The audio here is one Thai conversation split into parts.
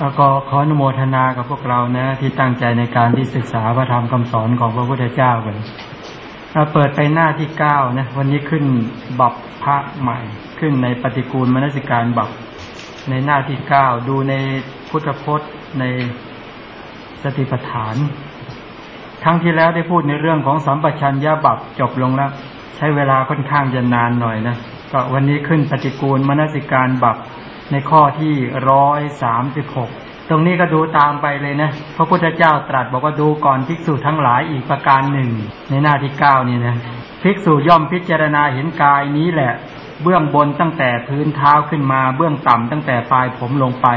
แล้วก็ขออนุโมทนากับพวกเรานะ ที่ตั้งใจในการที่ศึกษาพระธรรมคำสอนของพระพุทธเจ้ากันเราเปิดไปหน้าที่เก้านะวันนี้ขึ้นบับพระใหม่ ขึ้นในปฏิกูลมนสิการบับในหน้าที่เก้าดูในพุทธพจน์ในสติปัฏฐาน ครั้งที่แล้วได้พูดในเรื่องของสัมปชัญญะบับจบลงแล้ว ใช้เวลาค่อนข้างจะนานหน่อยนะก็วันนี้ขึ้นปฏิกูลมนสิการบับ ในข้อที่ร้อยสามสิบหกตรงนี้ก็ดูตามไปเลยนะ พระพุทธเจ้าตรัสบอกว่าดูก่อนภิกษุทั้งหลายอีกประการหนึ่ง ในหน้าที่เก้านี่นะภิกษุย่อมพิจารณาเห็นกายนี้แหละ เบื้องบนตั้งแต่พื้นเท้าขึ้นมา เบื้องต่ำตั้งแต่ปลายผมลงไป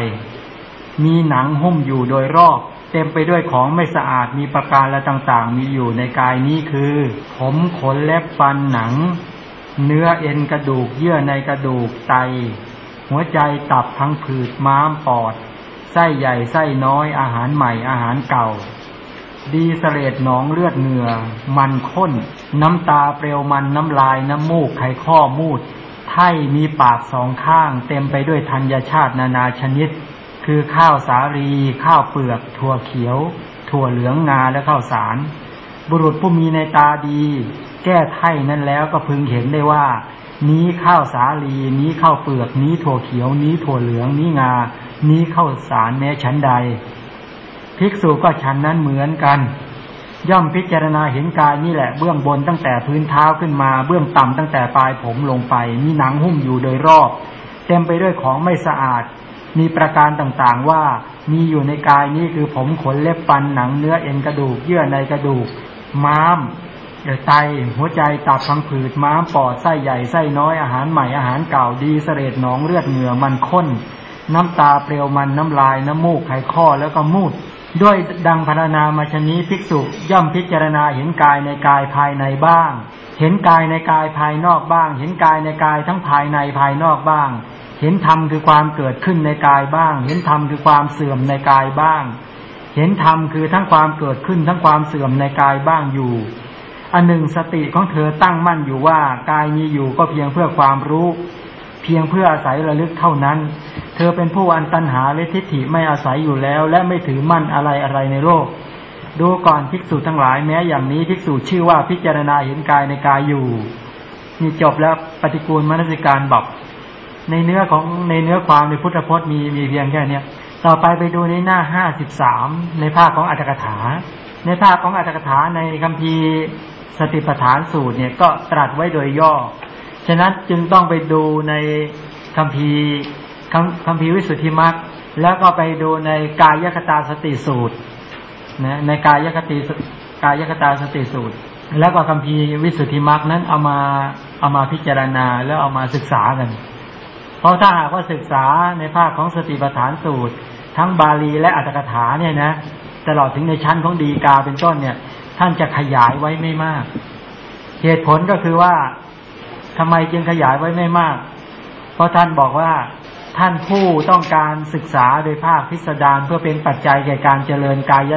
มีหนังหุ้มอยู่โดยรอบ เต็มไปด้วยของไม่สะอาดมีประการและต่างๆ มีอยู่ในกายนี้คือ ผมขนเล็บฟันหนัง เนื้อเอ็นกระดูกเยื่อในกระดูกไต หัวใจตับทั้งผืดม้ามปอด ไส้ใหญ่ไส้น้อยอาหารใหม่อาหารเก่า ดีเสเลดหนองเลือดเหงื่อ มันข้น น้ำตาเปลวมันน้ำลายน้ำมูกไขข้อมูด ไท่มีปากสองข้าง เต็มไปด้วยธัญชาตินานาชนิด คือข้าวสาลี ข้าวเปลือก ถั่วเขียว ถั่วเหลืองงาและข้าวสาร บุรุษผู้มีในตาดี แก้ไท่นั้นแล้วก็พึงเห็นได้ว่า นี้ข้าวสาลี นี้ข้าวเปลือก นี้ถั่วเขียว นี้ถั่วเหลือง นี้งา นี้ข้าวสารแม้ชั้นใด ภิกษุก็ชั้นนั้นเหมือนกัน ย่อมพิจารณาเห็นกายนี่แหละเบื้องบนตั้งแต่พื้นเท้าขึ้นมา เบื้องต่ำตั้งแต่ปลายผมลงไป มีหนังหุ้มอยู่โดยรอบ เต็มไปด้วยของไม่สะอาด มีประการต่างๆว่ามีอยู่ในกายนี้คือผมขนเล็บฟันหนังเนื้อเอ็นกระดูกเยื่อในกระดูกม้าม ไตหัวใจตับพังผืดม้ามปอดไส้ใหญ่ไส้น้อยอาหารใหม่อาหารเก่าดีเสลดหนองเลือดเหงื่อมันข้น น้ำตาเปลวมันน้ำลายน้ำมูกไขข้อแล้วก็มูด ด้วยดังพรรณนามาชนี้ภิกษุย่อมพิจารณาเห็นกายในกายภายในบ้าง เห็นกายในกายภายนอกบ้าง เห็นกายในกายทั้งภายในภายนอกบ้าง เห็นธรรมคือความเกิดขึ้นในกายบ้าง เห็นธรรมคือความเสื่อมในกายบ้าง เห็นธรรมคือทั้งความเกิดขึ้นทั้งความเสื่อมในกายบ้างอยู่ อันหนึ่งสติของเธอตั้งมั่นอยู่ว่ากายมีอยู่ก็เพียงเพื่อความรู้ เพียงเพื่ออาศัยระลึกเท่านั้น เธอเป็นผู้อันตันหาและทิฏฐิไม่อาศัยอยู่แล้ว และไม่ถือมั่นอะไรอะไรในโลก ดูก่อนภิกษุทั้งหลายแม้อย่างนี้ภิกษุชื่อว่าพิจารณาเห็นกายในกายอยู่นี่จบแล้วปฏิกูลมนสิการบอกในเนื้อของในเนื้อความในพุทธพจน์มีมีเพียงแค่เนี้ยต่อไปไปดูในหน้าห้าสิบสามในภาคของอัตถกถา ในภาคของอัตถกถาในคัมภีร์ สติปัฏฐานสูตรเนี่ยก็ตรัสไว้โดยย่อ ฉะนั้นจึงต้องไปดูในคำพีคำพีวิสุทธิมรรคแล้วก็ไปดูในกายคตาสติสูตรนะในกายคติกายคตาสติสูตร แล้วก็คำพีวิสุทธิมรรคนั้นเอามาเอามาพิจารณาแล้วเอามาศึกษากัน เพราะถ้าหากว่าศึกษาในภาคของสติปัฏฐานสูตร ทั้งบาลีและอัตถกถาเนี่ยนะตลอดถึงในชั้นของดีกาเป็นต้นเนี่ย ท่านจะขยายไว้ไม่มาก เหตุผลก็คือว่าทำไมจึงขยายไว้ไม่มาก เพราะท่านบอกว่าท่านผู้ต้องการศึกษาโดยภาคพิสดารเพื่อเป็นปัจจัยแก่การเจริญกาย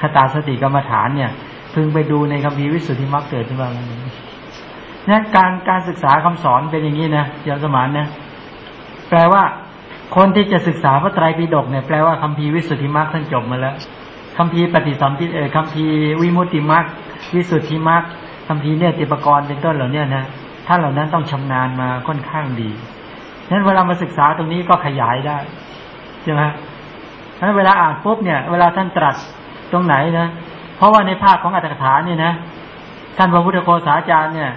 คตาสติกรรมฐานเนี่ย พึงไปดูในคำพีวิสุทธิมรรคเกิดขึ้นมานี่การการศึกษาคำสอนเป็นอย่างนี้นะยาสมานนะแปลว่า คนที่จะศึกษาพระไตรปิฎกเนี่ยแปลว่าคำพีวิสุทธิมรรคท่านจบมาแล้ว คำพีปฏิสัมพิเอคำพีวิมุตติมักวิสุทธิมักคำพีเนี่ยติปกรณ์เป็นต้นเหล่านี้นะท่านเหล่านั้นต้องชำนาญมาค่อนข้างดีนั้นเวลามาศึกษาตรงนี้ก็ขยายได้ใช่ไหมนั้นเวลาอ่านปุ๊บเนี่ย เวลาท่านตรัสตรงไหนนะเพราะว่าในภาคของอัตถกถาเนี่ยนะท่านพระพุทธโฆษาจารย์เนี่ย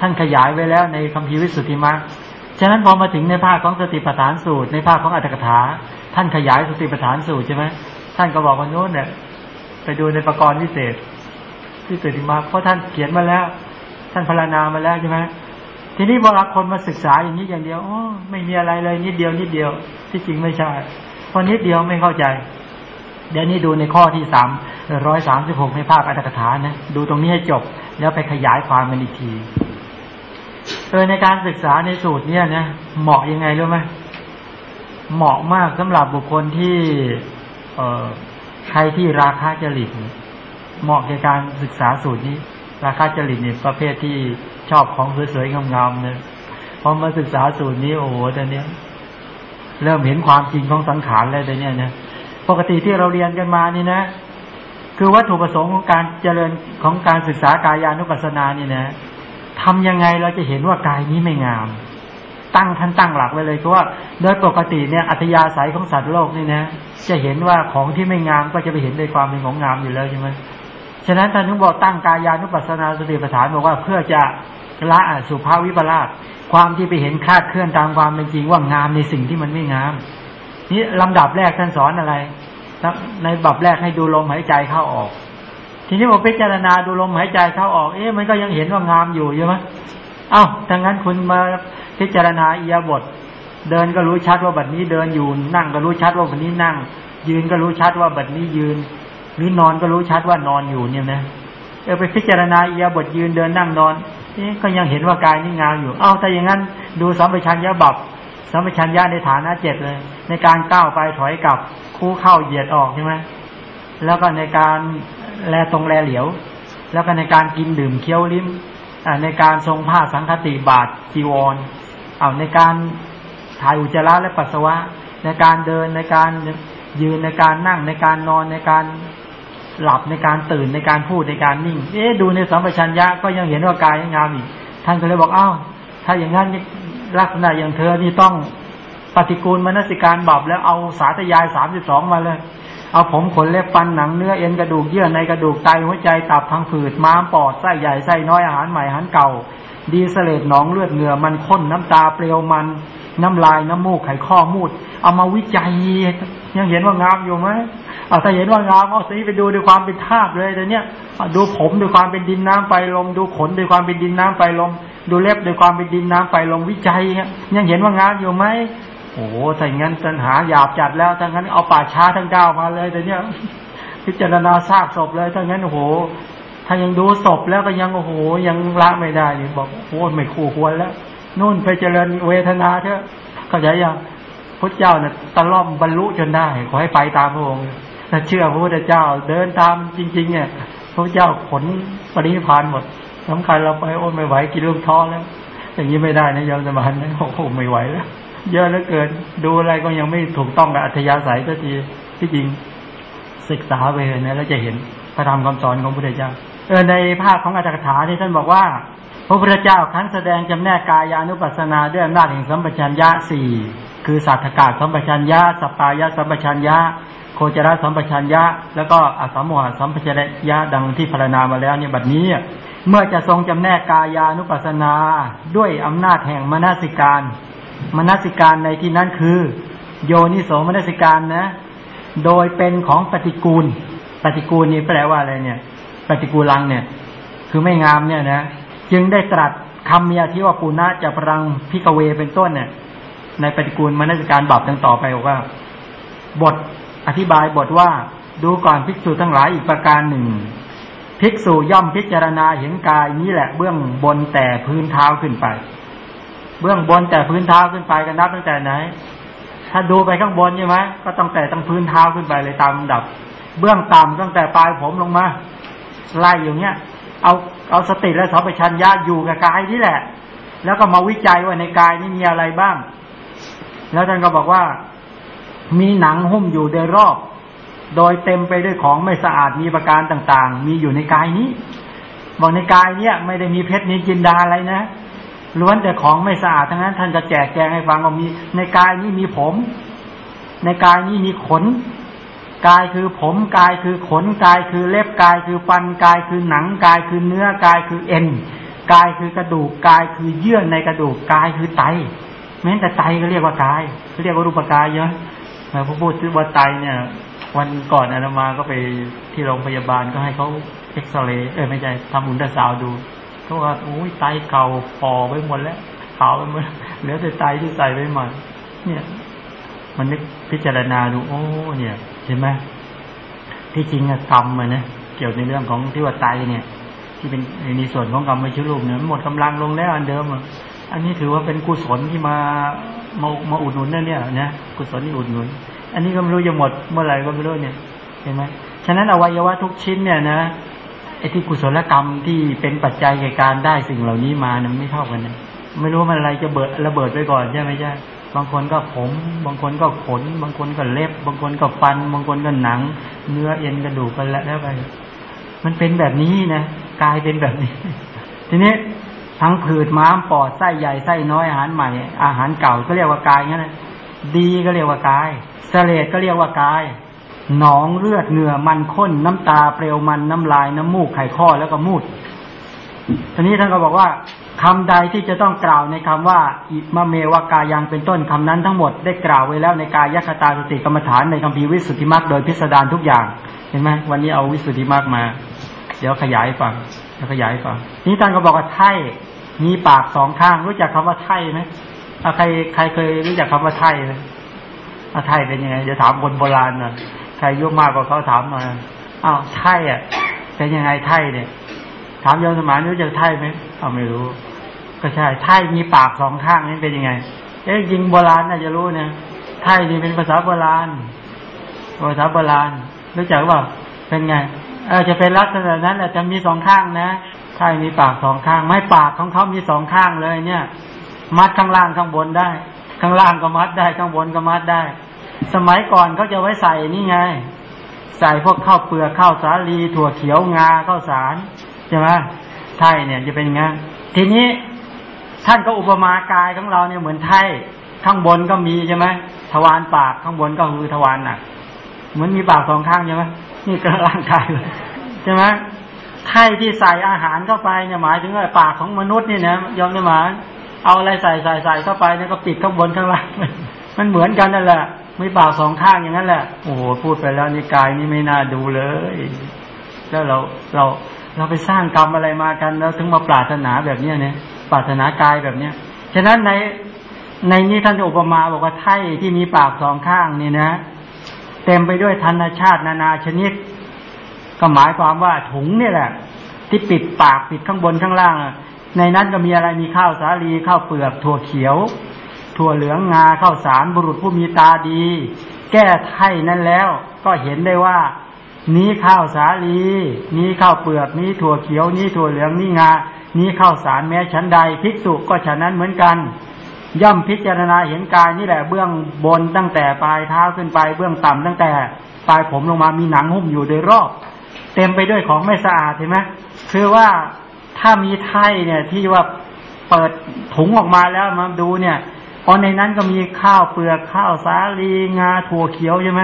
ท่านขยายไว้แล้วในคำพีวิสุทธิมักฉะนั้นพอมาถึงในภาคของสติปัฏฐานสูตร ในภาคของอัตถกถา ท่านขยายสติปัฏฐานสูตรใช่ไหมท่านก็บอกว่าโน้นเนี่ย ไปดูในประกรณ์พิเศษ ที่เกิดมาเพราะท่านเขียนมาแล้ว ท่านพรณนามาแล้วใช่ไหมทีนี้เวลาคนมาศึกษาอย่างนี้อย่างเดียวโอ้ไม่มีอะไรเลยนิดเดียวนิดเดียว ที่จริงไม่ใช่พอนิดเดียวไม่เข้าใจ เดี๋ยวนี้ดูในข้อที่สามร้อยสามสิบหกในภาคอัตถกถานะดูตรงนี้ให้จบ แล้วไปขยายความมันอีกทีเออในการศึกษาในสูตรเนี้ยนะเหมาะยังไงรู้ไหมเหมาะมากสำหรับบุคคลที่ เออ ใครที่ราคาจริตเหมาะแก่การศึกษาสูตรนี้ ราคาจริตเนี่ยประเภทที่ชอบของสวยๆงามๆเนี่ยพอมาศึกษาสูตรนี้โอ้โหต่เนี้เริ่มเห็นความจริงของสังขารแล้วแต่เนี้ยนะปกติที่เราเรียนกันมานี่นะ คือวัตถุประสงค์ของการเจริญของการศึกษากายานุปัสสนานี่นะทำยังไงเราจะเห็นว่ากายนี้ไม่งาม ตั้งท่านตั้งหลักไว้เลยเพราะว่าโดยปกติเนี่ยอัธยาศัยของสัตว์โลกนี่นะ จะเห็นว่าของที่ไม่งามก็จะไปเห็นในความเป็นของงามอยู่แล้วใช่ไหมฉะนั้นท่านถึงบอกตั้งกายานุปัสสนาสติปัฏฐานบอกว่าเพื่อจะละสุภาพวิปลาสความที่ไปเห็นคาดเคลื่อนตามความเป็นจริงว่างามในสิ่งที่มันไม่งาม นี่ลำดับแรกท่านสอนอะไรในบับแรกให้ดูลมหายใจเข้าออก ทีนี้พอพิจารณาดูลมหายใจเข้าออก เอ๊ะมันก็ยังเห็นว่างามอยู่ใช่ไหมเอ้าถ้างั้นคุณมาพิจารณาอียาบท เดินก็รู้ชัดว่าบัดนี้เดินอยู่ นั่งก็รู้ชัดว่าบัดนี้นั่ง ยืนก็รู้ชัดว่าบัดนี้ยืน หรือนอนก็รู้ชัดว่านอนอยู่เนี่ยนะเออไปพิจารณาอียาบทยืนเดินนั่งนอนนี่ก็ยังเห็นว่ากายนี่งามอยู่ เอ้าแต่อย่างนั้นดูสัมปชัญญะบับสัมปชัญญะในฐานะเจ็ดเลย ในการก้าวไปถอยกลับคู่เข้าเหยียดออกใช่ไหมแล้วก็ในการแลตรงแลเหลียว แล้วก็ในการกินดื่มเคี้ยวลิ้มในการทรงผ้าสังคติบาทจีวรเอาในการ ถ่ายอุจจาระและปัสสาวะ ในการเดินในการยืนในการนั่งในการนอนในการหลับในการตื่นในการพูดในการนิ่ง เอ๊ดูในสัมปชัญญะก็ยังเห็นว่ากายงามอีก ท่านก็เลยบอกอ้าวถ้าอย่างนั้นลักษณะอย่างเธอนี่ต้องปฏิกูลมนสิการบับแล้วเอาสาธยายสามสิบสองมาเลย เอาผมขนเล็บฟันหนังเนื้อเอ็นกระดูกเยื่อในกระดูกไตหัวใจตับทางผืดม้ามปอดไส้ใหญ่ไส้น้อยอาหารใหม่อาหารเก่า ดีเสลดหนองเลือดเหงื่อมันข้นน้ำตาเปลวมัน น้ำลายน้ำมูกไขข้อมูด เอามาวิจัย ยังเห็นว่างามอยู่ไหมเอาถ้าเห็นว่างามเอาสีไปดูด้วยความเป็นธาตุเลยแต่เนี้ยดูผมด้วยความเป็นดินน้ำไฟลมดูขนด้วยความเป็นดินน้ำไฟลมดูเล็บด้วยความเป็นดินน้ำไฟลมวิจัยยังเห็นว่างามอยู่ไหมโอ้ถ้าอย่างนั้นตัณหาหยาบจัดแล้วถ้างั้นเอาป่าช้าทั้งเก้ามาเลยแต่เนี้ยพิจารณาซากศพเลยถ้างั้นโอ้โห ถ้ายังดูศพแล้วก็ยังโอ้โหยังละไม่ได้นี่บอกโอ้ไม่คู่ควรแล้ว นู่นไปเจริญเวทนาเถอะเข้าใจยังพระเจ้าเนี่ยตะล่อมบรรลุจนได้ ขอให้ไปตามพระองค์ถ้าเชื่อพระพุทธเจ้าเดินตามจริง ๆ เนี่ยพระเจ้าขนปริพานหมดสำคัญเราไปโอ้ไม่ไหวกินลูกท้อแล้ว อย่างนี้ไม่ได้นะยอมสมานนะโอ้โหไม่ไหวแล้วเยอะเหลือเกิน ดูอะไรก็ยังไม่ถูกต้องกับอัธยาศัยสักทีที่จริงศึกษาไปเลยนะแล้วจะเห็นพระธรรมคำสอนของพระพุทธเจ้าเออในภาคของอัตถกถาที่ท่านบอกว่า พระพุทธเจ้าคั้นแสดงจำแนกกายานุปัสสนาด้วยอำนาจแห่งสัมปชัญญะสี่คือสัทธกาสัมปชัญญะสปายะสัมปชัญญะโคจรสัมปชัญญะ แล้วก็อสมโมหสัมปชัญญะดังที่พรรณนามาแล้วเนี่ยบัดนี้ เมื่อจะทรงจำแนกกายานุปัสสนาด้วยอำนาจแห่งมนสิการมนสิการในที่นั้นคือ โยนิโสมนสิการนะ โดยเป็นของปฏิกูล ปฏิกูลนี่แปลว่าอะไรเนี่ย ปฏิกูลังเนี่ย คือไม่งามเนี่ยนะ จึงได้ตรัสคำเมียที่ว่าปูนาจะพรังพิกเวเป็นต้นเนี่ย ในปฏิกูลมนสิการบับดังต่อไปบอกว่า บทอธิบายบทว่าดูก่อนภิกษุทั้งหลายอีกประการหนึ่ง ภิกษุย่อมพิจารณาเห็นกายนี้แหละเบื้องบนแต่พื้นเท้าขึ้นไป เบื้องบนแต่พื้นเท้าขึ้นไปกันนับตั้งแต่ไหน ถ้าดูไปข้างบนใช่ไหมก็ต้องแต่ตั้งพื้นเท้าขึ้นไปเลยตามลำดับ เบื้องต่ำตั้งแต่ปลายผมลงมาไล่อย่างเงี้ย เอาเอาสติและสัมปชัญญะอยู่กับกายนี่แหละ แล้วก็มาวิจัยว่าในกายนี้มีอะไรบ้าง แล้วท่านก็บอกว่ามีหนังหุ้มอยู่โดยรอบ โดยเต็มไปด้วยของไม่สะอาดมีประการต่างๆ มีอยู่ในกายนี้ บอกในกายเนี้ยไม่ได้มีเพชรนิจินดาอะไรนะล้วนแต่ของไม่สะอาดทั้งนั้นท่านจะแจกแจงให้ฟังว่ามี ในกายนี้มีผม ในกายนี้มีขน กายคือผมกายคือขนกายคือเล็บกายคือฟันกายคือหนังกายคือเนื้อกายคือเอ็นกายคือกระดูกกายคือเยื่อในกระดูกกายคือไตแม้แต่ไตก็เรียกว่ากายเขาเรียกว่ารูปกายเยอะพอพูดถึงว่าไตเนี่ย วันก่อนอาตมาก็ไปที่โรงพยาบาลก็ให้เขาเอ็กซเรย์เออไม่ใช่ทำอุลตราซาวดูเขาว่าโอ้ยไตเก่าฟอไปหมดแล้วขาวไปหมดเหลือแต่ไตที่ใส่ไว้ใหม่เนี่ย มันนึกพิจารณาดูโอ้เนี่ย เห็นไหมที่จริงอะกรรมอะนะเกี่ยวในเรื่องของที่ว่าไตเนี่ย ที่เป็นในส่วนของกรรมไม่ชุลูกเนี่ยหมดกำลังลงแล้วอันเดิมอะอันนี้ถือว่าเป็นกุศลที่มามามาอุดหนุนนั่นเนี่ยนะกุศลที่อุดหนุน อันนี้ก็ไม่รู้จะหมดเมื่อไหร่ก็ไม่รู้เนี่ยเห็นไหมฉะนั้นอวัยวะทุกชิ้นเนี่ยนะไอ้ที่กุศลกรรมที่เป็นปัจจัยแก่การได้สิ่งเหล่านี้มานะไม่เท่ากันนะไม่รู้มันอะไรจะเบิดระเบิดไปก่อนใช่ไหมใช่ บางคนก็ผม บางคนก็ขน บางคนก็เล็บ บางคนก็ฟัน บางคนก็หนัง เนื้อเอ็นกระดูกกันแล้วไป มันเป็นแบบนี้นะกายเป็นแบบนี้ ทีนี้ทั้งผืดม้ามปอดไส้ใหญ่ไส้น้อยอาหารใหม่ อาหารเก่าก็เรียกว่ากายงั้นนะดีก็เรียกว่ากายเสลดก็เรียกว่ากายหนองเลือดเหงื่อมันข้นน้ำตาเปลวมันน้ำลายน้ำมูกไข่ข้อแล้วก็มูดทีนี้ท่านก็บอกว่า คำใดที่จะต้องกล่าวในคำว่า อิมะเมวากายังเป็นต้นคำนั้นทั้งหมดได้กล่าวไว้แล้วในกายยคตาสติกรรมฐานในคำพีวิสุทธิมรรคโดยพิสดารทุกอย่าง เห็นไหมวันนี้เอาวิสุทธิมรรคมา เดี๋ยวขยายฟังเดี๋ยวขยายฟังนี่ท่านก็บอกว่าไท่มีปากสองข้างรู้จักคำว่าไท่ไหมใครใครเคยรู้จักคำว่าไท่ไหมไท่เป็นยังไงจะถามคนโบราณหน่อยใครยุ่มากกว่าเขาถามหน่อยอ้าวไท่อะเป็นยังไงไท่เนี่ย ถามโยมสมานรู้จักไท่ไหมเอาไม่รู้ ก็ใช่ไท่มีปากสองข้างนี่เป็นยังไง เอ๊ะยิงโบราณน่าจะรู้นะไท่นี่เป็นภาษาโบราณภาษาโบราณ รู้จักเปล่าเป็นไงเออจะเป็นลักษณะนั้นแหละจะมีสองข้างนะไท่มีปากสองข้าง ไม่ปากของเขามีสองข้างเลย เนี่ย มัดข้างล่างข้างบนได้ ข้างล่างก็มัดได้ข้างบนก็มัดได้ สมัยก่อนเขาจะไว้ใส่นี่ไง ใส่พวกข้าวเปลือกข้าวสาลีถั่วเขียวงาข้าวสาร ใช่ไหมไทยเนี่ยจะเป็นงั้นทีนี้ท่านก็อุปมากายของเราเนี่ยเหมือนไทยข้างบนก็มีใช่ไหมทวารปากข้างบนก็คือทวารหนักเหมือนมีปากสองข้างใช่ไหมนี่ก็ร่างกายเลยใช่ไหมไทยที่ใส่อาหารเข้าไปเนี่ยหมายถึงว่าปากของมนุษย์นี่นะยอมจะหมายเอาอะไรใส่ใส่ใส่เข้าไปเนี่ยก็ปิดข้างบนข้างล่างมันเหมือนกันนั่นแหละมีปากสองข้างอย่างนั้นแหละโอ้โหพูดไปแล้วนี่กายนี่ไม่น่าดูเลย แล้วเราเรา เราไปสร้างกรรมอะไรมากันแล้วถึงมาปรารถนาแบบเนี้ยเนี่ยปรารถนากายแบบเนี้ยฉะนั้นในในนี้ท่านอุปมาบอกว่าไถ่ที่มีปากสองข้างนี่นะ เต็มไปด้วยธนชาตินานาชนิด ก็หมายความว่าถุงนี่แหละ ที่ปิดปากปิดข้างบนข้างล่าง ในนั้นก็มีอะไรมีข้าวสาลีข้าวเปลือกถั่วเขียว ถั่วเหลืองงาข้าวสารบุรุษผู้มีตาดี แก้ไถ่นั้นแล้วก็เห็นได้ว่า นี้ข้าวสาลี นี้ข้าวเปลือก นี้ถั่วเขียว นี้ถั่วเหลือง นี้งา นี้ข้าวสารแม้ชั้นใด ภิกษุก็ฉะนั้นเหมือนกัน ย่อมพิจารณาเห็นกายนี่แหละเบื้องบนตั้งแต่ปลายเท้าขึ้นไปเบื้องต่ำตั้งแต่ปลายผมลงมามีหนังหุ้มอยู่โดยรอบ เต็มไปด้วยของไม่สะอาดเห็นไหมคือว่าถ้ามีไถ่เนี่ยที่ว่าเปิดถุงออกมาแล้วมาดูเนี่ยอ๋อในนั้นก็มีข้าวเปลือกข้าวสาลีงาถั่วเขียวใช่ไหม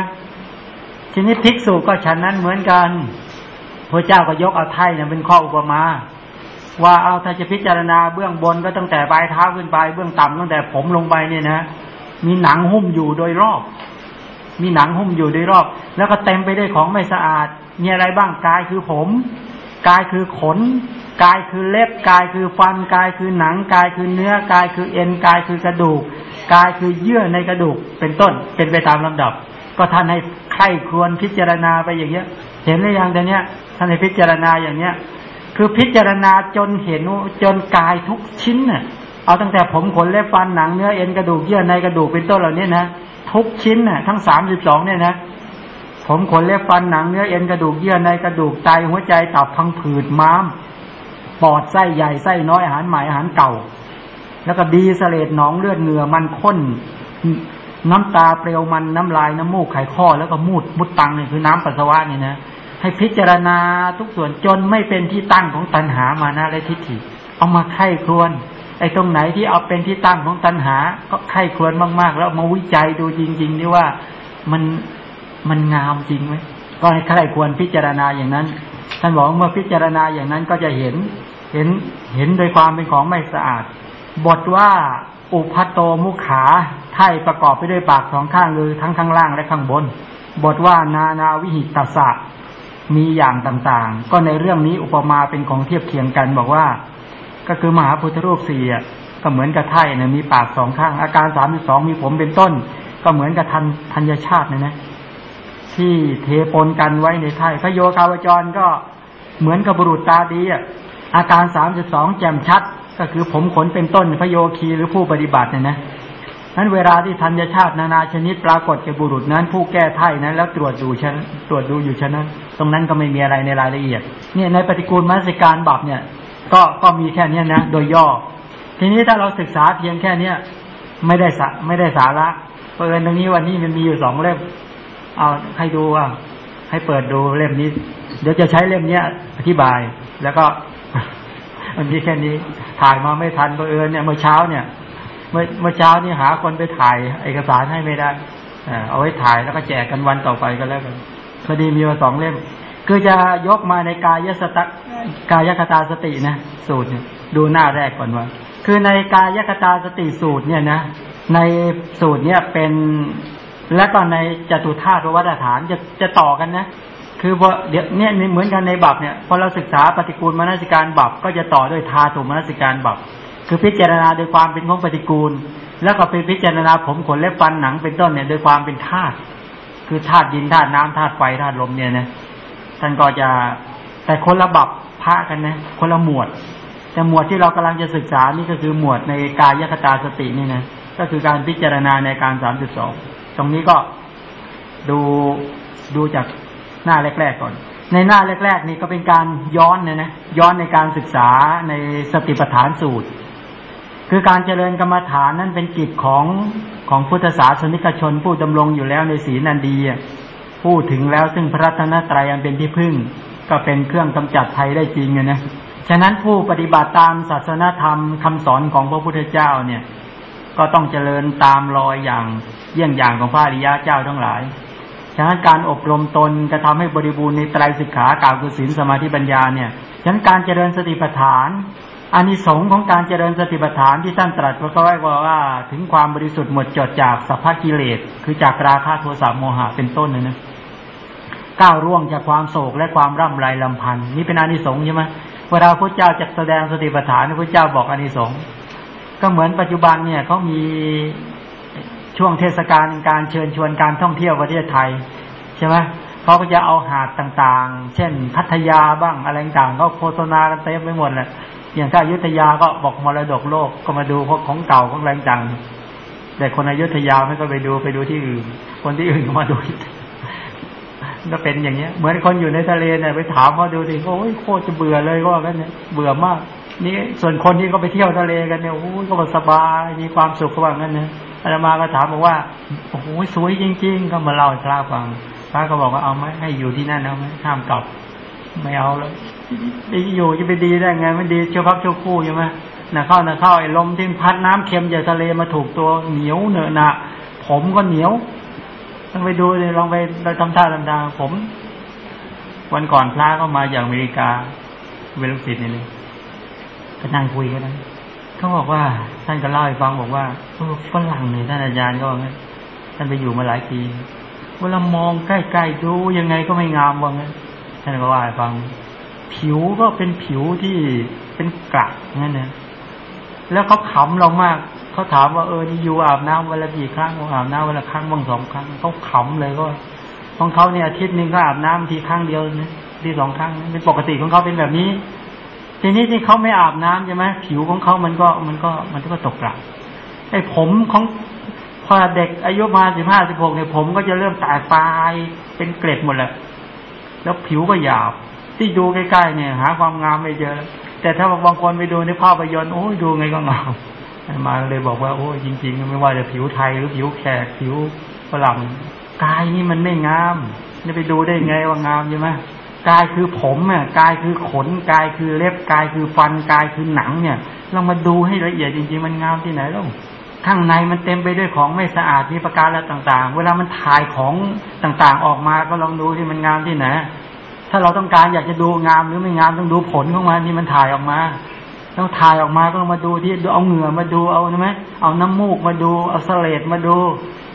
ทีนี้ภิกษุก็ฉันนั้นเหมือนกันพระเจ้าก็ยกเอาไถ่เนี่ยเป็นข้ออุปมา ว่าเอาถ้าจะพิจารณาเบื้องบนก็ตั้งแต่ปลายเท้าขึ้นไป เบื้องต่ำตั้งแต่ผมลงไปเนี่ยนะ มีหนังหุ้มอยู่โดยรอบ มีหนังหุ้มอยู่โดยรอบ แล้วก็เต็มไปด้วยของไม่สะอาด มีอะไรบ้างกายคือผม กายคือขน กายคือเล็บ กายคือฟัน กายคือหนัง กายคือเนื้อ กายคือเอ็น กายคือกระดูก กายคือเยื่อในกระดูก เป็นต้น เป็นไปตามลำดับ ก็ท่านให้ใครควรพิจารณาไปอย่างเงี้ย เห็นหรือยังแต่เนี้ท่านให้พิจารณาอย่างเนี้ย คือพิจารณาจนเห็นจนกายทุกชิ้นเนี่ยเอาตั้งแต่ผมขนเล็บฟันหนังเนื้อเอ็นกระดูกเยื่อในกระดูกเป็นต้นเหล่านี้นะทุกชิ้นน่ะทั้งสามสิบสองเนี่ยนะผมขนเล็บฟันหนังเนื้อเอ็นกระดูกเยื่อในกระดูกไตหัวใจตับพังผืดม้ามปอดไส้ใหญ่ไส้น้อยอาหารใหม่อาหารเก่า แล้วก็ดีเสลดหนองเลือดเหงื่อมันข้น น้ำตาเปลวมันน้ำลายน้ำมูกไขข้อแล้วก็มูดมุดตังเนี่ยคือน้ำปัสสาวะเนี่ยนะให้พิจารณาทุกส่วนจนไม่เป็นที่ตั้งของตัณหามานะและทิฏฐิ เอามาไข้ครวนไอ้ตรงไหนที่เอาเป็นที่ตั้งของตัณหา ก็ไข้ครวนมากๆ แล้วมาวิจัยดูจริงๆนี่ว่ามันมันงามจริงไหมก็ให้ใครควรพิจารณาอย่างนั้นท่านบอกเมื่อพิจารณาอย่างนั้นก็จะเห็นเห็นเห็นโดยความเป็นของไม่สะอาด บทว่า อุพัโตมุขาไทยประกอบไปด้วยปากสองข้างคือทั้งข้างล่างและข้างบน บทว่านานาวิหิตสะมีอย่างต่างๆ ก็ในเรื่องนี้อุปมาเป็นของเทียบเคียงกันบอกว่า ก็คือมหาพุทธรูปสี่ก็เหมือนกับไทยนะมีปากสองข้าง อาการสามสิบสองมีผมเป็นต้น ก็เหมือนกับทันทัญชาตินะนะที่เทปนกันไว้ในไทยพระโยคาวจรก็เหมือนกับบุรุษตาดีอะอาการสามสิบสองแจ่มชัด ก็คือผมขนเป็นต้นพระโยคีหรือผู้ปฏิบัติเนี่ยนะนั้นเวลาที่ธัญชาตินานาชนิดปรากฏแก่บุรุษนั้น ผู้แก้ไถ่นั้น แล้วตรวจดูชั้นตรวจดูอยู่ชั้นนั้น ตรงนั้นก็ไม่มีอะไรในรายละเอียด เนี่ยในปฏิกูลมัสการบับเนี่ย ก็ก็มีแค่เนี้ยนะโดยย่อ ทีนี้ถ้าเราศึกษาเพียงแค่เนี้ยไม่ได้สะไม่ได้สาระเปิดตรงนี้วันนี้มันมีอยู่สองเล่มเอาให้ดูว่าให้เปิดดูเล่มนี้ เดี๋ยวจะใช้เล่มเนี้ยอธิบายแล้วก็ วันนี้แค่นี้ ถ่ายมาไม่ทันเอิญเนี่ยเมื่อเช้าเนี่ย เมื่อเมื่อเช้านี่หาคนไปถ่ายเอกสารให้ไม่ได้เอาไว้ถ่ายแล้วก็แจกกันวันต่อไปก็แล้วกันพอดีมีมาสองเล่มคือจะยกมาในกายสตกายคตาสตินะสูตรเนี่ยดูหน้าแรกก่อนว่า คือในกายคตาสติสูตรเนี่ยนะในสูตรเนี่ยเป็นและก็ในจตุธาตุวัฏฐานจะจะต่อกันนะ คือพอเดี๋ยวเนี่ยเหมือนกันในบับเนี่ยพอเราศึกษาปฏิกูลมนสิการบับก็จะต่อด้วยธาตุมนสิการบับคือพิจารณาโดยความเป็นของปฏิกูล แล้วก็ไปพิจารณาผมขนเล็บฟันหนังเป็นต้นเนี่ยโดยความเป็นธาตุคือธาตุดินธาตุน้ำธาตุไฟธาตุลมเนี่ยนะท่านก็จะแต่คนละบับพระกันนะคนละหมวด แต่หมวดที่เรากำลังจะศึกษานี่ก็คือหมวดในกายคตาสตินี่นะก็คือการพิจารณาในการสามจุดสองตรงนี้ก็ดูดูจาก หน้าแรก ๆ ก่อน ในหน้าแรก ๆ นี่ก็เป็นการย้อนเนี่ยนะย้อนในการศึกษาในสติปัฏฐานสูตร คือการเจริญกรรมฐานนั้นเป็นกิจของของพุทธศาสนิกชน ผู้ดำรงอยู่แล้วในศีลนันดีพูดถึงแล้วซึ่งพระรัตนตรัยอันเป็นที่พึ่ง ก็เป็นเครื่องกำจัดภัยได้จริงนะฉะนั้นผู้ปฏิบัติตามศาสนธรรมคำสอนของพระพุทธเจ้าเนี่ย ก็ต้องเจริญตามรอยอย่างเยี่ยงอย่างของพระอริยะเจ้าทั้งหลาย ฉะนั้นการอบรมตนจะทำให้บริบูรณ์ในไตรสิกขากล่าวคือศีลสมาธิปัญญาเนี่ยฉะนั้นการเจริญสติปัฏฐานอานิสงส์ของการเจริญสติปัฏฐานที่ท่านตรัสก็ไว้ว่าถึงความบริสุทธิ์หมดจดจากสัพพกิเลส คือจากราคะโทสะโมหะเป็นต้นนะนะก้าวร่วงจากความโศกและความร่ำไรลำพันธ์นี่เป็นอานิสงส์ใช่ไหมเวลาพระเจ้าจะแสดงสติปัฏฐานพระเจ้าบอกอานิสงส์ก็เหมือนปัจจุบันเนี่ยเขามี ช่วงเทศกาลการเชิญชวนการท่องเที่ยวประเทศไทยใช่ไหมเขาก็จะเอาหาดต่างๆ เช่นพัทยาบ้างอะไรต่างเขาโฆษณากันเต็มไปหมดแหละอย่างถ้าอยุธยาก็บอกมรดกโลกก็มาดูพวกของเก่าของแรงจังแต่คนอยุธยาไม่ก็ไปดูไปดูที่อื่น คนที่อื่นก็มาดูก็เป็นอย่างเงี้ย เหมือนคนอยู่ในทะเลเนี่ยไปถามเขาดูดิโอ้ยโคตรจะเบื่อเลยก็ว่ากันเนี่ยเบื่อมาก นี่ส่วนคนที่เขาไปเที่ยวทะเลกันเนี่ยโอ้ยก็สบายมีความสุขก็ว่างั้นนะ อาตมาก็ถามบอกว่าโอ้โหสวยจริง ๆ ก็มาเล่าให้พระฟังพระก็บอกว่าเอาไหมให้อยู่ที่นั่นเอาไหมห้ามกลับ ไม่เอาแล้วดีอยู่จะไปดีได้ไงไมันดีเชื่อพักเชื่อคู่ใช่ไหมน่ะเข้าน่ะเข้าไอ้ลมที่พัดน้ำเค็มจากทะเลมาถูกตัวเหนียวเหนอะหนะผมก็เหนียวต้องไปดูเลยลองไปเราทำท่าทำทางผม วันก่อนพระก็มาจากอเมริกาเวลสิตนี่เลยก็นั่งคุยกันนะ เขาบอกว่าท่านก็เล่าให้ฟังบอกว่าฝรั่งเนี่ยท่านอาจารย์ก็งั้นท่านไปอยู่มาหลายปีเวลามองใกล้ๆดูยังไงก็ไม่งามว่างั้นท่านก็ว่าให้ฟัง ผิวก็เป็นผิวที่เป็นกระนั่นนะแล้วเขาขำเรามากเขาถามว่าเออนี่อยู่อาบน้ำวันละกี่ครั้งอาบน้ำวันละครั้งบางสองครั้งเขาขำเลยก็ของเขาเนี่ยอาทิตย์หนึ่งก็อาบน้ำทีครั้งเดียวนะทีสองครั้งเป็นปกติของเขาเป็นแบบนี้ ทีนี้ที่เขาไม่อาบน้ำใช่ไหมผิวของเขามันก็มันก็มันก็ตกกระไอ้ผมของพอเด็กอายุมาสิบห้าสิบหกเนี่ยผมก็จะเริ่มแตกปลายเป็นเกล็ดหมดแหละแล้วผิวก็หยาบ ที่ดูใกล้ๆเนี่ย หาความงามไม่เจอแต่ถ้าบางคนไปดูในภาพยนตร์โอ้ยดูไงก็งามมาเลยบอกว่า โอ้ยจริง ๆ ไม่ว่าจะผิวไทยหรือผิวแขกผิวฝรั่งกายนี่มันไม่งามจะไปดูได้ไงว่างามใช่ไหม กายคือผมอะกายคือขนกายคือเล็บกายคือฟันกายคือหนังเนี่ยเรามาดูให้ละเอียดจริงๆมันงามที่ไหนล้วข้างในมันเต็มไปด้วยของไม่สะอาดมีประการและต่าง ๆ เวลามันถ่ายของต่างๆ ออกมาก็ลองดูที่มันงามที่ไหน ถ้าเราต้องการอยากจะดูงามหรือไม่งามต้องดูผลของมันนี่มันถ่ายออกมาต้องถ่ายออกมาก็มาดูที่เอาเหงื่อมาดูเอาใช่ไหมเอาน้ำมูกมาดูเอาเสลดมาดู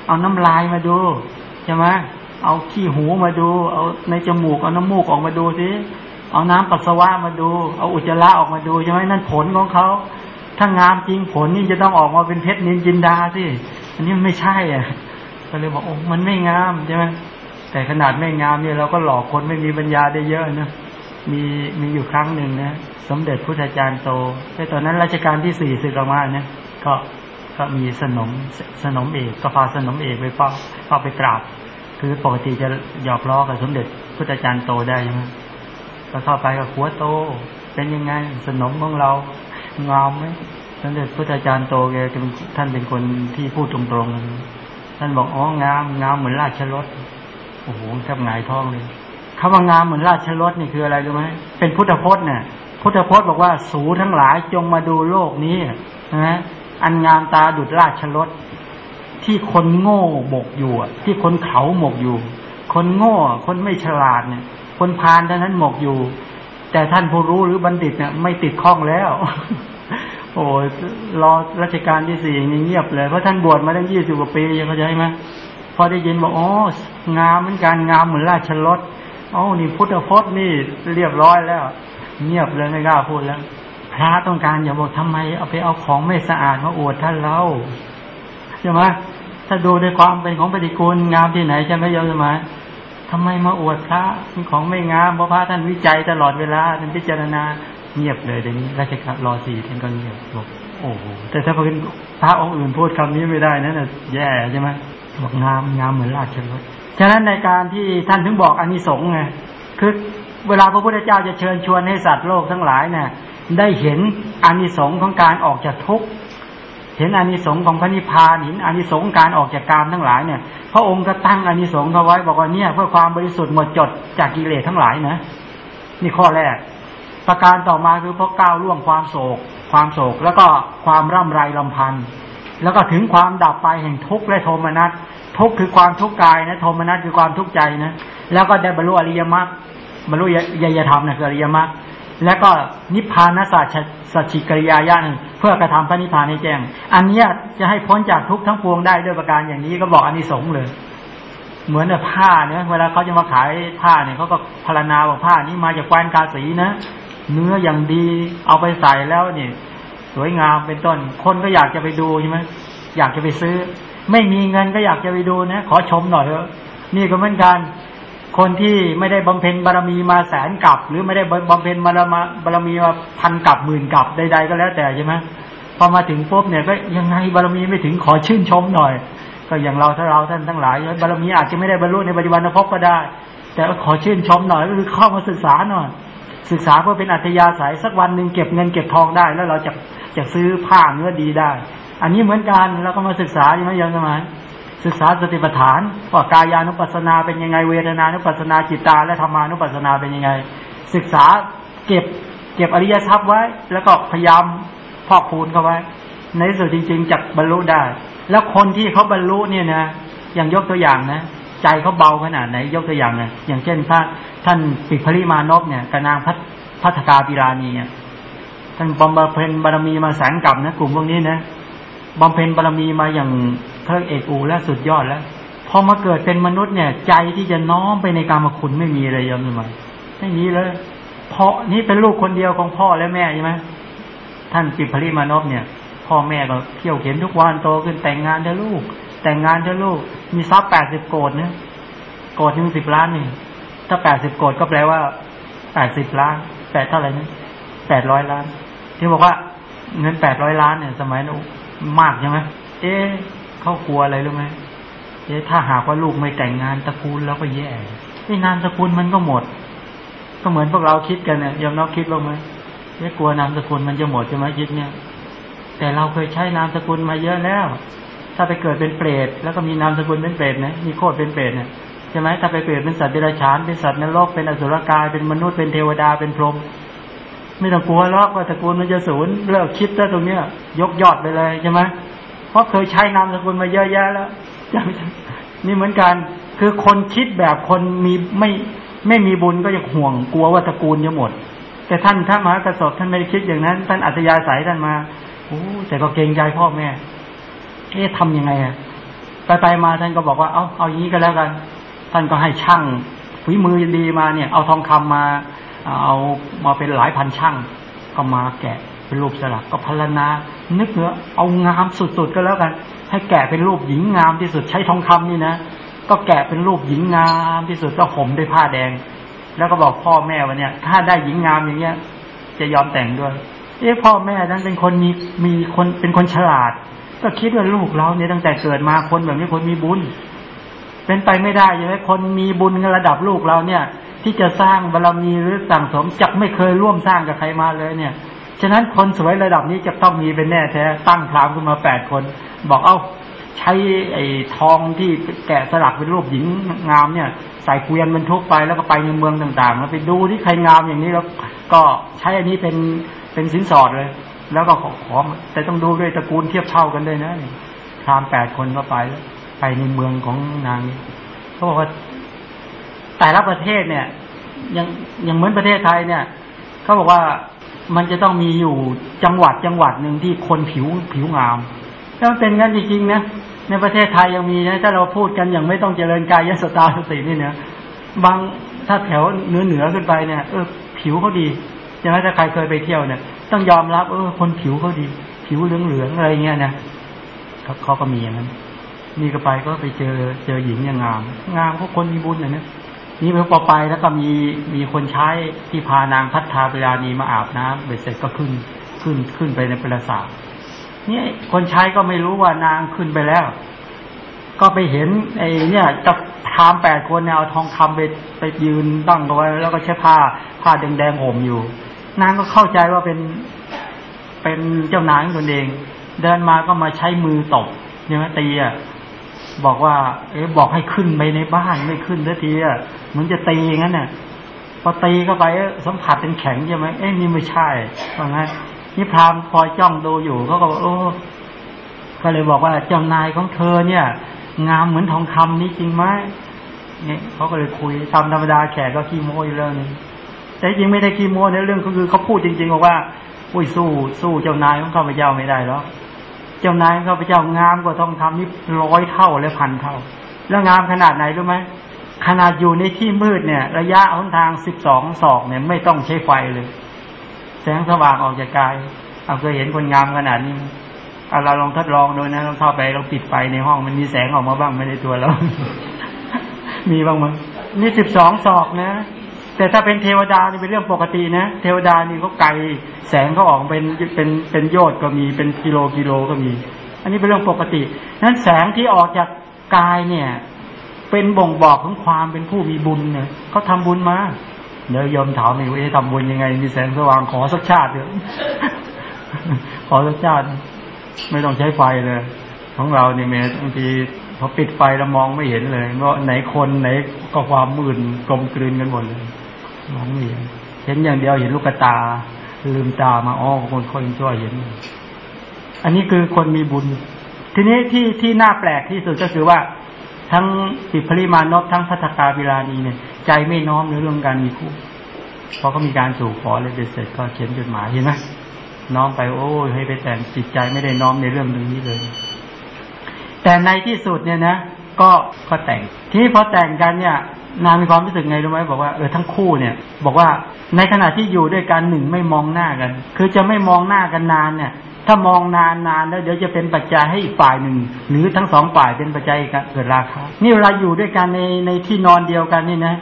เอาน้ำลายมาดูใช่ไหม เอาขี้หูมาดู เอาในจมูกเอาน้ำมูกออกมาดูสิเอาน้ำปัสสาวะมาดู เอาอุจจาระออกมาดูใช่ไหมนั่นผลของเขาถ้างามจริงผลนี่จะต้องออกมาเป็นเพชรนินจินดาสิอันนี้มันไม่ใช่อะ ก็เลยบอกโอ้มันไม่งามใช่ไหมแต่ขนาดไม่งามเนี่ยเราก็หลอกคนไม่มีปัญญาได้เยอะนะมีมีอยู่ครั้งหนึ่งนะสมเด็จพุทธจารย์โตแต่ตอนนั้นรัชกาลที่สี่สึกออกมาเนี่ยก็ก็มีสนมสนมเอกก็พาสนมเอกไปเฝ้าเฝ้าไปกราบ คือปกติจะหยอกล้อกับสมเด็จพุทธจารย์โตได้ใช่ไหมก็เข้าไปกับหัวโต เป็นยังไง สนมของเรางามไหมท่านเด็จพระอาจารย์โตแกท่านเป็นคนที่พูดตรงๆ ท่านบอกอ๋องามงามเหมือนราชรถโอ้โหแทบหงายท้องเลยคำว่างามเหมือนราชรถนี่คืออะไรรู้ไหมเป็นพุทธพจน์เนี่ยพุทธพจน์บอกว่าสูทั้งหลายจงมาดูโลกนี้นะอันงามตาดุดราชรถ ที่คนโง่หมกอยู่ที่คนเขาหมกอยู่ คนโง่คนไม่ฉลาดเนี่ย คนพาลเท่านั้นหมกอยู่ แต่ท่านผู้รู้หรือบัณฑิตเนี่ยไม่ติดข้องแล้ว โอ้รอรัชกาลที่สี่เงียบเลยเพราะท่านบวชมาตั้งยี่สิบกว่าปีเข้าใจไหมพอได้ยินบอกอ๋องามเหมือนกันงามเหมือนราชรถอ๋อนี่พุทธพจน์นี่เรียบร้อยแล้ว เงียบเลยไม่กล้าพูดแล้วพระต้องการอย่าบอกทำไมเอาไปเอาของไม่สะอาดมาอวดท่านเราใช่ไหม ถ้าดูในความเป็นของปฏิกูลงามที่ไหนใช่ไหมโยมสมัยทำไมมาอวดพระมีของไม่งามเพราะพระท่านวิจัยตลอดเวลาท่านพิจารณาเงียบเลยเดี๋ยวนี้ราชการรอสี่ท่านก็เงียบบอกโอ้โหแต่ถ้าเป็นพระองค์อื่นพูดคำนี้ไม่ได้นั่นแย่ใช่ไหมบอกงามงามเหมือนราชรถฉะนั้นในการที่ท่านถึงบอกอานิสงส์ไงคือเวลาพระพุทธเจ้าจะเชิญชวนให้สัตว์โลกทั้งหลายเนี่ยได้เห็นอานิสงส์ของการออกจากทุกข์ เห็นอานิสงส์ของพระนิพพานเห็นอานิสงส์การออกจากกามทั้งหลายเนี่ย พระองค์ก็ตั้งอานิสงส์เขาไว้บอกว่าเนี่ย เพื่อความบริสุทธิ์หมดจดจากกิเลสทั้งหลายนะนี่ข้อแรก ประการต่อมาคือเพราะก้าวล่วงความโศก ความโศก แล้วก็ความร่ำไรลำพันธ์แล้วก็ถึงความดับไปแห่งทุกข์และโทมนัสทุกข์คือความทุกข์กายนะโทมนัสคือความทุกข์ใจนะแล้วก็ได้บรรลุอริยมรรคบรรลุยยธรรมนะคืออริยมรรค แล้วก็นิพพานสัจสัจฉิกริยาญาณเพื่อกระทำพระนิพพานให้แจ้ง อันนี้จะให้พ้นจากทุกทั้งปวงได้ด้วยประการอย่างนี้ก็บอกอันนี้สงเลย เหมือนแบบผ้าเนี่ยเวลาเขาจะมาขายผ้าเนี่ยเขาก็พารณาว่าผ้านี้มาจากแคว้นกาสีนะ เนื้ออย่างดีเอาไปใส่แล้วนี่สวยงามเป็นต้น คนก็อยากจะไปดูใช่ไหมอยากจะไปซื้อ ไม่มีเงินก็อยากจะไปดูนะขอชมหน่อยเถอะนี่ก็เหมือนกัน คนที่ไม่ได้บำเพ็ญบารมีมาแสนกับ หรือไม่ได้บำเพ็ญบารมาบารมีมาพันกับหมื่นกับใด ๆ ก็แล้วแต่ใช่ไหมพอมาถึงปุ๊บเนี่ยก็ยังไงบารมีไม่ถึงขอชื่นชมหน่อย ก็อย่างเราถ้าเราท่านทั้งหลายบารมีอาจจะไม่ได้บรรลุในปัจจุบันภพก็ได้ แต่ขอชื่นชมหน่อยก็คือเข้ามาศึกษาหน่อยศึกษาเพื่อเป็นอัธยาศัยสักวันหนึ่งเก็บเงินเก็บทองได้ แล้วเราจะจะซื้อผ้าเนื้อดีได้ อันนี้เหมือนกันเราก็มาศึกษาใช่ไหมยังสมัย ศึกษาสติปัฏฐานว่ากายานุปัสสนาเป็นยังไงเวทนานุปัสสนาจิตตาและธรรมานุปัสสนาเป็นยังไง ศึกษาเก็บเก็บอริยทรัพย์ไว้ แล้วก็พยายามพอกพูนเข้าไว้ ในสุดจริง ๆจะบรรลุได้ แล้วคนที่เขาบรรลุเนี่ยนะอย่างยกตัวอย่างนะใจเขาเบาขนาดไหนยกตัวอย่างนะอย่างเช่นถ้าท่านปิพริมานพเนี่ยกนางพัพัฒกาปิราณีเนี่ยท่านบำเพ็ญบารมีมาแสนกับนะกลุ่มพวกนี้นะบำเพ็ญบารมีมาอย่าง พระเอกอูและสุดยอดแล้วพอมาเกิดเป็นมนุษย์เนี่ย ใจที่จะน้อมไปในการมาคุณไม่มีเลยยอมไหมไม่มีเลย เพราะนี่เป็นลูกคนเดียวของพ่อและแม่ใช่ไหมท่านปิพริมานพเนี่ย พ่อแม่ก็เที่ยวเข็นทุกวันโตขึ้นแต่งงานเธอลูก แต่งงานเธอลูก มีทรัพย์แปดสิบโกดเนี่ยโกดหนึ่งสิบล้านนี่ถ้าแปดสิบโกดก็แปลว่าแปดสิบล้านแปดเท่าไหร่นี่แปดร้อยล้าน ที่บอกว่าเงินแปดร้อยล้านเนี่ย สมัยนั้นมากใช่ไหมเอ๊ เขากลัวอะไรรู้ไหมเอ๊ถ้าหากว่าลูกไม่แต่งงานตระกูลแล้วก็แย่ไอ้นามตระกูลมันก็หมด ก็เหมือนพวกเราคิดกันเนี่ยยอมน้อคิดบ้างไหมเอ๊กลัวนามตระกูลมันจะหมดใช่ไหมคิดเนี่ย แต่เราเคยใช้นามตระกูลมาเยอะแล้ว ถ้าไปเกิดเป็นเปรตแล้วก็มีนามสกุลเป็นเปรตนะมีโคตรเป็นเปรตเนี่ยใช่ไหมถ้าไปเกิดเป็นสัตว์เดรัจฉานเป็นสัตว์นรกเป็นอสุรกายเป็นมนุษย์เป็นเทวดาเป็นพรหมไม่ต้องกลัวหรอกว่าตระกูลมันจะสูญเลิกคิดแล้วตรงเนี้ย ยกยอดไปเลยใช่ไหม เพราะเคยใช้นามสกุลมาเยอะแยะแล้วนี่เหมือนกัน คือคนคิดแบบคนมีไม่ไม่มีบุญก็จะห่วงกลัวว่าตระกูลจะหมด แต่ท่านถ้ามหากระสอบท่านไม่ได้คิดอย่างนั้น ท่านอัธยาศัยท่านมาโอ้แต่ก็เกรงใจพ่อแม่เอ๊ะทำยังไงอะไปไปมาท่านก็บอกว่าเอาเอาอย่างนี้ก็แล้วกัน ท่านก็ให้ช่างฝีมือดีมาเนี่ย เอาทองคำมา เอามาเป็นหลายพันช่างก็มาแกะ เป็นรูปสลักก็พลนานึกเนื้อเอางามสุดๆก็แล้วกัน ให้แกะเป็นรูปหญิงงามที่สุดใช้ทองคำนี่นะก็แกะเป็นรูปหญิงงามที่สุดก็ห่มด้วยผ้าแดง แล้วก็บอกพ่อแม่ว่าเนี่ย ถ้าได้หญิงงามอย่างเงี้ย จะยอมแต่งด้วยเอ๊ะพ่อแม่นั้นเป็นคนมีมีคนเป็นคนฉลาด ก็คิดว่าลูกเราเนี่ยตั้งแต่เกิดมาคนแบบนี้คนมีบุญ เป็นไปไม่ได้ใช่ไหมคนมีบุญระดับลูกเราเนี่ย ที่จะสร้างบารมีหรือสั่งสมจักไม่เคยร่วมสร้างกับใครมาเลยเนี่ย ฉะนั้นคนสวยระดับนี้จะต้องมีเป็นแน่แท้ตั้งพรามขึ้นมาแปดคน บอกเอาใช้ไอ้ทองที่แกะสลักเป็นรูปหญิงงามเนี่ย ใส่เกวียนบรรทุกไปแล้วก็ไปในเมืองต่างๆ แล้วไปดูที่ใครงามอย่างนี้แล้วก็ใช้อันนี้เป็นเป็นสินสอดเลย แล้วก็ขอขอแต่ต้องดูด้วยตระกูลเทียบเท่ากันด้วยนะพรามแปดคนก็ไปไปในเมืองของนางนี้เขาบอกว่าแต่ละประเทศเนี่ย ยังยังเหมือนประเทศไทยเนี่ยเขาบอกว่า มันจะต้องมีอยู่จังหวัดจังหวัดหนึ่งที่คนผิวผิวงามถ้ามันเป็นงั้นจริงๆนะในประเทศไทยยังมีนะถ้าเราพูดกันอย่างไม่ต้องเจริญกายสตาสตินี่เนี่ยบางถ้าแถวเหนือเหนือขึ้นไปเนี่ยเออผิวเขาดีใช่ไหมถ้าใครเคยไปเที่ยวเนี่ย ต้องยอมรับเออคนผิวเขาดี ผิวเหลืองเหลืองอะไรเงี้ยนะเขาเขาก็มีอย่างนั้นนี่ก็ไปก็ไปเจอเจอหญิงอย่างงาม งามเขาคนมีบุญอย่างนี้ นี่เพอไปแล้วก็มีมีคนใช้ที่พานางพัฒนาเวลานีมาอาบน้ำเบ็ดเสร็จก็ขึ้นขึ้นขึ้นไปในปราสาทเนี่ยคนใช้ก็ไม่รู้ว่านางขึ้นไปแล้ว ก็ไปเห็นไอ้เนี่ยจะทามแปดคนเนี่ยเอาทองคำไปไปยืนตั้งเอาไว้แล้วก็ใช้ผ้าผ้าแดงๆห่มอยู่ นางก็เข้าใจว่าเป็นเป็นเจ้านายของตนเอง เดินมาก็มาใช้มือตบใช่ไหมตีอะ บอกว่า เอ๊บอกให้ขึ้นไปในบ้านไม่ขึ้นสักทีอะมันจะตีงั้นเนี่ยพอตีเข้าไปสัมผัสเป็นแข็งใช่ไหมเอ๊ะนี่ไม่ใช่เพรางั้นนี่พรามคอยจ้องดูอยู่เขาก็บอกโอ้ก็เลยบอกว่าเจ้านายของเธอเนี่ย งามเหมือนทองคำนี้จริงไหมเนี่ยเขาก็เลยคุยตามธรรมดาแขกก็ขี้โม้อยู่เรื่องนี้แต่จริงไม่ได้ขี้โม้ในเรื่องก็คือเขาพูดจริงๆบอกว่า อุ้ยสู้สู้เจ้านายของข้าพเจ้าไม่ได้หรอก เจ้านายข้าพเจ้างามกว่าทองคำนี่ร้อยเท่าและพันเท่า แล้วงามขนาดไหนรู้ไหมขนาดอยู่ในที่มืดเนี่ย ระยะหนทางสิบสองศอกเนี่ยไม่ต้องใช้ไฟเลย แสงสว่างออกจากกายเอาเคยเห็นคนงามขนาดนี้เอาเราลองทดลองดูนะลองเข้าไปเราปิดไฟในห้องมันมีแสงออกมาบ้างไม่ในตัวเรา มีบ้างมั้งนี่สิบสองศอกนะ แต่ถ้าเป็นเทวดานี่เป็นเรื่องปกตินะ เทวดานี่เขาไกลแสงเขาออกเป็นเป็นเป็นโยชน์ก็มีเป็นกิโลกิโลก็มี อันนี้เป็นเรื่องปกตินั้นแสงที่ออกจากกายเนี่ย เป็นบ่งบอกของความเป็นผู้มีบุญเนี่ยเขาทาบุญมาเดี๋ยวยอมถามอีกว่าทำบุญยังไง มีแสงสว่างขอสักชาติเถอะขอสักชาติ ไม่ต้องใช้ไฟเลย ของเราเนี่ยแม้บางทีพอปิดไฟแล้วมองไม่เห็นเลยว่าไหนคนไหนก็ความมืดกลมกลืนกันหมดเลย มองไม่เห็น เห็นอย่างเดียวเห็นลูกตา ลืมตามาอ๋อคนคนช่วยเห็น อันนี้คือคนมีบุญ ทีนี้ที่ที่น่าแปลกที่สุดก็คือว่า ทั้งปิพริมานพทั้งพัฒกาวิลานีเนี่ย ใจไม่น้อมในเรื่องการมีคู่พอเขามีการสู่ขอเลยเสร็จก็เขียนจดหมายเห็นไหมน้อมไปโอ้ยให้ไปแต่งจิตใจไม่ได้น้อมในเรื่องนี้เลย แต่ในที่สุดเนี่ยนะก็ก็แต่ง ทีนี้พอแต่งกันเนี่ย นางมีความรู้สึกไงรู้ไหมบอกว่าเออทั้งคู่เนี่ย บอกว่าในขณะที่อยู่ด้วยกันหนึ่งไม่มองหน้ากัน คือจะไม่มองหน้ากันนานเนี่ย ถ้ามองนานนานแล้วเดี๋ยวจะเป็นปัจจัยให้อีกฝ่ายหนึ่ง หรือทั้งสองฝ่ายเป็นปัจจัยเกิดราคานี่เวลาอยู่ด้วยกันในในที่นอนเดียวกันนี่นะ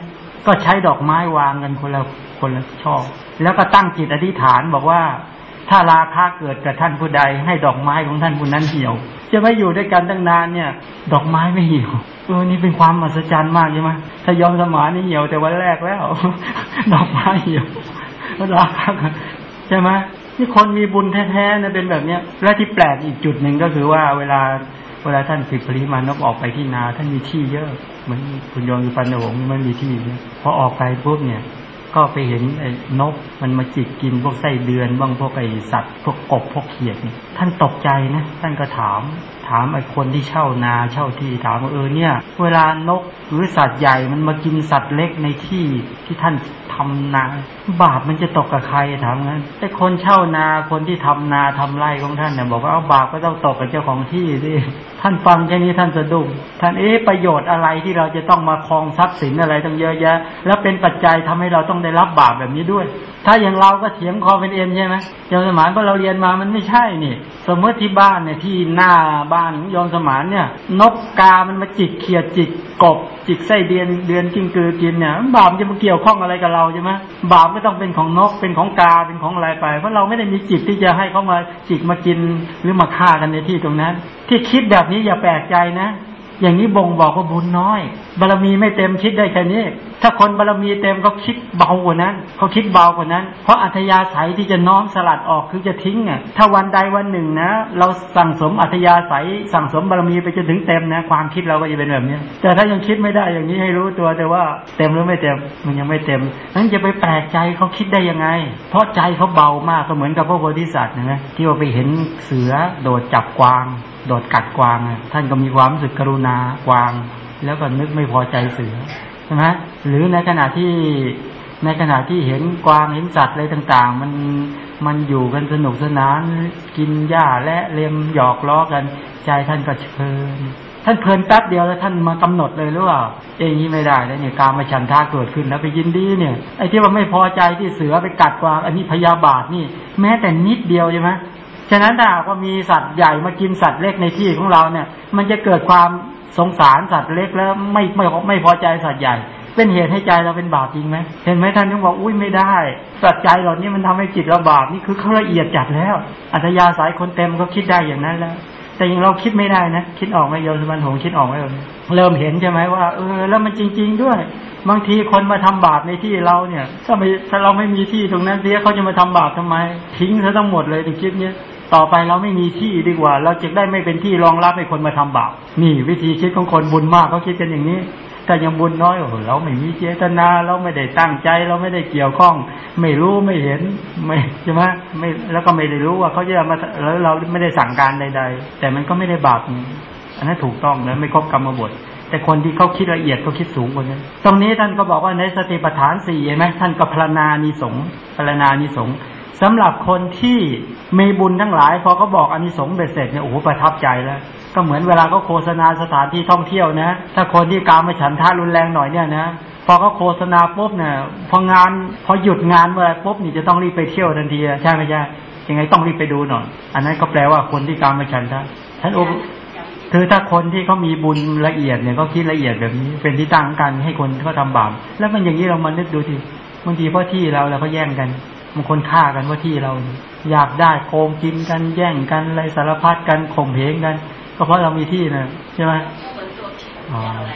ก็ใช้ดอกไม้วางกันคนละคนละช่อแล้วก็ตั้งจิตอธิษฐานบอกว่า ถ้าราคาเกิดกับท่านผู้ใด ให้ดอกไม้ของท่านผู้นั้นเหี่ยว จะไม่อยู่ด้วยกันตั้งนานเนี่ย ดอกไม้ไม่เหี่ยว เออนี่เป็นความมหัศจรรย์มากใช่ไหมถ้ายอมสมานนี่เหี่ยวแต่วันแรกแล้วดอกไม้เหี่ยวราคาใช่ไหมนี่คนมีบุญแท้ๆนะเป็นแบบเนี้ย และที่แปลกอีกจุดหนึ่งก็คือว่าเวลาเวลาท่านสิปริมานกออกไปที่นา ท่านมีที่เยอะเหมือนคุณยองอยู่ปันหงมันมีที่เยอะพอออกไปปุ๊บเนี่ย ก็ไปเห็นไอ้นกมันมาจิกกินพวกไส้เดือนบ้างพวกไอ้สัตว์พวกกบพวกเขียดนี่ท่านตกใจนะท่านก็ถาม ถามไอ้คนที่เช่านาเช่าที่ถามว่าเออเนี่ย เวลานกหรือสัตว์ใหญ่มันมากินสัตว์เล็กในที่ที่ท่าน ทำนา บาปมันจะตกกับใครถามงั้นไอ้คนเช่านาคนที่ทำนาทำไร่ของท่านเนี่ยบอกว่าเอาบาปก็ต้องตกกับเจ้าของที่สิท่านฟังแค่นี้ท่านสะดุ้งท่านเอ๊ะประโยชน์อะไรที่เราจะต้องมาคลองทรัพย์สินอะไรต้องเยอะแยะ แล้วเป็นปัจจัยทำให้เราต้องได้รับบาปแบบนี้ด้วย ถ้าอย่างเราก็เถียงคอเป็นเอ็นใช่ไหมยอมสมานก็เราเรียนมามันไม่ใช่นี่ สมมติที่บ้านเนี่ยที่หน้าบ้านยอมสมานเนี่ย นกกา มันมาจิกเขียดจิกกบจิกไส้เดือนเดือนกิ้งกือกินเนี่ยบาปจะมาเกี่ยวข้องอะไรกับเราใช่ไหมบาปไม่ต้องเป็นของนกเป็นของกาเป็นของอะไรไป เพราะเราไม่ได้มีจิตที่จะให้เขามาจิกมากินหรือมาฆ่ากันในที่ตรงนั้น ที่คิดแบบนี้อย่าแปลกใจนะ อย่างนี้บ่งบอกว่าบุญน้อย บารมีไม่เต็มคิดได้แค่นี้ ถ้าคนบารมีเต็มเขาคิดเบากว่านั้นเขาคิดเบากว่านั้น เพราะอัธยาศัยที่จะน้อมสลัดออกคือจะทิ้งอะถ้าวันใดวันหนึ่งนะ เราสั่งสมอัธยาศัย สั่งสมบารมีไปจนถึงเต็มนะ ความคิดเราก็จะเป็นแบบนี้แต่ถ้ายังคิดไม่ได้อย่างนี้ให้รู้ตัวแต่ว่าเต็มหรือไม่เต็มมันยังไม่เต็มนั้นจะไปแปลกใจเขาคิดได้ยังไง เพราะใจเขาเบามากก็เหมือนกับพระโพธิสัตว์นะที่ว่าไปเห็นเสือโดดจับกวาง โดดกัดกวางท่านก็มีความรู้สึกกรุณากวาง แล้วก็นึกไม่พอใจเสือใช่ไหมหรือในขณะที่ในขณะที่เห็นกวางเห็นสัตว์อะไรต่าง ๆ มันมันอยู่กันสนุกสนานกินหญ้าและเลียมหยอกล้อกันใจท่านก็เชิญท่านเพลินแป๊บเดียวแล้วท่านมากำหนดเลยหรือเปล่าเองนี้ไม่ได้แล้วเนี่ยการมาฉันทาเกิดขึ้นแล้วไปยินดีเนี่ยไอ้ที่ว่าไม่พอใจที่เสือไปกัดกวางอันนี้พยาบาทนี่ แม้แต่นิดเดียวใช่ไหม ฉะนั้นถ้าหากว่ามีสัตว์ใหญ่มากินสัตว์เล็กในที่ของเราเนี่ย มันจะเกิดความสงสารสัตว์เล็กแล้วไม่ไม่ไม่พอใจสัตว์ใหญ่ เป็นเหตุให้ใจเราเป็นบาปจริงไหมเห็นไหมท่านต้องบอกอุ้ยไม่ได้ สัตว์ใจเหล่านี้มันทำให้จิตเราบาปนี่คือเขาละเอียดจัดแล้ว อัธยาศัยคนเต็มก็คิดได้อย่างนั้นแล้วแต่ยังเราคิดไม่ได้นะ คิดออกไหมโยมสุวรรณหงคิดออกไหมเริ่มเห็นใช่ไหมว่าเออแล้วมันจริง ๆ ด้วย บางทีคนมาทำบาปในที่เราเนี่ย ถ้าไม่ถ้าเราไม่มีที่ตรงนั้นเสียเขาจะมาทำบาปทำไม ทิ้งซะทั้งหมดเลยถึงคิดเนี้ย ต่อไปเราไม่มีที่ดีกว่า เราจะได้ไม่เป็นที่รองรับให้คนมาทำบาปนี่วิธีคิดของคนบุญมากเขาคิดกันอย่างนี้ แต่ยังบุญน้อยโอ้โหเราไม่มีเจตนาเราไม่ได้ตั้งใจ เราไม่ได้เกี่ยวข้อง ไม่รู้ไม่เห็นไม่ใช่ไหมไม่แล้วก็ไม่ได้รู้ว่าเขาจะมาแล้วเราไม่ได้สั่งการใด ๆ แต่มันก็ไม่ได้บาปอันนั้นถูกต้องแล้วไม่ครบกรรมบทแต่คนที่เขาคิดละเอียดเขาคิดสูงกว่านั้นตรงนี้ท่านก็บอกว่าในสติปัฏฐานสี่เห็นไหมท่านก็พรณนานิสงพรณนานิสง สำหรับคนที่มีบุญทั้งหลาย พอเขาบอกอานิสงส์เบ็ดเสร็จเนี่ยโอ้โหประทับใจแล้ว ก็เหมือนเวลาเขาโฆษณาสถานที่ท่องเที่ยวนะ ถ้าคนที่กามาฉันท่ารุนแรงหน่อยเนี่ยนะพอเขาโฆษณาปุ๊บเนี่ยพองานพอหยุดงานเมื่อปุ๊บนี่จะต้องรีบไปเที่ยวทันทีใช่ไหมใช่ยังไงต้องรีบไปดูหน่อย อันนั้นก็แปลว่าคนที่กามาฉันท่าท่านอบคือถ้าคนที่เขามีบุญละเอียดเนี่ยเขาคิดละเอียดแบบนี้เป็นที่ตั้งกันให้คนเขาทาบาปแล้วมันอย่างนี้เรามานึกดูทีบางทีพราะที่เราแล้วก็แย่งกัน บางคนฆ่ากันว่าที่เราอยากได้โกงกินกันแย่งกันอะไรสารพัดกันข่มเหงกัน ก็เพราะเรามีที่นะใช่ไหม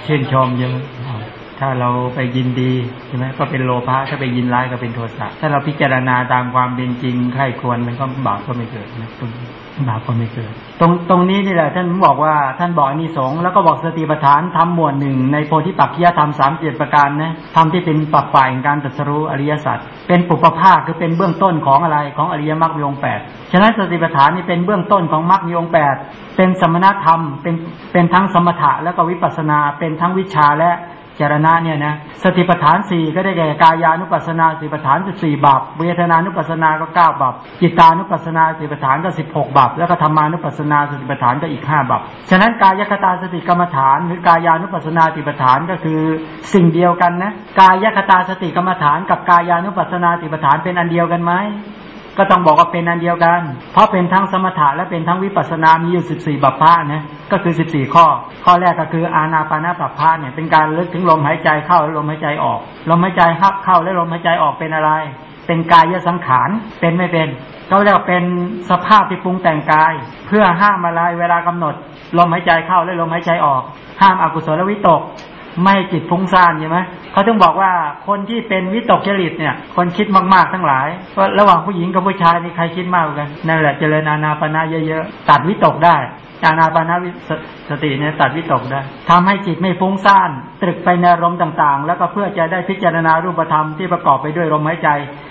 เช่นชมเยอะถ้าเราไปยินดีใช่ไหมก็เป็นโลภะถ้าไปยินร้ายก็เป็นโทสะถ้าเราพิจารณาตามความเป็นจริงใครควรมันก็บาปก็ไม่เกิดนะตรง บาปก็ไม่เกิด ตรงตรงนี้นี่แหละท่านบอกว่าท่านบอกอนิสงส์แล้วก็บอกสติปัฏฐานทำหมวดหนึ่งในโพธิปักขียธรรมสามเจ็ดประการนะทำที่เป็นปักฝ่ายการตรัสรู้อริยสัจเป็นปุปภาคคือเป็นเบื้องต้นของอะไรของอริยมรรคมีองแปดฉะนั้นสติปัฏฐานนี่เป็นเบื้องต้นของมรรคมีองแปดเป็นสมณธรรมเป็นเป็นทั้งสมถะแล้วก็วิปัสนาเป็นทั้งวิชาและ จารณะเนี่ยนะสติปัฏฐานสี่ก็ได้แก่กายานุปัสสนาสติปัฏฐานสิบสี่บาปเวทนานุปัสสนาก็เก้าบาปจิตานุปัสสนาสติปัฏฐานก็สิบหกบาปแล้วก็ธรรมานุปัสสนาสติปัฏฐานก็อีกห้าบาปฉะนั้นกายคตาสติกรรมฐานหรือกายานุปัสสนาสติปัฏฐานก็คือสิ่งเดียวกันนะกายคตาสติกรรมฐานกับกายานุปัสสนาสติปัฏฐานเป็นอันเดียวกันไหม ก็ต้องบอกว่าเป็นอันเดียวกัน เพราะเป็นทั้งสมถะและเป็นทั้งวิปัสนามีอยู่สิบสี่บัพพะนะก็คือสิบสี่ข้อ ข้อแรกก็คืออาณาปานาบัพพะเนี่ยเป็นการลึกถึงลมหายใจเข้าและลมหายใจออกลมหายใจเข้าเข้าและลมหายใจออกเป็นอะไร เป็นกายสังขารเป็นไม่เป็นเขาเรียกเป็นสภาพที่ปรุงแต่งกาย เพื่อห้ามอะไรเวลากำหนด ลมหายใจเข้าและลมหายใจออก ห้ามอกุศลวิตก ไม่จิตฟุ้งซ่านใช่ไหมเขาต้องบอกว่าคนที่เป็นวิตกจริตเนี่ย คนคิดมากๆทั้งหลายว่าระหว่างผู้หญิงกับผู้ชายนี่ใครคิดมากกันนั่นแหละเจริญนานาปนาเยอะๆตัดวิตกได้อานาปานาสติเนี่ยตัดวิตกได้ทำให้จิตไม่ฟุ้งซ่าน ตรึกไปในอารมณ์ต่างๆ แล้วก็เพื่อจะได้พิจารณารูปธรรมที่ประกอบไปด้วยลมหายใจ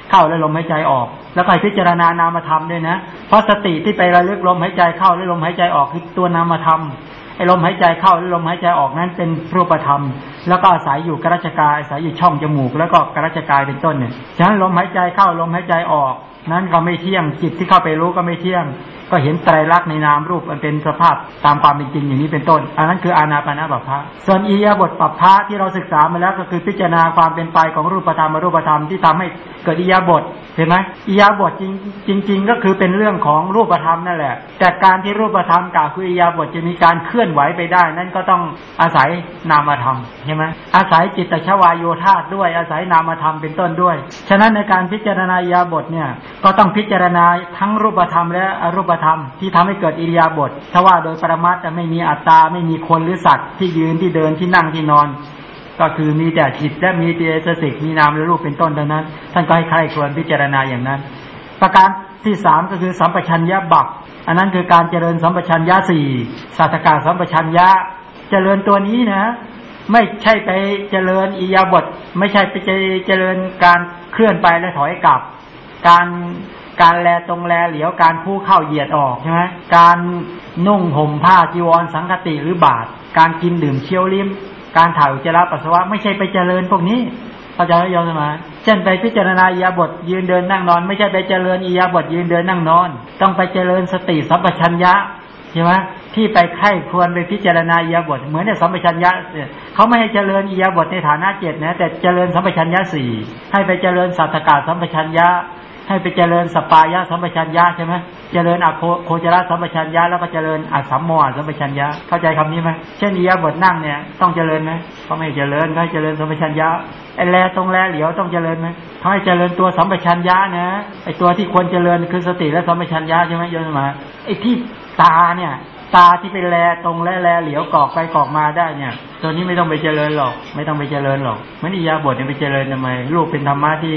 เข้าและลมหายใจออก แล้วก็พิจารณานามธรรมด้วยนะ เพราะสติที่ไประลึกลมหายใจเข้าและลมหายใจออกคือตัวนามธรรม ไอ้ลมหายใจเข้าและลมหายใจออกนั้นเป็นรูปธรรม แล้วก็อาศัยอยู่กระชกายอาศัยอยู่ช่องจมูก แล้วก็กระชกายเป็นต้นเนี่ยฉะนั้นลมหายใจเข้าลมหายใจออก นั้นก็ไม่เที่ยงจิตที่เข้าไปรู้ก็ไม่เที่ยง ก็เห็นไตรลักษณ์ในนามรูปมันเป็นสภาพตามความเป็นจริงอย่างนี้เป็นต้น อันนั้นคืออานาปานาบัพพะส่วนอียบทปัพพะที่เราศึกษามาแล้วก็คือพิจารณาความเป็นไปของรูปธรรมรูปธรรมที่ทำให้เกิดอียบทเห็นไหมอียบทจริงจริงๆก็คือเป็นเรื่องของรูปธรรมนั่นแหละ แต่การที่รูปธรรมกล่าวคืออียบทจะมีการเคลื่อนไหวไปได้ นั่นก็ต้องอาศัยนามธรรมใช่ไหมอาศัยจิตตชวายโยธาด้วยอาศัยนามธรรมเป็นต้นด้วย ฉะนั้นในการพิจารณาอียบทเนี่ยก็ต้องพิจารณาทั้งรูปธรรมและอรูปธรรมที่ทำให้เกิดอิริยาบถถ้าว่าโดยปรมัตจะไม่มีอัตตาไม่มีคนหรือสัตว์ที่ยืนที่เดินที่นั่งที่นอน ก็คือมีแต่จิตและมีเตสิกมีนามและรูปเป็นต้นเท่านั้น ท่านก็ให้ใครควรพิจารณาอย่างนั้น ประการที่สามก็คือสัมปชัญญะบัพอันนั้นคือการเจริญสัมปชัญญะสี่สัตกาสัมปชัญญะเจริญตัวนี้นะ ไม่ใช่ไปเจริญอิยาบท ไม่ใช่ไปเจริญการเคลื่อนไปและถอยกลับ การการแลตรงแลเหลียวการคู่เข้าเหยียดออกใช่ไหมการนุ่งห่มผ้าจีวรสังคติหรือบาท การกินดื่มเคี้ยวลิ้ม การถ่ายอุจจาระปัสสาวะไม่ใช่ไปเจริญพวกนี้เข้าใจไหมโยมสมาเช่นไปพิจารณาอียาบทยืนเดินนั่งนอน ไม่ใช่ไปเจริญอียาบทยืนเดินนั่งนอน ต้องไปเจริญสติสัมปชัญญะใช่ไหมที่ไปไข้ควรไปพิจารณาอียาบทเหมือนในสัมปชัญญะเขาไม่ให้เจริญอียาบทในฐานะเจ็ดนะแต่เจริญสัมปชัญญะสี่ให้ไปเจริญสัตตกาสัมปชัญญะ ให้ไปเจริญสปายะสัมปชัญญะใช่ไหมเจริญอโคจรสัมปชัญญะแล้วก็เจริญอสัมโมหสัมปชัญญะเข้าใจคำนี้ไหมเช่นอียาบทนั่งเนี่ยต้องเจริญไหมเขาไม่เจริญเขาเจริญสัมปชัญญะไอ้แลตรงแลเหลียวต้องเจริญไหมเขาให้เจริญตัวสัมปชัญญะนะไอ้ตัวที่ควรเจริญคือสติและสัมปชัญญะใช่ไหมโยมมาไอ้ที่ตาเนี่ยตาที่เป็นแลตรงแลแลเหลียวกอกไปกอกมาได้เนี่ย ตัวนี้ไม่ต้องไปเจริญหรอก ไม่ต้องไปเจริญหรอกมันอียาบทเนี่ยไปเจริญทำไมรูปเป็นธรรมะที่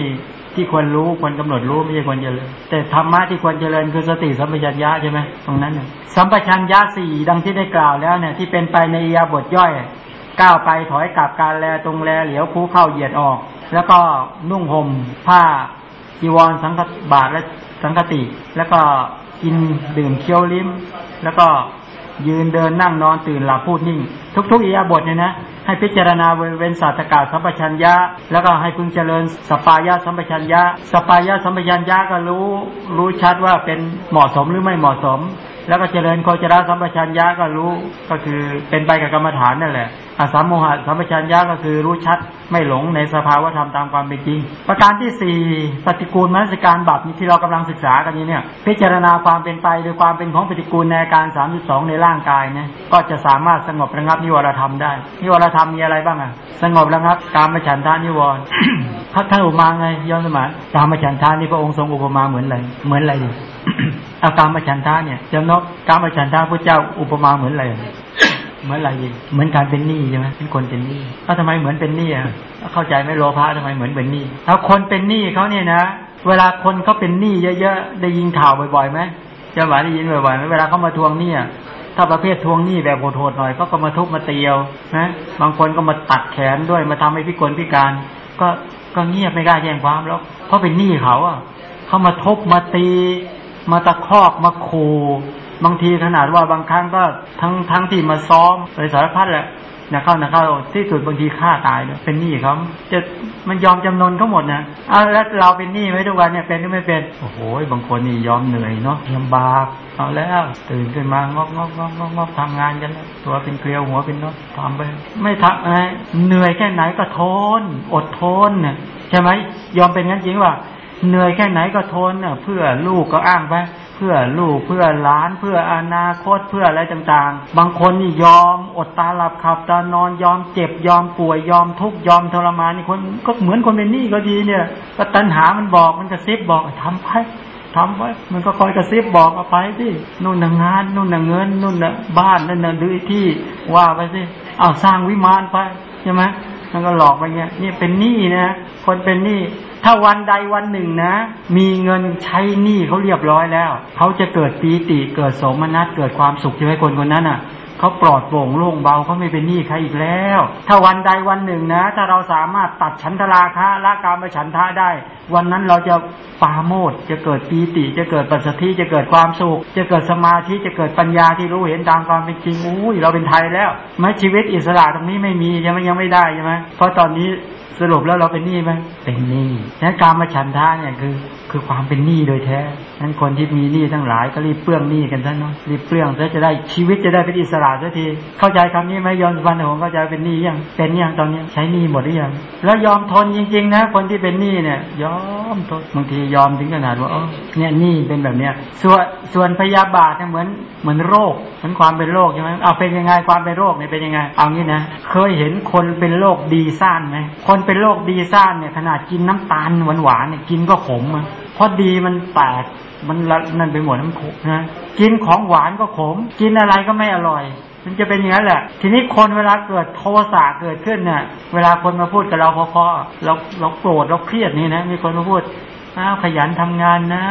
ที่ควรรู้ควรกำหนดรู้ไม่ใช่ควรเจริญ แต่ธรรมะที่ควรเจริญคือสติสัมปชัญญะใช่ไหมตรงนั้นน่ยสัมปชัญญะสี่ดังที่ได้กล่าวแล้วเนี่ย ที่เป็นไปในยาบทย่อยก้าวไปถอยกลับการแลตรงแลเหลียวคู่เข้าเหยียดออก แล้วก็นุ่งห่มผ้าจีวรสังกบาทและสังกติ แล้วก็กินดื่มเคี้ยวลิ้ม แล้วก็ ยืนเดินนั่งนอนตื่นหลับพูดนิ่ง ทุกๆอิยาบทเนี่ยนะให้พิจารณาเว้นศาสตกาสัมปชัญญะแล้วก็ให้พึงเจริญสปายะสัมปชัญญะสปายะสัมปชัญญะก็รู้รู้ชัดว่าเป็นเหมาะสมหรือไม่เหมาะสม แล้วก็เจริญโคจรสัมปชัญญะก็รู้ก็คือเป็นไปกับกรรมฐานนั่นแหละ อาสัมโมหะสัมปชัญญะก็คือรู้ชัดไม่หลงในสภาวะธรรมตามความเป็นจริง ประการที่สี่ปฏิกูลมนสการบัพที่เรากำลังศึกษากันนี้เนี่ย พิจารณาความเป็นไปโดยความเป็นของปฏิกูลในการสามสองในร่างกายเนี่ยก็จะสามารถสงบระงับนิวรธรรมได้นิวรธรรมมีอะไรบ้างอะสงบระงับการมฉันทานิวรณ์พักท่านอุมาไงย้อนสมัยการมฉันทานี่พระองค์ทรงอุปมาเหมือนอะไรเหมือนอะไรดิอาการมฉันทาเนี่ยจำนกการมฉันทาพระเจ้าอุปมาเหมือนอะไร เหมือนอะไรเหมือนการเป็นหนี้ใช่ไหมเป็นคนเป็นหนี้ถ้าทำไมเหมือนเป็นหนี้อะเข้าใจไหมโลภะทำไมเหมือนเป็นหนี้ถ้าคนเป็นหนี้เขาเนี่ยนะเวลาคนเขาเป็นหนี้เยอะๆได้ยินข่าวบ่อยๆไหมจะหวานได้ยินบ่อยๆไหมเวลาเขามาทวงหนี้ถ้าประเภททวงหนี้แบบโหดๆหน่อยเขาก็มาทุบมาเตียวนะบางคนก็มาตัดแขนด้วยมาทำให้พิกลพิการ ก็ก็เงียบไม่กล้าแจ้งความแล้วเพราะเป็นหนี้เขาอะเขามาทุบมาตี มาตะคอกมาขู่ บางทีขนาดว่าบางครั้งก็ทั้งทั้งที่มาซ้อมไปสารพัดแหละนะเข้านะเข้าที่สุดบางทีฆ่าตายเลยเป็นหนี้เขาจะมันยอมจำนนเขาหมดนะเอาแล้วเราเป็นหนี้ไหมทุกวันเนี่ยเป็นหรือไม่เป็นโอ้โหบางคนนี่ยอมเหนื่อยเนาะลำบากเอาแล้วตื่นขึ้นมางอกงอกงอกงอกงอกทำงานกันแล้วตัวเป็นเกลียวหัวเป็นน็อตทำไปไม่ทำอะไรเหนื่อยแค่ไหนก็ทน อดทนเนี่ยใช่ไหมยอมเป็นงั้นจริงว่าเหนื่อยแค่ไหนก็ทนเน่ะเพื่อลูกก็อ้างไป เพื่อลูกเพื่อหลานเพื่ออนาคตเพื่ออะไรต่างๆ บางคนนี่ยอมอดตาหลับขับตานอนยอมเจ็บยอมป่วยยอมทุกข์ยอมทรมานนี่คนก็เหมือนคนเป็นหนี้ก็ดีเนี่ยก็ตัณหามันบอกมันกระซิบบอกทำไปทำไว้มันก็คอยกระซิบบอกเอาไปที่นู่นน่ะงานนู่นน่ะเงินนู่นน่ะบ้านนั่นน่ะดื้อที่ว่าไปสิเอาสร้างวิมานไปใช่ไหม มันก็หลอกไปเงี้ยนี่เป็นหนี้นะ คนเป็นหนี้ถ้าวันใดวันหนึ่งนะ มีเงินใช้หนี้เขาเรียบร้อยแล้ว เขาจะเกิดปีติเกิดสมนัตเกิดความสุขใช่ไหมคนคนนั้นอะ เขาปลอดโปร่งโล่งเบาเขาไม่เป็นหนี้ใครอีกแล้ว ถ้าวันใดวันหนึ่งนะ ถ้าเราสามารถตัดฉันทราคะละการมาฉันทะได้ วันนั้นเราจะปาโมดจะเกิดปีติ จะเกิดปัสสติจะเกิดความสุข จะเกิดสมาธิจะเกิดปัญญาที่รู้เห็นตามความเป็นจริงอุ้ยเราเป็นไทยแล้วไม่ชีวิตอิสระตรงนี้ไม่มียังไม่ยังไม่ได้ใช่ไหมเพราะตอนนี้สรุปแล้วเราเป็นหนี้ไหมเป็นหนี้นั้นการมาฉันทะเนี่ยคือ คือความเป็นหนี้โดยแท้ นั้นคนที่มีหนี้ทั้งหลายก็รีบเปลื้องหนี้กันซะเนาะรีบเปลื้องซะจะได้ชีวิตจะได้เป็นอิสระสักทีเข้าใจคำนี้ไหมยอมวันผมเข้าใจเป็นหนี้ยังเป็นยังตอนนี้ใช้หนี้หมดหรือยังแล้วยอมทนจริง ๆ นะ คนที่เป็นหนี้เนี่ยยอมทนบางทียอมถึงขนาดว่าเออเนี่ยหนี้เป็นแบบเนี้ยส่วนส่วนพยาบาทเนี่ยเหมือนเหมือนโรคเหมือนความเป็นโรคใช่ไหมเอาเป็นยังไงความเป็นโรคเนี่ยเป็นยังไงเอางี้นะเคยเห็นคนเป็นโรคดีซ่านไหมคนเป็นโรคดีซ่านเนี่ยขนาดกินน้ำตาลหวานๆเนี่ยกินก็ขมอะ เพราะดีมันแตกมันนั่นไปหมดน้ำขมนะกินของหวานก็ขม กินอะไรก็ไม่อร่อย มันจะเป็นอย่างนั้นแหละ ทีนี้คนเวลาเกิดโทสะเกิดขึ้นเนี่ยเวลาคนมาพูดกับเราพอๆเราเราโกรธเราเครียดนี่นะมีคนมาพูดอ้าวขยันทำงานนะ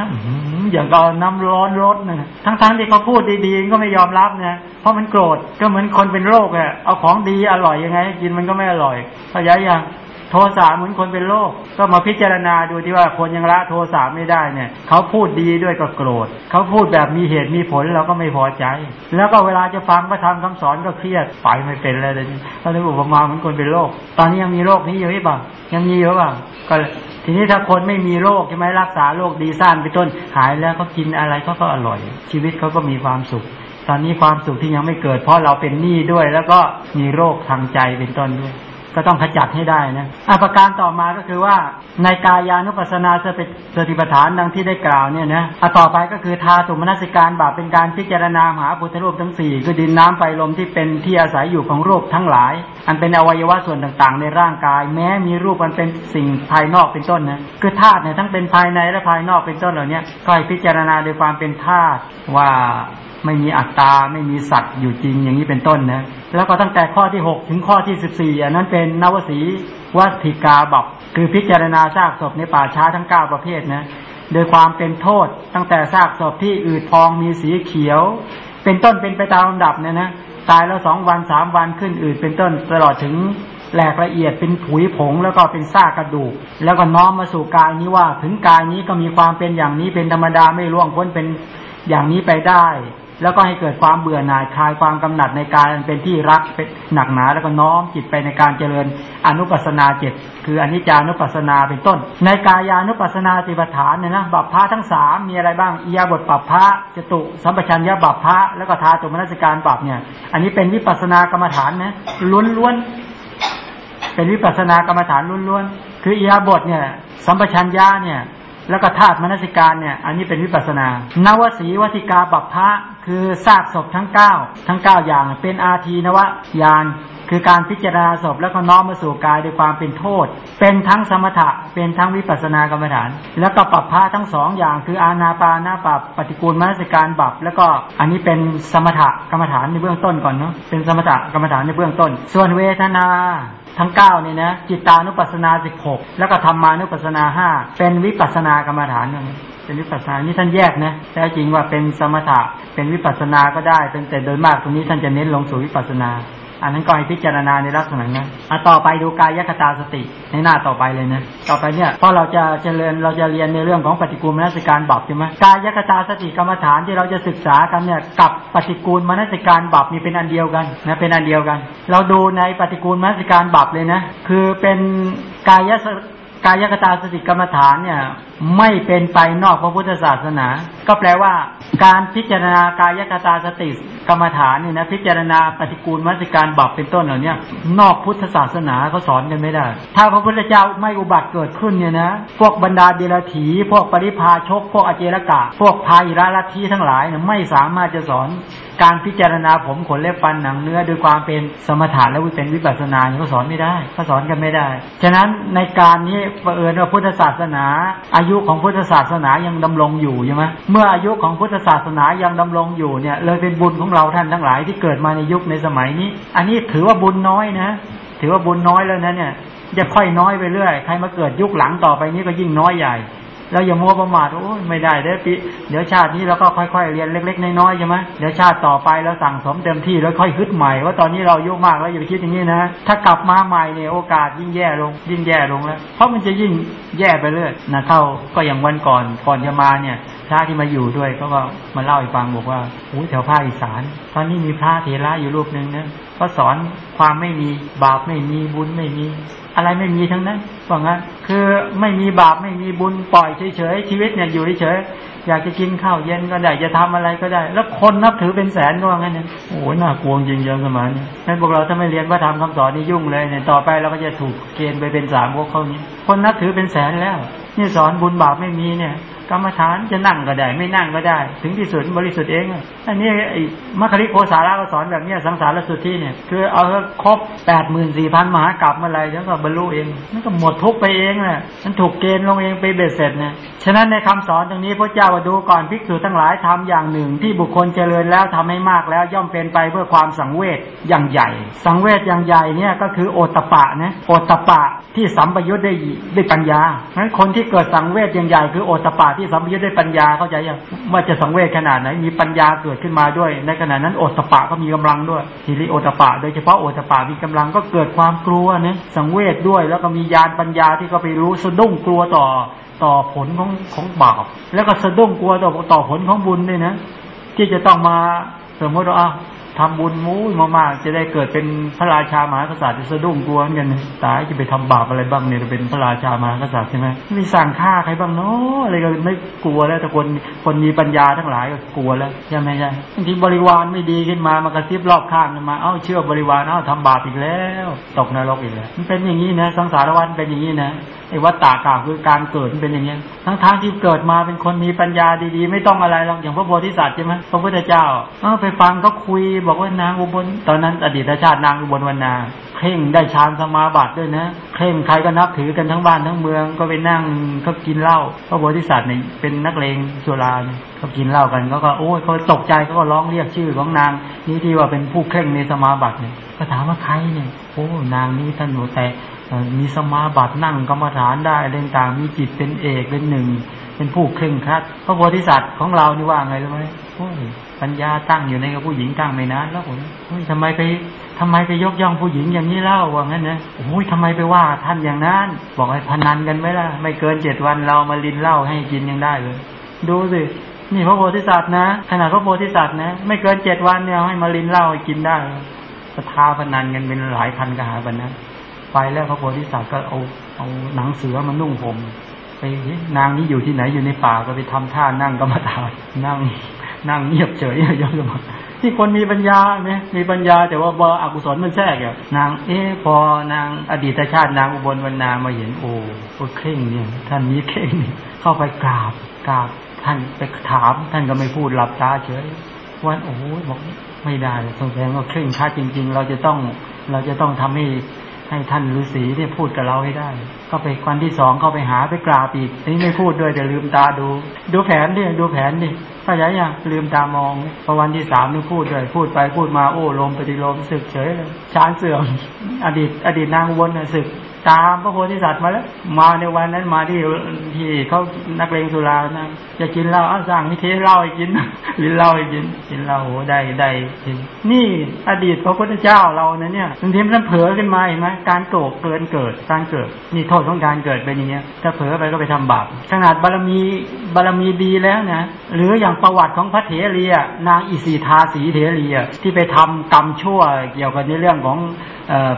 อย่างเอาน้ำร้อนรดนะทั้งๆทที่เขาพูดดีๆก็ไม่ยอมรับนะเพราะมันโกรธก็เหมือนคนเป็นโรคอะเอาของดีอร่อยยังไง กินมันก็ไม่อร่อยเข้าใจยัง โทสะเหมือนคนเป็นโรคก็มาพิจารณาดูที่ว่าคนยังละโทสะไม่ได้เนี่ยเขาพูดดีด้วยก็โกรธเขาพูดแบบมีเหตุมีผลเราก็ไม่พอใจ แล้วก็เวลาจะฟังพระธรรมคำสอนก็เครียดไปไม่เป็นเลยเลยเราเลยอุปมาเหมือนคนเป็นโรคตอนนี้ยังมีโรคนี้อยู่หรือเปล่ายังมีอยู่เปล่าก็ทีนี้ถ้าคนไม่มีโรคใช่ไหมรักษาโรคดีสั้นไปต้นหายแล้วก็กินอะไรเขาก็อร่อย ชีวิตเขาก็มีความสุข ตอนนี้ความสุขที่ยังไม่เกิด เพราะเราเป็นหนี้ด้วย แล้วก็มีโรคทางใจเป็นต้นด้วย ก็ต้องขจัดให้ได้นะอประการต่อมาก็คือว่าในกายานุปัสนาสติปัฏฐานดังที่ได้กล่าวเนี่ยนะอต่อไปก็คือทาตุมนสิการบาปเป็นการพิจารณาหาพุทธรูปทั้งสี่คือดินน้ำไฟลมที่เป็นที่อาศัยอยู่ของโรคทั้งหลาย อันเป็นอวัยวะส่วนต่างๆ ในร่างกาย แม้มีรูปมันเป็นสิ่งภายนอกเป็นต้นนะคือธาตุเนี่ยทั้งเป็นภายในและภายนอกเป็นต้นเหล่านี้ก็ให้พิจารณาโดยความเป็นธาตุว่า ไม่มีอัตตา ไม่มีสัตว์อยู่จริงอย่างนี้เป็นต้นนะแล้วก็ตั้งแต่ข้อที่หกถึงข้อที่สิบสี่อันนั้นเป็นนวสีวัติกาบับคือพิจารณาซากศพในป่าช้าทั้งเก้าประเภทนะโดยความเป็นโทษตั้งแต่ซากศพที่อืดพองมีสีเขียว เป็นต้นเป็นไปตามลำดับเนี่ยนะตายแล้วสองวันสามวันขึ้นอืดเป็นต้นตลอดถึงแหลกละเอียดเป็นผุยผงแล้วก็เป็นซากกระดูก แล้วก็น้อมมาสู่กายนี้ว่า ถึงกายนี้ก็มีความเป็นอย่างนี้เป็นธรรมดาไม่ล่วงพ้นเป็นอย่างนี้ไปได้ แล้วก็ให้เกิดความเบื่อหน่ายคลายความกำหนัดในการเป็นที่รักเป็นหนักหนาแล้วก็น้อมจิตไปในการเจริญอนุปัสนาเจ็ดคืออนิจจานุปัสนาเป็นต้น ในกายานุปัสนาติปฐานเนี่ยนะบัพพะทั้งสามมีอะไรบ้างอียาบทปัพพะจตุสัมปชัญญะบัพพะแล้วก็ทาตุมนัสการบัพเนี่ยอันนี้เป็นวิปัสนากรรมฐานนะล้วนล้วนเป็นวิปัสนากรรมฐานล้วนล้วนคืออียาบทเนี่ยสัมปชัญญะเนี่ย แล้วก็ธาตุมนสิการเนี่ย อันนี้เป็นวิปัสนา นวสีวัติกาบัพพะคือซากศพทั้งเก้าทั้งเก้าอย่างเป็นอาทีนวะยานคือการพิจารณาศพแล้วก็น้อมมาสู่กายด้วยความเป็นโทษ เป็นทั้งสมถะ เป็นทั้งวิปัสสนากรรมฐาน แล้วก็ปรับพระทั้งสองอย่าง คืออาณาปานาปรับปฏิกูลมนสิการบับ แล้วก็อันนี้เป็นสมถะกรรมฐานในเบื้องต้นก่อนเนาะเป็นสมถะกรรมฐานในเบื้องต้น ส่วนเวทนา ทั้งเก้านี่นะจิตานุปัสสนาสิบหกแล้วก็ธรรมานุปัสสนาห้าเป็นวิปัสสนากรรมฐานนเป็นวิปัสสนานี่ท่านแยกนะแท้จริงว่าเป็นสมถะเป็นวิปัสสนาก็ได้เป็นแต่โดยมากตรงนี้ท่านจะเน้นลงสู่วิปัสสนา อันนั้นก็ให้พิจารณาในลักษณะนั้นอะต่อไปดูกายคตาสติในหน้าต่อไปเลยนะต่อไปเนี่ยเพราะเราจะเจริญเราจะเรียนในเรื่องของปฏิกูลมนสิการบับใช่ไหมกายคตาสติกรรมฐานที่เราจะศึกษากันเนี่ยกับปฏิกูลมนสิการบับนี่เป็นอันเดียวกันนะเป็นอันเดียวกัน เราดูในปฏิกูลมนสิการบับเลยนะคือเป็นกาย กายคตาสติกรรมฐานเนี่ยไม่เป็นไปนอกพระพุทธศาสนา ก็แปลว่า การพิจารณากายคตาสติกรรมฐานนี่นะพิจารณาปฏิกูลมัสการบับเป็นต้นเหล่านี้นอกพุทธศาสนาเขาสอนกันไม่ได้ ถ้าพระพุทธเจ้าไม่อุบัติเกิดขึ้นเนี่ยนะพวกบรรดาเดรัจฉีพวกปริพาชก พวกอเจรกะ พวกพายิราลัทธิทั้งหลายเนี่ยไม่สามารถจะสอนการพิจารณาผมขนเล็บฟันหนังเนื้อโดยความเป็นสมถะและวิเป็นวิปัสนาเขาสอนไม่ได้เขาสอนกันไม่ได้ ฉะนั้นในการนี้ประเอิญว่าพุทธศาสนา อายุของพุทธศาสนายังดำรงอยู่ใช่ไหมเมื่ออายุของพุทธศาสนายังดำรงอยู่เนี่ยเลยเป็นบุญของเราท่านทั้งหลายที่เกิดมาในยุคในสมัยนี้ อันนี้ถือว่าบุญน้อยนะ ถือว่าบุญน้อยแล้วนะเนี่ยจะค่อยน้อยไปเรื่อย ใครมาเกิดยุคหลังต่อไปนี้ก็ยิ่งน้อยใหญ่ เราอย่ามัวประมาทโอ้ยไม่ได้เด้อปีเดี๋ยวชาตินี้เราก็ค่อยๆเรียนเล็ก ๆ น้อยๆใช่ไหมเดี๋ยวชาติต่อไปเราสั่งสมเต็มที่แล้วค่อยฮึดใหม่ว่าตอนนี้เรายุมากแล้วอย่าไปคิดอย่างนี้นะถ้ากลับมาใหม่เนี่ยโอกาสยิ่งแย่ลง ยิ่งแย่ลงแล้วเพราะมันจะยิ่งแย่ไปเรื่อยนะเท่าก็อย่างวันก่อนก่อนจะมาเนี่ยพระที่มาอยู่ด้วยก็ก็มาเล่าให้ฟังบอกว่าโอ้แถวภาคอีสาน ตอนนี้มีพระเทระอยู่รูปหนึ่งนะก็สอนความไม่มีบาปไม่มีบุญไม่มี อะไรไม่มีทั้งนั้นว่างั้น คือไม่มีบาปไม่มีบุญปล่อยเฉยๆชีวิตเนี่ยอยู่เฉยๆอยากจะกินข้าวเย็นก็ได้จะทำอะไรก็ได้ แล้วคนนับถือเป็นแสนก็ว่างั้นเนี่ยโอ้ยน่ากลัวจริงๆสมัยนี้งั้นพวกเราถ้าไม่เรียนว่าทำคำสอนนี่ยุ่งเลยเนี่ยต่อไปเราก็จะถูกเกณฑ์ไปเป็นสามพวกเขานี้ คนนับถือเป็นแสนแล้ว นี่สอนบุญบาปไม่มีเนี่ย กรรมฐานจะนั่งก็ได้ ไม่นั่งก็ได้ ถึงที่สุดบริสุทธิ์เองอันนี้ไอ้มัคคิริโคสาระก็สอนแบบนี้สังสารสุทธิเนี่ยคือเอาครบแปดหมื่นสี่พันมหากรัปเมื่อไรแล้วก็บรรลุเองนั่นก็หมดทุกไปเองแหละมันถูกเกณฑ์ลงเองไปเบ็ดเสร็จนะฉะนั้นในคำสอนตรงนี้พระเจ้าดูก่อนภิกษุทั้งหลายทำอย่างหนึ่ง ที่บุคคลเจริญแล้วทำให้มากแล้วย่อมเป็นไปเพื่อความสังเวชอย่างใหญ่ สังเวชอย่างใหญ่เนี่ยก็คือโอตปะนะโอตปะที่สัมปยุทธ์ได้ด้วยปัญญาเพราะคนที่เกิดสังเวชอย่างใหญ่คือโอตปะที่สัมปยุทธ์ด้วยปัญญาเข้าใจยังว่าจะสังเวชขนาดไหน มีปัญญาเกิดขึ้นมาด้วย ในขณะนั้นโอตปะก็มีกำลังด้วยทีริโอตปะ โดยเฉพาะโอตปะมีกำลังก็เกิดความกลัวเนะสังเวชด้วย แล้วก็มีญาณปัญญาที่ก็ไปรู้สะดุ้งกลัวต่อต่อผลของของบาปแล้วก็สะดุ้งกลัวต่อต่อผลของบุญด้วยนะที่จะต้องมาสมมติว่า ทำบุญมู้มากๆจะได้เกิดเป็นพระราชามหากษัตริย์จะสะดุ้งกลัวเงินตายจะไปทำบาปอะไรบ้างเนี่ยเป็นพระราชามหากษัตริย์ใช่ไหมมีสั่งฆ่าใครบ้างเนาะอะไรก็ไม่กลัวแล้วแต่คนคนมีปัญญาทั้งหลายก็กลัวแล้วใช่ไหมใช่บางทีบริวารไม่ดีขึ้นมามากระซิบรอบข้างมาเอ้าเชื่อบริวารเอ้าทำบาปอีกแล้ว ตกนรกอีกแล้วมันเป็นอย่างนี้นะสังสารวัฏเป็นอย่างนี้นะไอ้วัฏฏากล่าวคือการเกิดเป็นอย่างนี้ทั้งทางที่เกิดมาเป็นคนมีปัญญาดีๆ ไม่ต้องอะไรหรอกอย่างพระโพธิสัตว์ใช่ไหมพระพุทธเจ้าเออไปฟังก็คุยบอกว่านางอุบลตอนนั้น อดีตชาตินางอุบลวรรณาเข่งได้ฌานสมาบัติด้วยนะเข่งใครก็นับถือกันทั้งบ้านทั้งเมือง ก็ไปนั่งเขากินเหล้าพระโพธิสัตว์เนี่ยเป็นนักเลงสุราเขากินเหล้ากันเขาก็โอ้ยเขาตกใจเขาก็ร้องเรียกชื่อของนาง นี่ที่ว่าเป็นผู้เข่งในสมาบัติเนี่ยก็ถามว่าใครเนี่ยโอ้นางนี้ท่านหนูแต่มีสมาบัตินั่งกรรมฐานได้เรื่องต่างมีจิตเป็นเอกเป็นหนึ่ง เป็นผู้เคร่งครัดพระโพธิสัตว์ของเรานี่ว่าไงรู้ไหมโอ้ยปัญญาตั้งอยู่ในกับผู้หญิงตั้งไม่นานแล้วผมโอ้ยทำไมไปทำไมไปยกย่องผู้หญิงอย่างนี้เล่าว่างั้นนะโอ้ยทำไมไปว่าท่านอย่างนั้น บอกให้พนันกันไหมล่ะ ไม่เกินเจ็ดวันเรามาลินเหล้าให้กินยังได้เลย ดูสิ นี่พระโพธิสัตว์นะ ขนาดพระโพธิสัตว์นะ ไม่เกินเจ็ดวันเนี่ยให้มาลินเหล้าให้กินได้สทาพนันกันเป็นหลายพันกหาบันนะ ไปแล้วพระโพธิสัตว์ก็เอาเอาหนังเสือมานุ่งผม ไปนางนี้อยู่ที่ไหนอยู่ในป่าก็ไปทำท่านั่งกรรมฐานนั่ง นั่งเงียบเฉยยอมมาที่คนมีปัญญาเนี่ยมีปัญญาแต่ว่าบอกุศลมันแทรกอะนางเอ๊พอนางอดีตชาตินางอุบลวรรณามาเห็นโอ้ก็เคร่งเนี่ย ท่านนี้เคร่งเข้าไปกราบกราบท่านไปถาม ท่านก็ไม่พูดหลับตาเฉยวันโอ้บอกไม่ได้สงสัยว่าเคร่งค่าจริง ๆ เราจะต้องเราจะต้องทำให้ ให้ท่านฤาษีเนี่ยพูดกับเราให้ได้ ก็ไปวันที่สองเข้าไปหาไปกราบอีกนี่ไม่พูดด้วยแต่ลืมตาดู ดูแผนดิดูแผนดิถ้าใจยังลืมตามองพอวันที่สามนี่พูดด้วยพูดไปพูดมาโอ้ลมปฏิลมสึกเฉยเลยชานเสื่อมอดีต อดีตนางวนสึก ตามพระโพธิสัตว์มาแล้ว มาในวันนั้นมาที่ที่เขานักเลงสุรานะจะกินเหล้าอ้าสั่งนี่เทเหล้าให้กินลินเหล้าให้กินกินเหล้าโอ้ได้ได้กินนี่อดีตพระพุทธเจ้าเรานะเนี่ยบางทีมันเผลอขึ้นมาเห็นไหมการโกรธเกินเกิดการเกิดนี่โทษของการเกิดเป็นอย่างเงี้ยถ้าเผลอไปก็ไปทำบาปขนาดบารมีบารมีดีแล้วนะหรืออย่างประวัติของพระเถรีนางอิสีทาสีเถรีที่ไปทำกรรมชั่วเกี่ยวกับในเรื่องของ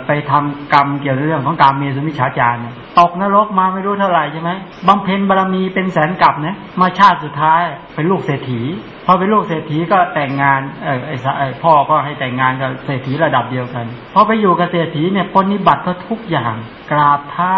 ไปทำกรรมเกี่ยวกับเรื่องของการเมสุมิชาจารตกนรกมาไม่รู้เท่าไหร่ใช่ไหมบำเพ็ญบารมีเป็นแสนกับนะมาชาติสุดท้ายเป็นลูกเศรษฐีพอเป็นลูกเศรษฐีก็แต่งงานเออไอ้ไอ้พ่อก็ให้แต่งงานกับเศรษฐีระดับเดียวกันพอไปอยู่กับเศรษฐีเนี่ยปนิบัติก็ทุกอย่างกราบเท้า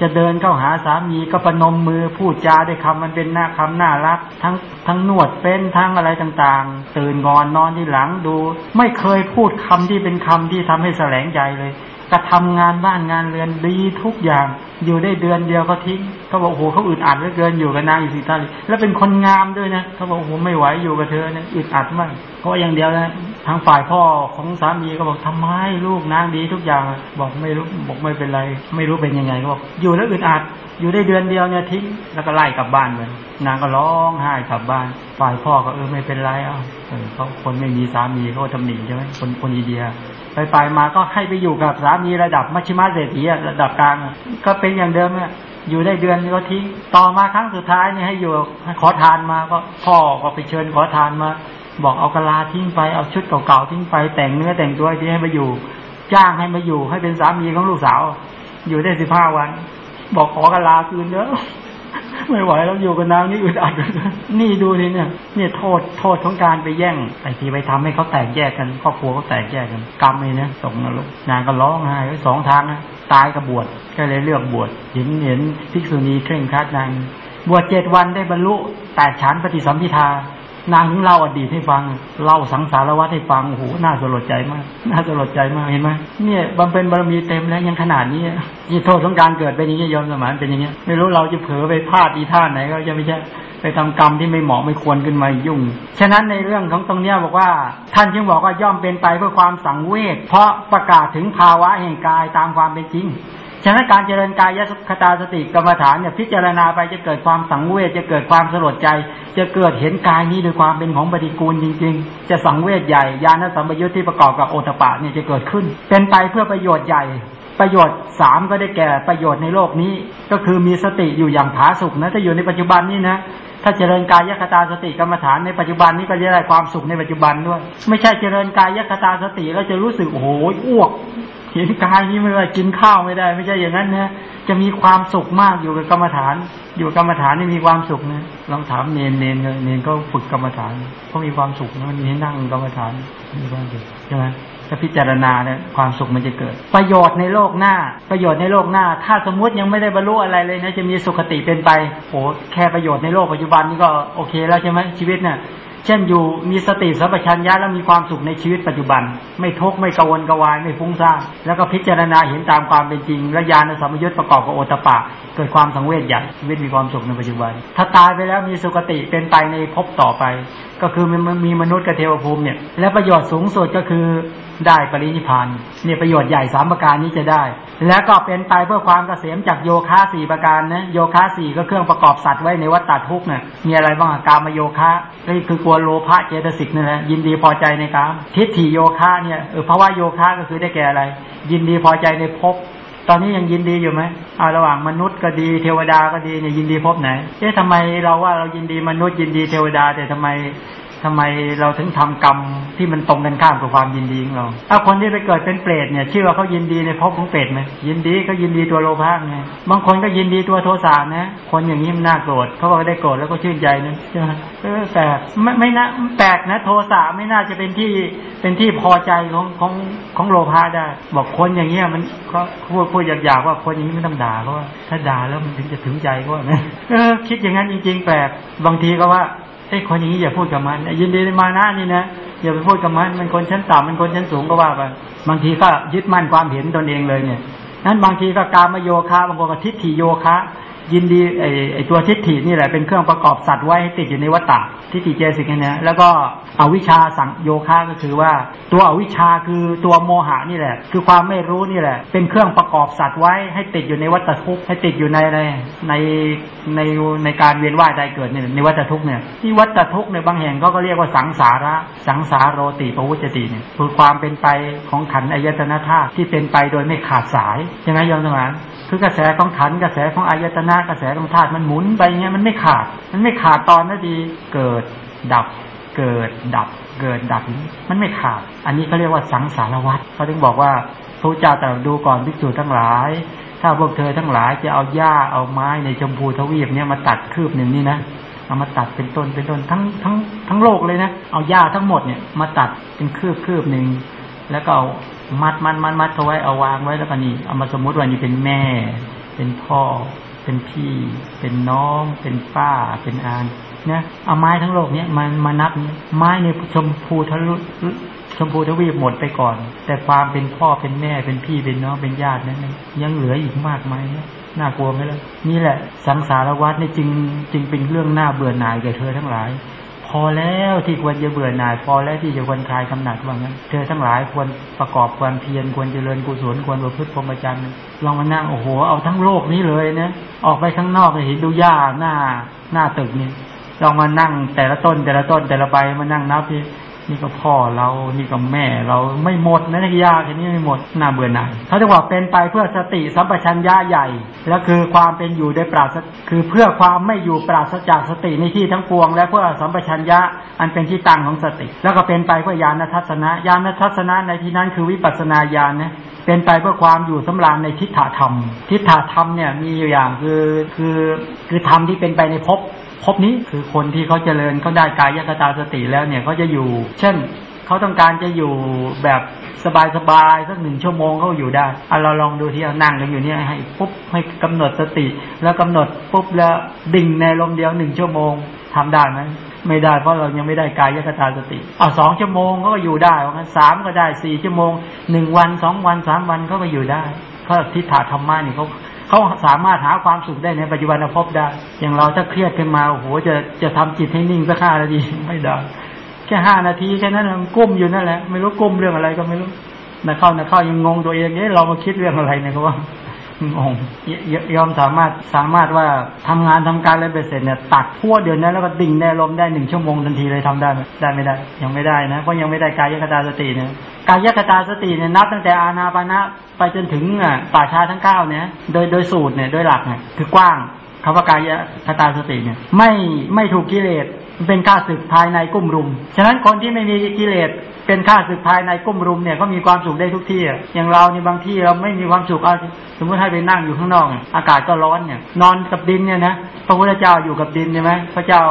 จะเดินเข้าหาสามีก็ประนมมือพูดจาด้วยคำมันเป็นหน้าคำน่ารัก ทั้งทั้งนวดเป็นทั้งอะไรต่างๆ ตื่นงอนนอนที่หลังดู ไม่เคยพูดคำที่เป็นคำที่ทำให้แสลงใจเลยกระทำงานบ้านงานเรือนดีทุกอย่าง อยู่ได้เดือนเดียวก็ทิ้งเขาบอกโอ้โหเขาอึดอัดเหลือเกินอยู่กับนางอิสิตาลีแล้วเป็นคนงามด้วยนะเขาบอกโอ้โหไม่ไหวอยู่กับเธอเนี่ยอึดอัดมากเพราะอย่างเดียวนะ ทางฝ่ายพ่อของสามีก็บอกทำไมลูกนางดีทุกอย่างบอกไม่รู้บอกไม่เป็นไร ไม่รู้เป็นยังไงก็บอกอยู่แล้วอึดอัดอยู่ได้เดือนเดียวเนี่ยทิ้งแล้วก็ไล่กลับบ้านเลยนางก็ร้องไห้กลับบ้าน ฝ่ายพ่อก็เออไม่เป็นไรอะเขาคนไม่มีสามีเขาทำหนีใช่ไหมคนคนอินเดียไปไปมาก็ให้ไปอยู่กับสามีระดับมัชชิมาเศรษฐีระดับกลางก็เป็นอย่างเดิมอะอยู่ได้เดือนก็ทิ้งต่อมาครั้งสุดท้ายนี่ให้อยู่ขอทานมาก็พ่อก็ไปเชิญขอทานมา บอกเอากะลาทิ้งไปเอาชุดเก่าๆทิ้งไปแต่งเนื้อแต่งตัวที่ให้มาอยู่ จ้างให้มาอยู่ ให้เป็นสามีของลูกสาว อยู่ได้สิบห้าวัน บอกขอกะลาคืนเด้อไม่ไหวแล้วอยู่กับนางนี่อึดอัดนี่ดูนี่เนี่ยเนี่ยโทษโทษของการไปแย่งไอ้ที่ไปทำให้เขาแตกแยกกันครอบครัวเขาแตกแยกกันกรรมเลยนะตกนรกนางก็ร้องไห้สองทางนะตายกับบวชก็เลยเลือกบวชเห็นเห็นภิกษุณีเคร่งครัดนางบวชเจ็ดวันได้บรรลุแตกฉานปฏิสัมพิทา นางเล่าอดีตให้ฟังเล่าสังสารวัฏให้ฟังโอ้โหน่าสลดใจมากน่าสลดใจมากเห็นไหมเนี่ยบำเพ็ญบารมีเต็มแล้วยังขนาดนี้นี่โทษของการเกิดเป็นอย่างนี้ยอมสมานเป็นอย่างนี้ไม่รู้เราจะเผลอไปพลาดอีท่าไหนก็จะไม่ใช่ไปทำกรรมที่ไม่เหมาะไม่ควรขึ้นมายุ่ง ฉะนั้นในเรื่องของตรงนี้บอกว่า ท่านจึงบอกว่าย่อมเป็นไปเพื่อความสังเวชเพราะประกาศถึงภาวะแห่งกายตามความเป็นจริง ฉะนั้นการเจริญกายยคตาสติกรรมฐานเนี่ยพิจารณาไปจะเกิดความสังเวชจะเกิดความสลดใจ จะเกิดเห็นกายนี้ด้วยความเป็นของปฏิกูลจริง ๆ จะสังเวชใหญ่ญาณสัมปยุทธ์ที่ประกอบกับโอตปะเนี่ยจะเกิดขึ้น เป็นไปเพื่อประโยชน์ใหญ่ ประโยชน์สามก็ได้แก่ประโยชน์ในโลกนี้ ก็คือมีสติอยู่อย่างผาสุกนะถ้าอยู่ในปัจจุบันนี้นะถ้าเจริญกายยคตาสติกรรมฐานในปัจจุบันนี้ก็จะได้ความสุขในปัจจุบันด้วย ไม่ใช่เจริญกายยคตาสติแล้วจะรู้สึกโอ้โหอ้วก ห็นกายนี้ไม่ได้กินข้าวไม่ได้ ไม่ใช่อย่างนั้นนะจะมีความสุขมากอยู่กับกรรมฐาน อยู่กรรมฐานนี่มีความสุขนะลองถามเนนเนนเนนก็ฝึกกรรมฐานเขามีความสุขนะมีให้นั่งกรรมฐานมีความสุขใช่ไหมถ้าพิจารณาเนี่ยความสุขมันจะเกิด ประโยชน์ในโลกหน้า ประโยชน์ในโลกหน้า ถ้าสมมุติยังไม่ได้บรรลุอะไรเลยนะจะมีสุขติเป็นไปโอ้แค่ประโยชน์ในโลกปัจจุบันนี้ก็โอเคแล้วใช่ไหมชีวิตเนี่ย เช่นอยู่มีสติสัพพัญญาแล้วมีความสุขในชีวิตปัจจุบัน ไม่ทุกข์ไม่กังวลกวายไม่ฟุ้งซ่านแล้วก็พิจารณาเห็นตามความเป็นจริงและญาณสัมยุญประกอบกับโอตปะ เกิดความสังเวชใหญ่ชีวิตมีความสุขในปัจจุบัน ถ้าตายไปแล้วมีสุคติเป็นไปในภพต่อไป ก็คือมันมีมนุษย์กับเทวภูมิเนี่ยและประโยชน์สูงสุดก็คือได้ปรินิพานเนี่ยประโยชน์ใหญ่สามประการนี้จะได้ แล้วก็เป็นไปเพื่อความเกษมจากโยคะสี่ประการนะโยคะสี่ก็เครื่องประกอบสัตว์ไว้ในวัฏฏทุกเนี่ยมีอะไรบ้างกามโยคะนี่คือกลัวโลภะเจตสิกนี่แหละยินดีพอใจในกามทิฏฐิโยคะเนี่ยเออภาวะโยคะก็คือได้แก่อะไร ยินดีพอใจในภพตอนนี้ยังยินดีอยู่ไหมอ่าระหว่างมนุษย์ก็ดีเทวดาก็ดีเนี่ยยินดีพบไหนเอ๊ะทำไมเราว่าเรายินดีมนุษย์ยินดีเทวดาแต่ทำไม ทำไมเราถึงทำกรรมที่มันตรงกันข้ามกับความยินดีของเรา ถ้าคนที่ไปเกิดเป็นเปรตเนี่ย ชื่อว่าเขายินดีในภพของเปรตไหมยินดีก็ยินดีตัวโลภะไงบางคนก็ยินดีตัวโทสะนะ คนอย่างนี้มันน่าโกรธเขาบอกได้โกรธแล้วก็ชื่นใจนะใช่ไหมแต่ไม่ไม่น่าแปลกนะ โทสะไม่น่าจะเป็นที่เป็นที่พอใจของของของโลภะได้ บอกคนอย่างเงี้ยมันก็พูดพูดหยาบๆว่าคนอย่างนี้ไม่ต้องด่าเขาว่าถ้าด่าแล้วมันถึงจะถึงใจก็ว่าเออ คิดอย่างนั้นจริง ๆ แปลกบางทีก็ว่า ไอ้คนอย่างนี้อย่าพูดกับมันยินดีมานะนี่นะอย่าไปพูดกับมันมันคนชั้นต่ำมันคนชั้นสูงก็ว่าไปบางทีก็ยึดมั่นความเห็นตนเองเลยเนี่ยนั้นบางทีก็การมโยคะบางคนก็ทิฏฐิโยคะ ยินดีไอไอตัวทิฏฐินี่แหละเป็นเครื่องประกอบสัตว์ไว้ให้ติดอยู่ในวัฏฏะทิฏฐิเจสิกเนี่ยแล้วก็อวิชชาสังโยคะก็คือว่าตัวอวิชชาคือตัวโมหะนี่แหละ คือความไม่รู้นี่แหละ เป็นเครื่องประกอบสัตว์ไว้ให้ติดอยู่ในวัฏทุกข์ให้ติดอยู่ในในในในในการเวียนว่ายตายเกิดเนี่ยในวัฏทุกข์เนี่ยที่วัฏทุกข์ในบางแห่งก็เรียกว่าสังสาระสังสารโรติปวุจติเนี่ยคือความเป็นไปของขันอายตนะธาตุที่เป็นไปโดยไม่ขาดสายใช่ไหมยอมสมาน คือกระแสของขันกระแสของอายตนะกระแสของธาตุมันหมุนไปเงี้ยมันไม่ขาด มันไม่ขาดตอนนั้นดีเกิดดับ เกิดดับ เกิดดับมันไม่ขาด อันนี้เขาเรียกว่าสังสารวัฏเขาถึงบอกว่าพระเจ้าแต่ดูก่อนภิกษุทั้งหลาย ถ้าพวกเธอทั้งหลายจะเอาหญ้าเอาไม้ในชมพูทวีปเนี่ยมาตัดคืบหนึ่งนี่นะเอามาตัดเป็นต้นเป็นต้นทั้งทั้งทั้งโลกเลยนะเอาหญ้าทั้งหมดเนี่ยมาตัดเป็นคืบคืบหนึ่งแล้วก็เอา มัดมัดมัดมัดเอาไว้เอาวางไว้แล้วก็นี่เอามาสมมุติว่านี่เป็นแม่ เป็นพ่อ เป็นพี่ เป็นน้อง เป็นป้า เป็นอานนะเอาไม้ทั้งโลกเนี้ยมันมานับเนี่ยไม้ในชมพูทะลุชมพูทวีปหมดไปก่อน แต่ความเป็นพ่อเป็นแม่เป็นพี่เป็นน้องเป็นญาตินั้นยังเหลืออีกมากมายนะน่ากลัวไหมล่ะนี่แหละ สังสารวัฏนี่จึงจึงเป็นเรื่องน่าเบื่อหน่ายแก่เธอทั้งหลาย พอแล้วที่ควรจะเบื่อหน่าย พอแล้วที่จะควรคลายกำหนัดว่างั้นเธอทั้งหลายควรประกอบความเพียรควรเจริญกุศลควรประพฤติพรหมจรรย์ลองมานั่งโอ้โหเอาทั้งโลกนี้เลยนะออกไปข้างนอกเห็นดูหญ้าหน้าหน้าตึกนี่ลองมานั่งแต่ละต้นแต่ละต้นแต่ละใบมานั่งนับที่ นี่ก็พ่อเรา นี่ก็แม่ เราไม่หมดนะนักยากแค่นี้ไม่หมดน่าเบื่อหน่ายเขาจะบอกเป็นไปเพื่อสติสัมปชัญญะใหญ่ และคือความเป็นอยู่ได้ปราศคือเพื่อความไม่อยู่ปราศจากสติในที่ทั้งปวง และเพื่อสัมปชัญญะอันเป็นที่ตั้งของสติ แล้วก็เป็นไปเพื่อญาณทัศนะญาณทัศนะในที่นั้นคือวิปัสสนาญาณนะเป็นไปเพื่อความอยู่สำราญในทิฏฐธรรม ทิฏฐธรรมเนี่ยมีอยู่อย่างคือคือคือธรรมที่เป็นไปในภพ ภพนี้คือคนที่เขาเจริญเขาได้กายยคตาสติแล้วเนี่ยเขาจะอยู่ เช่นเขาต้องการจะอยู่แบบสบายๆสักหนึ่งชั่วโมงเขาอยู่ได้เอาเราลองดูที่เานั่งกันอยู่เนี่ยให้ปุ๊บให้กำหนดสติ แล้วกำหนดปุ๊บแล้วดิ่งในลมเดียวหนึ่งชั่วโมงทำได้ไหมไม่ได้เพราะเรายังไม่ได้กายยคตาสติเอาสองชั่วโมงเขาก็อยู่ได้ว่างั้นสามก็ได้สี่ชั่วโมงหนึ่งวันสองวันสามวันเขาก็อยู่ได้เพราะทิฏฐาธรรมะนี่เขา เขาสามารถหาความสุขได้ในปัจจุบันภพได้ อย่างเราถ้าเครียดขึ้นมาโอ้โหจะจะทำจิตให้นิ่งสักห้านาทีไม่ได้แค่ห้านาทีแค่นั้นมันกุ้มอยู่นั่นแหละไม่รู้กุ้มเรื่องอะไรก็ไม่รู้นะเข้านะเข้ายังงงตัวเองเนี่ยเรามาคิดเรื่องอะไรเนี่ยเขาว่า งงยอมสามารถสามารถว่าทำงานทำการอะไรไปเสร็จเนี่ยตัดพัวเดียวนั้นแล้วก็ดิ่งแน่ลมได้หนึ่งชั่วโมงทันทีเลยทำได้ไหมได้ไม่ได้ ยังไม่ได้นะเพราะยังไม่ได้กายคตาสติเนี่ยกายคตาสติเนี่ยนับตั้งแต่อาณาปณะไปจนถึงอะป่าชาทั้งเก้าเนี่ยโดยโดยสูตรเนี่ยโดยหลักเนี่ยคือกว้างคำว่ากายคตาสติเนี่ยไม่ไม่ถูกกิเลส เป็นข้าศึกภายในกุ้มรุม ฉะนั้นคนที่ไม่มีกิเลสเป็นข้าศึกภายในกุ้มรุมเนี่ยก็มีความสุขได้ทุกที่อย่างเราในบางที่เราไม่มีความสุขเอาสมมติให้ไปนั่งอยู่ข้างนอกอากาศก็ร้อนเนี่ยนอนกับดินเนี่ยนะพระพุทธเจ้าอยู่กับดินใช่ไหมพระเจ้า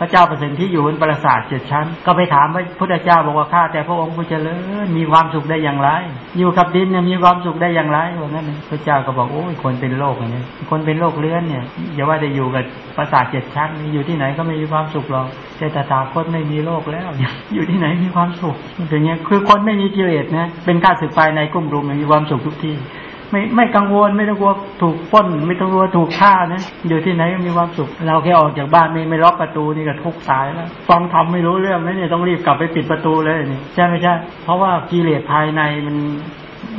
พระเจ้าปรตที่อยู่บนปราสาทเจ็ดชั้น ก็ไปถามพระพุทธเจ้าบอกว่าข้าแต่พระองค์ผู้เจริญมีความสุขได้อย่างไร อยู่กับดินเนี่ยมีความสุขได้อย่างไรว่างั้นพระเจ้าก็บอกโอ้ยคนเป็นโรคเนี่ยคนเป็นโรคเลื้อนเนี่ยอย่าว่าจะอยู่กับปราสาทเจ็ดชั้นอยู่ที่ไหนก็ไม่มีความสุขหรอกแต่ตถาคตไม่มีโรคแล้ว อยู่ที่ไหนมีความสุขอย่างเงี้ยคือคนไม่มีกิเลสนะเป็นข้าศึกภายในกุ้มรุมมีความสุขทุกที่ ไม่ไม่กังวลไม่ต้องกลัวถูกป้น ไม่ต้องกลัวถูกฆ่านะอยู่ที่ไหนก็มีความสุข เราแค่ออกจากบ้านไม่ไม่ล็อกประตูนี่ก็ทุกสายแล้วฟังทำไม่รู้เรื่องนะเนี่ยต้องรีบกลับไปปิดประตูเลยนี่ใช่ไม่ใช่ เพราะว่ากิเลสภายในมัน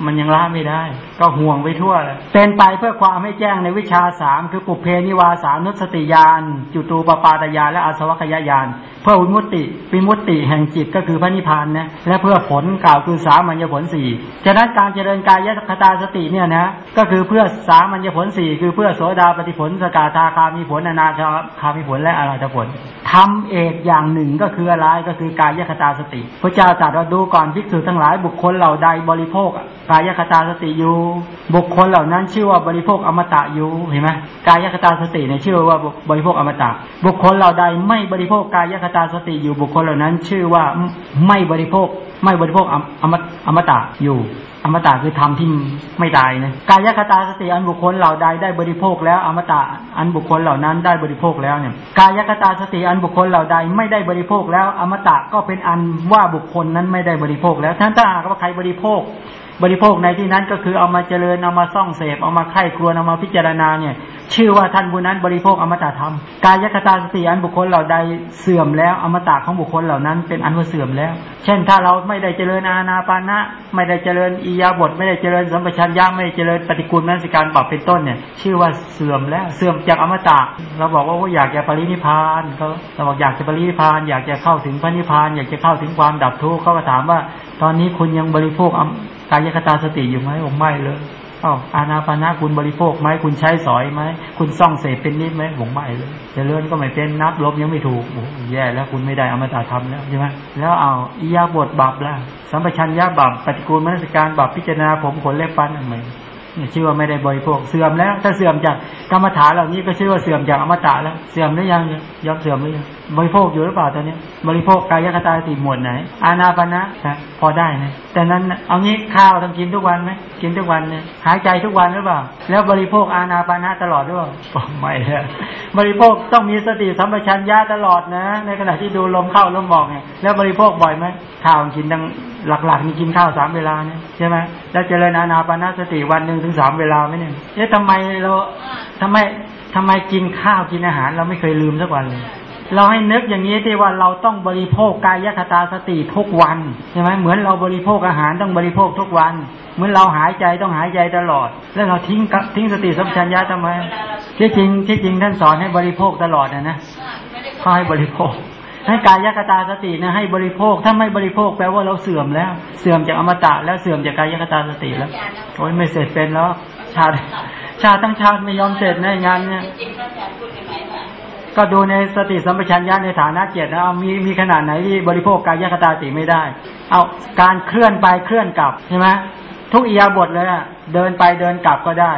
มันยังละไม่ได้ ก็ห่วงไปทั่วเลยเป็นไปเพื่อความให้แจ้งในวิชาสามคือปุเพนิวาสานุสติยานจุตูปปาตยานและอาสวัคยายานเพื่อวิมุตติวิมุตติแห่งจิตก็คือพระนิพพานนะและเพื่อผลกล่าวคือสามัญญผลสี่ฉะนั้นการเจริญกายยคตาสติเนี่ยนะก็คือเพื่อสามัญญผลสี่คือเพื่อโสดาปฏิผลสกาธาคามีผลอนาคามีผลและอรหัตผลทำเอกอย่างหนึ่งก็คืออะไรก็คือกายคตาสติ พระเจ้าตรัสว่าดูก่อนภิกษุทั้งหลายบุคคลเหล่าใดบริโภคกายคตาสติอยู่บุคคลเหล่านั้นชื่อว่าบริโภคอมตะอยู่เห็นไหมกายคตาสติเนี่ยชื่อว่าบริโภคอมตะ บุคคลเหล่าใดไม่บริโภคกายคตาสติอยู่บุคคลเหล่านั้น ชื่อว่าไม่บริโภคไม่บริโภคอมอมตะอยู่ อมตะคือธรรมที่ไม่ตายนะกายคตาสติอันบุคคลเหล่าใดได้บริโภคแล้วอมตะอันบุคคลเหล่านั้นได้บริโภคแล้วเนี่ยกายคตาสติอันบุคคลเหล่าใดไม่ได้บริโภคแล้วอมตะก็เป็นอันว่าบุคคลนั้นไม่ได้บริโภคแล้วท่านถ้าหากว่าใครบริโภค บริโภคในที่นั้นก็คือเอามาเจริญเอามาซ่องเสพเอามาไข้ครวญเอามาพิจารณาเนี่ย ชื่อว่าท่านบุญนั้นบริโภคอมตะธรรม กายคตาสติอันบุคคลเหล่าใดเสื่อมแล้วอมตะของบุคคลเหล่านั้นเป็นอันว่าเสื่อมแล้ว เช่นถ้าเราไม่ได้เจริญอาณาปานะ ไม่ได้เจริญอียาบท ไม่ได้เจริญสัมปชัญญะไม่ได้เจริญปฏิกูลนั้นสิการปรับเป็นต้นเนี่ย ชื่อว่าเสื่อมแล้วเสื่อมจากอมตะเราบอกว่าอยากจะปรินิพานเขาเราบอกอยากจะปรินิพาน อยากจะเข้าถึงพระนิพพาน อยากจะเข้าถึงความดับทุกข์เขาก็ถามว่า ตอนนี้คุณยังบริโภค กายคตาสติอยู่ไหมผมไม่เลยอ้าวอานาปานาคุณบริโภคไหมคุณใช้สอยไหมคุณซ่องเสพเป็นนิดไหมผมไม่เลยจะเลื่อนก็ไม่เป็นนับลบยังไม่ถูกโอ้แย่แล้วคุณไม่ได้อมตะธรรมแล้วใช่ไหมแล้วเอาอียาบทบาปละสัมปชัญญะบาปปฏิกูลมนสการบาปพิจารณาผมขนเล็บฟันอะไรชื่อว่าไม่ได้บริโภคเสื่อมแล้ว ถ้าเสื่อมจากกรรมฐานเหล่านี้ก็ชื่อว่าเสื่อมจากอมตะแล้ว เสื่อมหรือยังยอมเสื่อมหรือยัง บริโภคอยู่หรือเปล่าตอนนี้ บริโภคกายคตาติหมวดไหน อานาปนะนะพอได้นะแต่นั้นเอางี้ข้าวต้องกินทุกวันไหมกินทุกวันเนี่ยหายใจทุกวันหรือเปล่า แล้วบริโภคอานาปนะตลอดหรือเปล่าไม่เลยบริโภคต้องมีสติสัมปชัญญะตลอดนะ ในขณะที่ดูลมเข้าลมออกเนี่ยแล้วบริโภคบ่อยไหมข้าวกินดังหลักๆมีกินข้าวสามเวลาเนี่ยใช่ไหมแล้วเจริญอานาปนะสติวันหนึ่งถึงสามเวลาไหมเนี่ยเอ๊ะทำไมเราทำไมทำไมกินข้าวกินอาหาร เราไม่เคยลืมสักวันเลย เราให้นึกอย่างนี้ที่ว่าเราต้องบริโภคกายคตาสติทุกวันใช่ไหมเหมือนเราบริโภคอาหารต้องบริโภคทุกวัน เหมือนเราหายใจต้องหายใจตลอด แล้วเราทิ้งทิ้งสติสัมปชัญญะทำไมที่จริงที่จริงท่านสอนให้บริโภคตลอดนะนะเขาให้บริโภค ให้กายคตาสตินะให้บริโภคถ้าไม่บริโภคแปลว่าเราเสื่อมแล้ว เสื่อมจากอมตะแล้วเสื่อมจากกายคตาสติแล้วโอ้ยไม่เสร็จเป็นแล้วชาติชาติตั้งชาติไม่ยอมเสร็จในงานเนี่ย ก็ดูในสติสัมปชัญญะในฐานะเจตนะเอามีมีขนาดไหนที่บริโภคกายคตาสติไม่ได้ เอาการเคลื่อนไปเคลื่อนกลับใช่ไหมทุกอียาบทเลยอะเดินไปเดินกลับก็ได้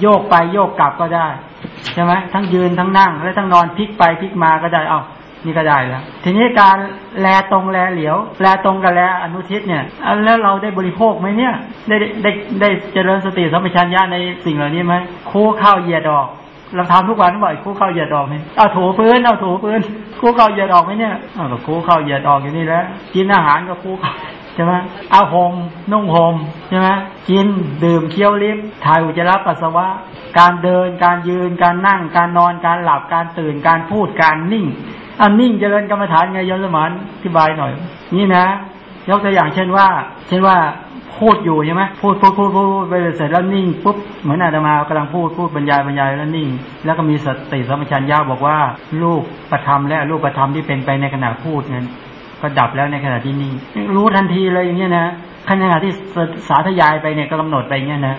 โยกไปโยกกลับก็ได้ใช่ไหมทั้งยืนทั้งนั่ง และทั้งนอนพลิกไปพลิกมาก็ได้เอานี่ก็ได้แล้ว ทีนี้การแลตรงแลเหลียว แลตรงกับแลอนุทิศเนี่ย แล้วเราได้บริโภคไหมเนี่ย ได้ได้ได้เจริญสติสัมปชัญญะในสิ่งเหล่านี้ไหมคู่เข้าเหยียดออก เราทำทุกวันบ่อยคู่เข้าเหยียดออกไหมเอาถูพื้นเอาถูพื้นคู่เข้าเหยียดออกไหมเนี่ยเอาคู่เข้าเหยียดออกอย่างนี้แล้วกินอาหารก็คู่เข้าใช่ไหมเอาห่มนุ่งห่มใช่ไหมกินดื่มเคี้ยวลิ้มถ่ายอุจจาระปัสสาวะ การเดินการยืนการนั่งการนอนการหลับการตื่นการพูดการนิ่งอันนิ่งเจริญกรรมฐานไงยศสมานอธิบายหน่อย นี่นะ ยกตัวอย่างเช่นว่า เช่นว่า พูดอยู่ใช่ไหมพูดพูดพูดพูดไปเสร็จแล้วนิ่งปุ๊บเหมือนอาตมากำลังพูดพูดบรรยายบรรยายแล้วนิ่ง แล้วก็มีสติสัมปชัญญะบอกว่าลูกประธรรมและลูกประธรรมที่เป็นไปในขณะพูดนั้นก็ดับแล้วในขณะที่นิ่งรู้ทันทีเลยอย่างเงี้ยนะขณะที่สาธยายไปเนี่ยก็กำหนดไปอย่างเงี้ยนะ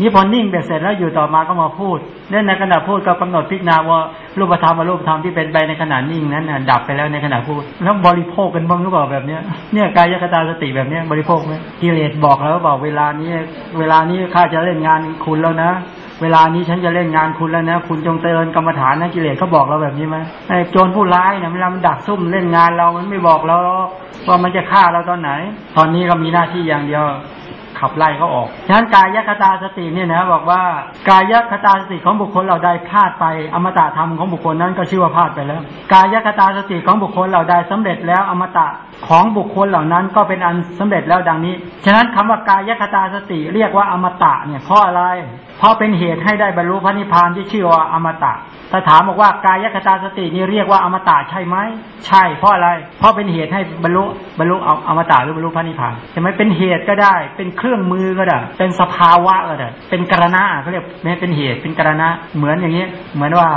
นี่พอนิ่งเสร็จแล้วอยู่ต่อมาก็มาพูดเล่นในขณะพูดก็กำหนดพิจารณาว่ารูปธรรมรูปธรรมที่เป็นไปในขณะนิ่งนั้นนะดับไปแล้วในขณะพูด แล้วบริโภคกันบ้างหรือเปล่าแบบเนี้ยเนี่ยกายคตาสติแบบเนี้ยบริโภคไหมกิเลสบอกแล้วบอกเวลานี้เวลานี้ข้าจะเล่นงานคุณแล้วนะเวลานี้ฉันจะเล่นงานคุณแล้วนะ คุณจงเตือนกรรมฐานนะกิเลสเขาบอกเราแบบนี้ไหมไอ้โจรผู้ร้ายเนี่ยเวลามันดักซุ่มเล่นงานเรามันไม่บอกเราว่ามันจะฆ่าเราตอนไหน ตอนนี้ก็มีหน้าที่อย่างเดียว ขับไล่เขาออกฉะนั้นกายคตาสติเนี่ยนะบอกว่ากายคตาสติของบุคคลเราได้พลาดไป อมตะธรรมของบุคคลนั้นก็ชื่อว่าพลาดไปแล้ว กายคตาสติของบุคคลเราได้สำเร็จแล้วอมตะของบุคคลเหล่านั้นก็เป็นอันสำเร็จแล้วดังนี้ ฉะนั้นคำว่ากายคตาสติเรียกว่าอมตะเนี่ยเพราะอะไร เพราะเป็นเหตุให้ได้บรรลุพระนิพพานที่ชื่อว่าอมตะถ้าถามบอกว่ากายคตาสตินี่เรียกว่าอมตะใช่ไหมใช่ เพราะอะไร เพราะเป็นเหตุให้บรรลุบรรลุเอาอมตะหรือบรรลุพระนิพพานใช่ไหมเป็นเหตุก็ได้ เป็นเครื่องมือก็ได้ เป็นสภาวะก็ได้ เป็นกรณะเขาเรียกไม่เป็นเหตุเป็นกรณะเหมือนอย่างนี้ เหมือนว่า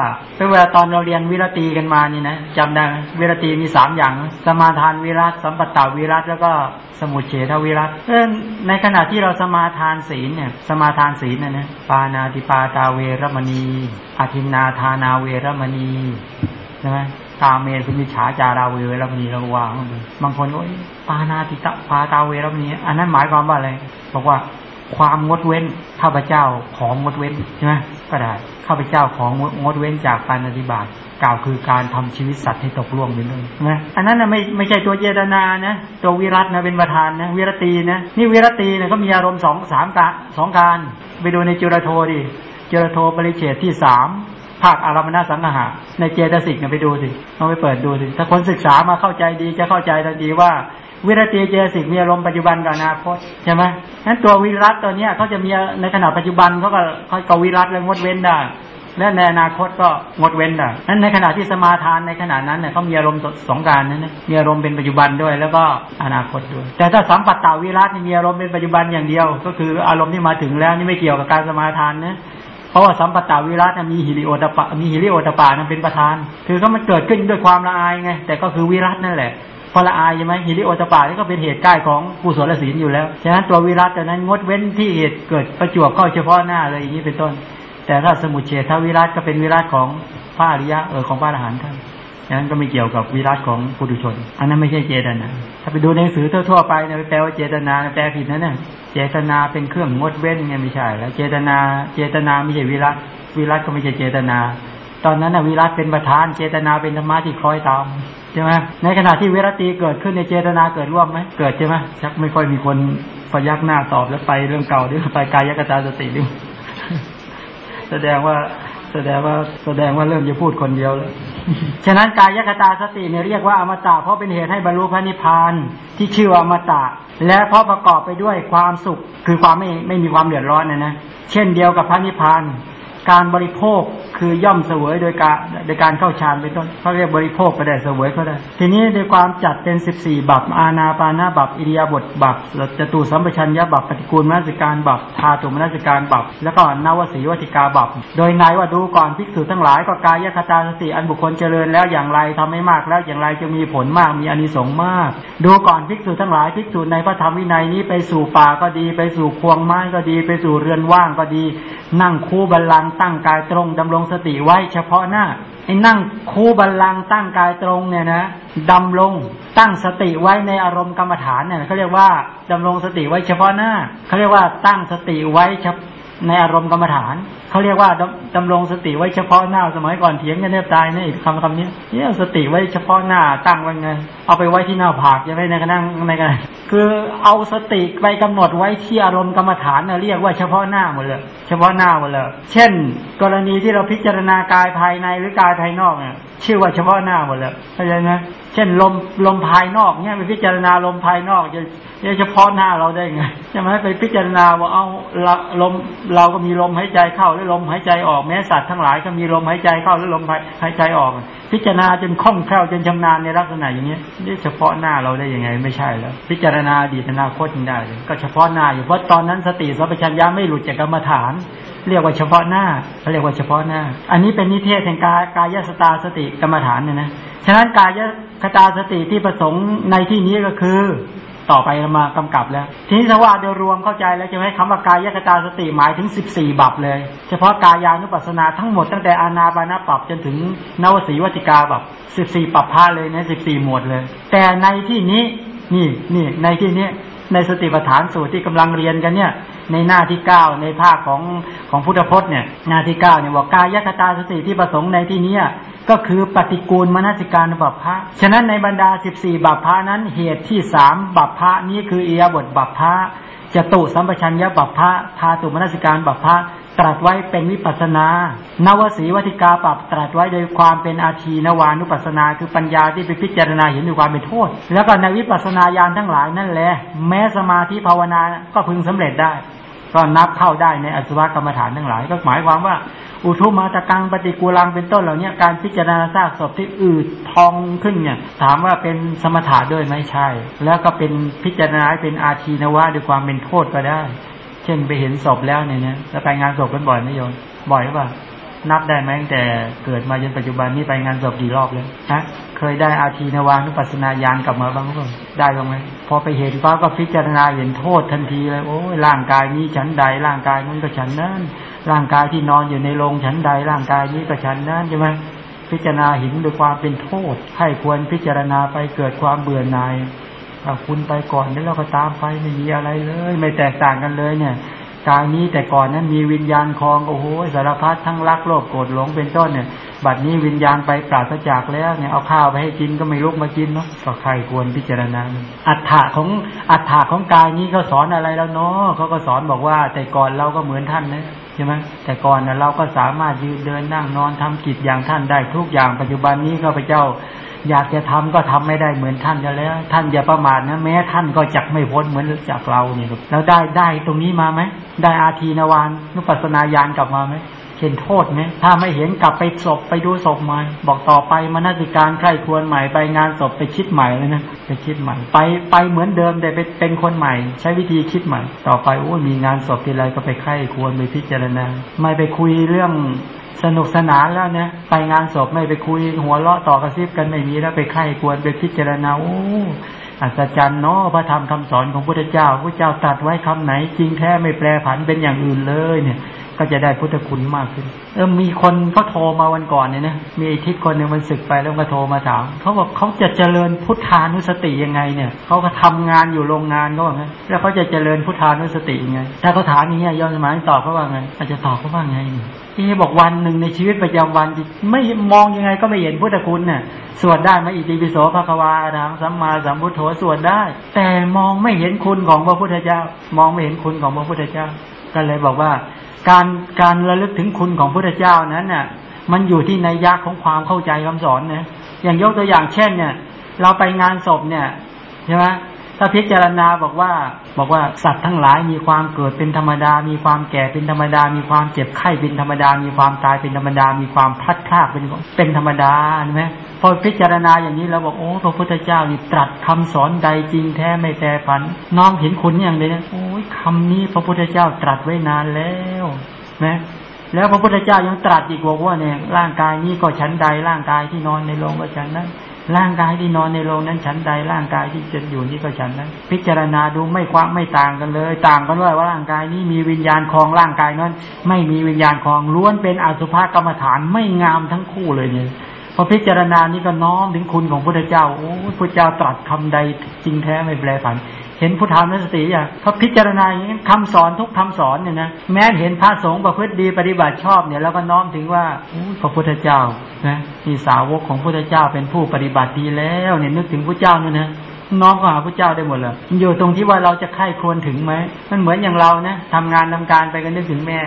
เวลาตอนเราเรียนวิรตีกันมานี่นะจำได้วิรตีมีสามอย่าง สมาทานวิรัตสัมปตาวิรัตแล้วก็สมุเฉทวิรัตในขณะที่เราสมาทานศีลเนี่ยสมาทานศีลนะนะปานาติปาตาเวรมณีอธินาทานาเวรมณีใช่ไหมตาเมรสุมิฉาจาราเวรมณีเราวางบางคนก็ปานาติตาปาตาเวรมณีอันนั้นหมายความว่าอะไรบอกว่าความงดเว้นข้าพเจ้าของงดเว้นใช่ไหมก็ได้ข้าพเจ้าของงดเว้นจากการปฏิบัติ กล่าวคือการทำชีวิตสัตว์ให้ตกล่วงไปเลยนะอันนั้นนะไม่ไม่ใช่ตัวเจตนานะตัววิรัตนะเป็นประธานนะวิรตีนะนี่วิรตีเนี่ยก็มีอารมณ์สองสามการสองการไปดูในจุลโทดิจุลโทปริเฉดที่สามภาคอารมณสังหะในเจตสิกเนี่ยไปดูสิลองไปเปิดดูสิถ้าคนศึกษามาเข้าใจดีจะเข้าใจทันทีว่าวิรตีเจตสิกมีอารมณ์ปัจจุบันกับอนาคตใช่ไหมนั้นตัววิรัตตัวเนี้ยเขาจะมีในขณะปัจจุบันเขาก็เขากวิรัตและงดเว้นได้ และในอนาคตก็งดเว้นอะนั้นในขณะที่สมาทานในขณะนั้นเนี่ยเขามีอารมณ์สองการนั้นนะมีอารมณ์เป็นปัจจุบันด้วย แล้วก็อนาคตด้วย แต่ถ้าสัมปัตตาวิรัตมีอารมณ์เป็นปัจจุบันอย่างเดียว ก็คืออารมณ์ที่มาถึงแล้วนี่ไม่เกี่ยวกับการสมาทานนะเพราะว่าสัมปตาวิรัตมีฮิริโอตปะมีฮิริโอตปานั้นเป็นประธาน คือก็มันเกิดขึ้นด้วยความละอายไง แต่ก็คือวิรัตนั่นแหละพอละอายใช่ไหมฮิริโอตปานี่ก็เป็นเหตุใกล้ของกุศลศีลอยู่แล้ว ฉะนั้นตัววิรัตแต่นั้นงดเว้นที่เหตุเกิดประจวบเข้าเฉพาะหน้าเลยอย่างนี้เป็นต้น แต่ถ้าสมุทเฉทวิรัตก็เป็นวิรัตของพระอริยะเออของพระอรหันต์ท่านนั้นก็ไม่เกี่ยวกับวิรัตของปุถุชน อันนั้นไม่ใช่เจตนา ถ้าไปดูในหนังสือทั่วๆไปเนี่ยแปลว่าเจตนาแปลผิดนะเนี่ยเจตนาเป็นเครื่องงดเว้นไงไม่ใช่ แล้วเจตนาเจตนาไม่ใช่วิรัตวิรัตก็ไม่ใช่เจตนา ตอนนั้นนะวิรัตเป็นประธาน เจตนาเป็นธรรมะที่คล้อยตามใช่ไหมในขณะที่วิรตีเกิดขึ้นในเจตนาเกิดร่วมไหมเกิดใช่ไหมชักไม่ค่อยมีคนพยักหน้าตอบแล้วไปเรื่องเก่าด้วยไปกายกตาสติด้วย แสดงว่าแสดงว่าแสดงว่าเริ่มจะพูดคนเดียวแล้ว ฉะนั้นกายคตาสติเนี่ยเรียกว่าอมตะเพราะเป็นเหตุให้บรรลุพระนิพพานที่ชื่ออมตะ และเพราะประกอบไปด้วยความสุขคือความไม่ไม่มีความเดือดร้อนนะนะ เช่นเดียวกับพระนิพพาน การบริโภคคือย่อมเสวยโดยการโดยการเข้าฌานเป็นต้นเขาเรียกบริโภคก็ได้เสวยก็ได้ ทีนี้ในความจัดเป็นสิบสี่บัพอาณาปานาบัพอิริยาบถบัพจตุสัมปชัญญะบัพปฏิกูลมนสิการบัพทาตุมนสิการบัพแล้วก็นวสีวัติกาบัพโดยในว่าดูก่อนภิกษุทั้งหลายก็กายคตาสติอันบุคคลเจริญแล้วอย่างไรทำให้มากแล้วอย่างไรจะมีผลมากมีอานิสงส์มาก ดูก่อนภิกษุทั้งหลายภิกษุในพระธรรมวินัยนี้ไปสู่ป่าก็ดี ไปสู่ควงไม้ก็ดี ไปสู่เรือนว่างก็ดี นั่งคู่บัลลังตั้งกายตรงดำรงสติไว้เฉพาะหน้าไอ้นั่งคูบัลลังตั้งกายตรงเนี่ยนะดำรงตั้งสติไว้ในอารมณ์กรรมฐานเนี่ยเขาเรียกว่าดำรงสติไว้เฉพาะหน้าเขาเรียกว่าตั้งสติไว้ ในอารมณ์กรรมฐานเขาเรียกว่าดำรงสติไว้เฉพาะหน้าสมัยก่อนเถียงกันแทบตายนะอีกคำคำนี้เนี่ยสติไว้เฉพาะหน้าตั้งไว้ไงเอาไปไว้ที่หน้าผากจะไม่ในกระนั่งในกันคือเอาสติไปกำหนดไว้ที่อารมณ์กรรมฐานนะเรียกว่าเฉพาะหน้าหมดเลยเฉพาะหน้าหมดเลยเช่น กรณีที่เราพิจารณากายภายในหรือกายภายนอกเนี่ยชื่อว่าเฉพาะหน้าหมดเลยเข้าใจไหม เช่นลมลมภายนอกเนี่ยไปพิจารณาลมภายนอกจะจะเฉพาะหน้าเราได้ไงใช่ไหมไปพิจารณาว่าเอาลมเราก็มีลมหายใจเข้าหรือลมหายใจออกแม้สัตว์ทั้งหลายก็มีลมหายใจเข้าหรือลมหายใจออก พิจารณาจนคล่องแคล่วจนชำนาญในลักษณะอย่างเนี้ยนี่เฉพาะหน้าเราได้ยังไง ไม่ใช่แล้ว พิจารณาดีตนาคตยังได้ ก็เฉพาะหน้าอยู่เพราะตอนนั้นสติสัพพัญญาไม่หลุดจากกรรมฐาน เรียกว่าเฉพาะหน้าเขาเรียกว่าเฉพาะหน้า อันนี้เป็นนิเทศแห่งกายกายสตาสติกรรมฐานเนี่ยนะ ฉะนั้นกายคตาสติที่ประสงค์ในที่นี้ก็คือ ต่อไปมากำกับแล้ว ทีนี้ถ้าว่าโดยรวมเข้าใจแล้วจะให้คำว่ากายคตาสติหมายถึงสิบสี่บับเลย เฉพาะกายานุปัสสนาทั้งหมดตั้งแต่อานาปานาปรับจนถึงนวสีวัติกาแบบสิบสี่ปับพาเลยนสิบสี่หมวดเลย แต่ในที่นี้นี่นี่ในที่นี้ ในสติปัฏฐานสูตรที่กำลังเรียนกันเนี่ย ในหน้าที่เก้าในภาคของของพุทธพจน์เนี่ยหน้าที่เก้าเนี่ยบอกกายคตาสติที่ประสงค์ในที่นี้ก็คือปฏิกูลมนสิการบัพพะฉะนั้นในบรรดาสิบสี่บัพพะนั้นเหตุที่สามบัพพะนี้คือเอียบทบัพพะจตุสัมปชัญญะบัพพะพาตุมนสิการบัพพะ ตรัสไว้เป็นวิปัสนา นวสีวัติกาปรับตรัสไว้โดยความเป็นอาทีนวานุปัสนา คือปัญญาที่ไปพิจารณาเห็นด้วยความเป็นโทษ แล้วก็ในวิปัสนาญาณทั้งหลายนั่นแหละ แม้สมาธิภาวนาก็พึงสำเร็จได้ ก็นับเข้าได้ในอสุภกรรมฐานทั้งหลาย ก็หมายความว่า อุทุมาตะกังปฏิกูลังเป็นต้นเหล่านี้การพิจารณาซากศพที่อืดทองขึ้นเนี่ย ถามว่าเป็นสมถะด้วยไม่ใช่ แล้วก็เป็นพิจารณาเป็นอาทีนวะด้วยความเป็นโทษก็ได้ เช่นไปเห็นศพแล้วเนี่ยนะแล้วไปงานศพกันบ่อยไหมโยมบ่อยป่ะนับได้ไหมตั้งแต่เกิดมาจนปัจจุบันนี้ไปงานศพกี่รอบเลยฮะเคยได้อาทีนวานุปัสนาญาณกลับมาบ้างหรือเปล่าได้บ้างไหมพอไปเห็นป้าก็พิจารณาเห็นโทษทันทีเลยโอ้ยร่างกายนี้ฉันใด ร่างกายนั้นก็ฉันนั้นร่างกายที่นอนอยู่ในโรงฉันใด ร่างกายนี้ก็ฉันนั้นใช่ไหมพิจารณาเห็นด้วยความเป็นโทษ ให้ควรพิจารณาไปเกิดความเบื่อหน่าย ถ้าคุณไปก่อนแล้วเราก็ตามไปไม่มีอะไรเลย ไม่แตกต่างกันเลยเนี่ยกายนี้แต่ก่อนนั้นมีวิญญาณคลองโอ้โหสารพัดทั้งรักโลภโกรธหลงเป็นต้นเนี่ย บัดนี้วิญญาณไปปราศจากแล้วเนี่ยเอาข้าวไปให้กินก็ไม่ลุกมากินเนาะก็ใครควรพิจารณา อัฏฐะของอัฏฐะของกายนี้เขาสอนอะไรแล้วเนาะเขาก็สอนบอกว่า แต่ก่อนเราก็เหมือนท่านนะใช่ไหมแต่ก่อนนะเราก็สามารถยืนเดินนั่งนอนทำกิจอย่างท่านได้ทุกอย่างปัจจุบันนี้ก็พระเจ้า อยากจะทำก็ทำไม่ได้เหมือนท่านจะแล้ว ท่านอย่าประมาทนะแม้ท่านก็จักไม่พ้นเหมือนจากเราเนี่ยแล้วได้ได้ตรงนี้มาไหมได้อาทีนวานนุปัสนาญาณกลับมาไหม เห็นโทษไหมถ้าไม่เห็นกลับไปศพไปดูศพใหม่ บอกต่อไปมานาติการใครควรใหม่ไปงานศพไปคิดใหม่เลยนะไปคิดใหม่ ไปไปเหมือนเดิมแต่ไปเป็นคนใหม่ ใช้วิธีคิดใหม่ ต่อไปโอ้มีงานศพทีไรก็ไปใครควรไปพิจารณาไม่ไปคุยเรื่องสนุกสนานแล้วเนี่ยไปงานศพไม่ไปคุยหัวเราะต่อกระซิบกันไม่มีแล้วไปไข้ควรไปพิจารณาโอ้อัศจรรย์เนาะพระธรรมคำสอนของพระเจ้าพระเจ้าตรัสไว้คำไหน จริงแท้ไม่แปลผันเป็นอย่างอื่นเลยเนี่ยก็จะได้พุทธคุณมากขึ้น เออมีคนเขาโทรมาวันก่อนเนี่ยนะมีไอทิศคนหนึ่งมันศึกไปแล้วก็โทรมาถามเขาบอกเขาจะเจริญพุทธานุสติยังไงเนี่ยเขาก็ทำงานอยู่โรงงานเขาบอกงั้นแล้วเขาจะเจริญพุทธานุสติยังไงถ้าเขาถามอย่างนี้ย้อนสมัยตอบเขาว่าไงอาจจะตอบเขาว่าไงที่บอกวันหนึ่งในชีวิตประจำวัน ไม่มองยังไงก็ไม่เห็นพุทธคุณเนี่ยสวดได้ไหมอิติปิโสภควาทางสัมมาสัมพุทโธสวดได้ แต่มองไม่เห็นคุณของพระพุทธเจ้า มองไม่เห็นคุณของพระพุทธเจ้าก็เลยบอกว่า การการระลึกถึงคุณของพระเจ้านั้นน่ะ มันอยู่ที่ในยากของความเข้าใจคำสอนเนี่ยอย่างยกตัวอย่างเช่นเนี่ย เราไปงานศพเนี่ยใช่ไหม ถ้าพิจารณาบอกว่า บอกว่าสัตว์ทั้งหลายมีความเกิดเป็นธรรมดา มีความแก่เป็นธรรมดา มีความเจ็บไข้เป็นธรรมดา มีความตายเป็นธรรมดา มีความพลัดพรากเป็นเป็นธรรมดาใช่ไหมพอพิจารณาอย่างนี้เราบอกโอ้พระพุทธเจ้านี่ตรัสคำสอนใดจริงแท้ไม่แปรผัน น้อมเห็นคุณอย่างเลยนะโอ้ยคำนี้พระพุทธเจ้าตรัสไว้นานแล้วนะแล้วพระพุทธเจ้ายังตรัสอีกบอกว่าเนี่ยร่างกายนี้ก็ชั้นใดร่างกายที่นอนในโรงก็ชั้นนั้น ร่างกายที่นอนในโรงนั้นฉันใดร่างกายที่จะอยู่นี่ก็ฉันนั้น พิจารณาดูไม่คว้าไม่ต่างกันเลย ต่างกันว่าว่าร่างกายนี้มีวิญญาณคลองร่างกายนั้น ไม่มีวิญญาณคลองล้วนเป็นอสุภกรรมฐานไม่งามทั้งคู่เลยเนี่ยพอพิจารณานี้ก็น้อมถึงคุณของพระเจ้าโอ้พระเจ้าตรัสคำใดจริงแท้ไม่แปรผัน เห็นพุทธานุสติอะเขาพิจารณาอย่างนี้คำสอนทุกคำสอนเนี่ยนะแม้เห็นพระสงฆ์ประพฤติดีปฏิบัติชอบเนี่ยแล้วก็น้อมถึงว่าพระพุทธเจ้านะที่สาวกของพระพุทธเจ้าเป็นผู้ปฏิบัติดีแล้วเนี่ยนึกถึงพระเจ้าเนี่ยนะน้องก็หาพระเจ้าได้หมดเลยอยู่ตรงที่ว่าเราจะไข้ควรถึงไหมมันเหมือนอย่างเรานะทำงานทำการไปกันนึกถึงแม่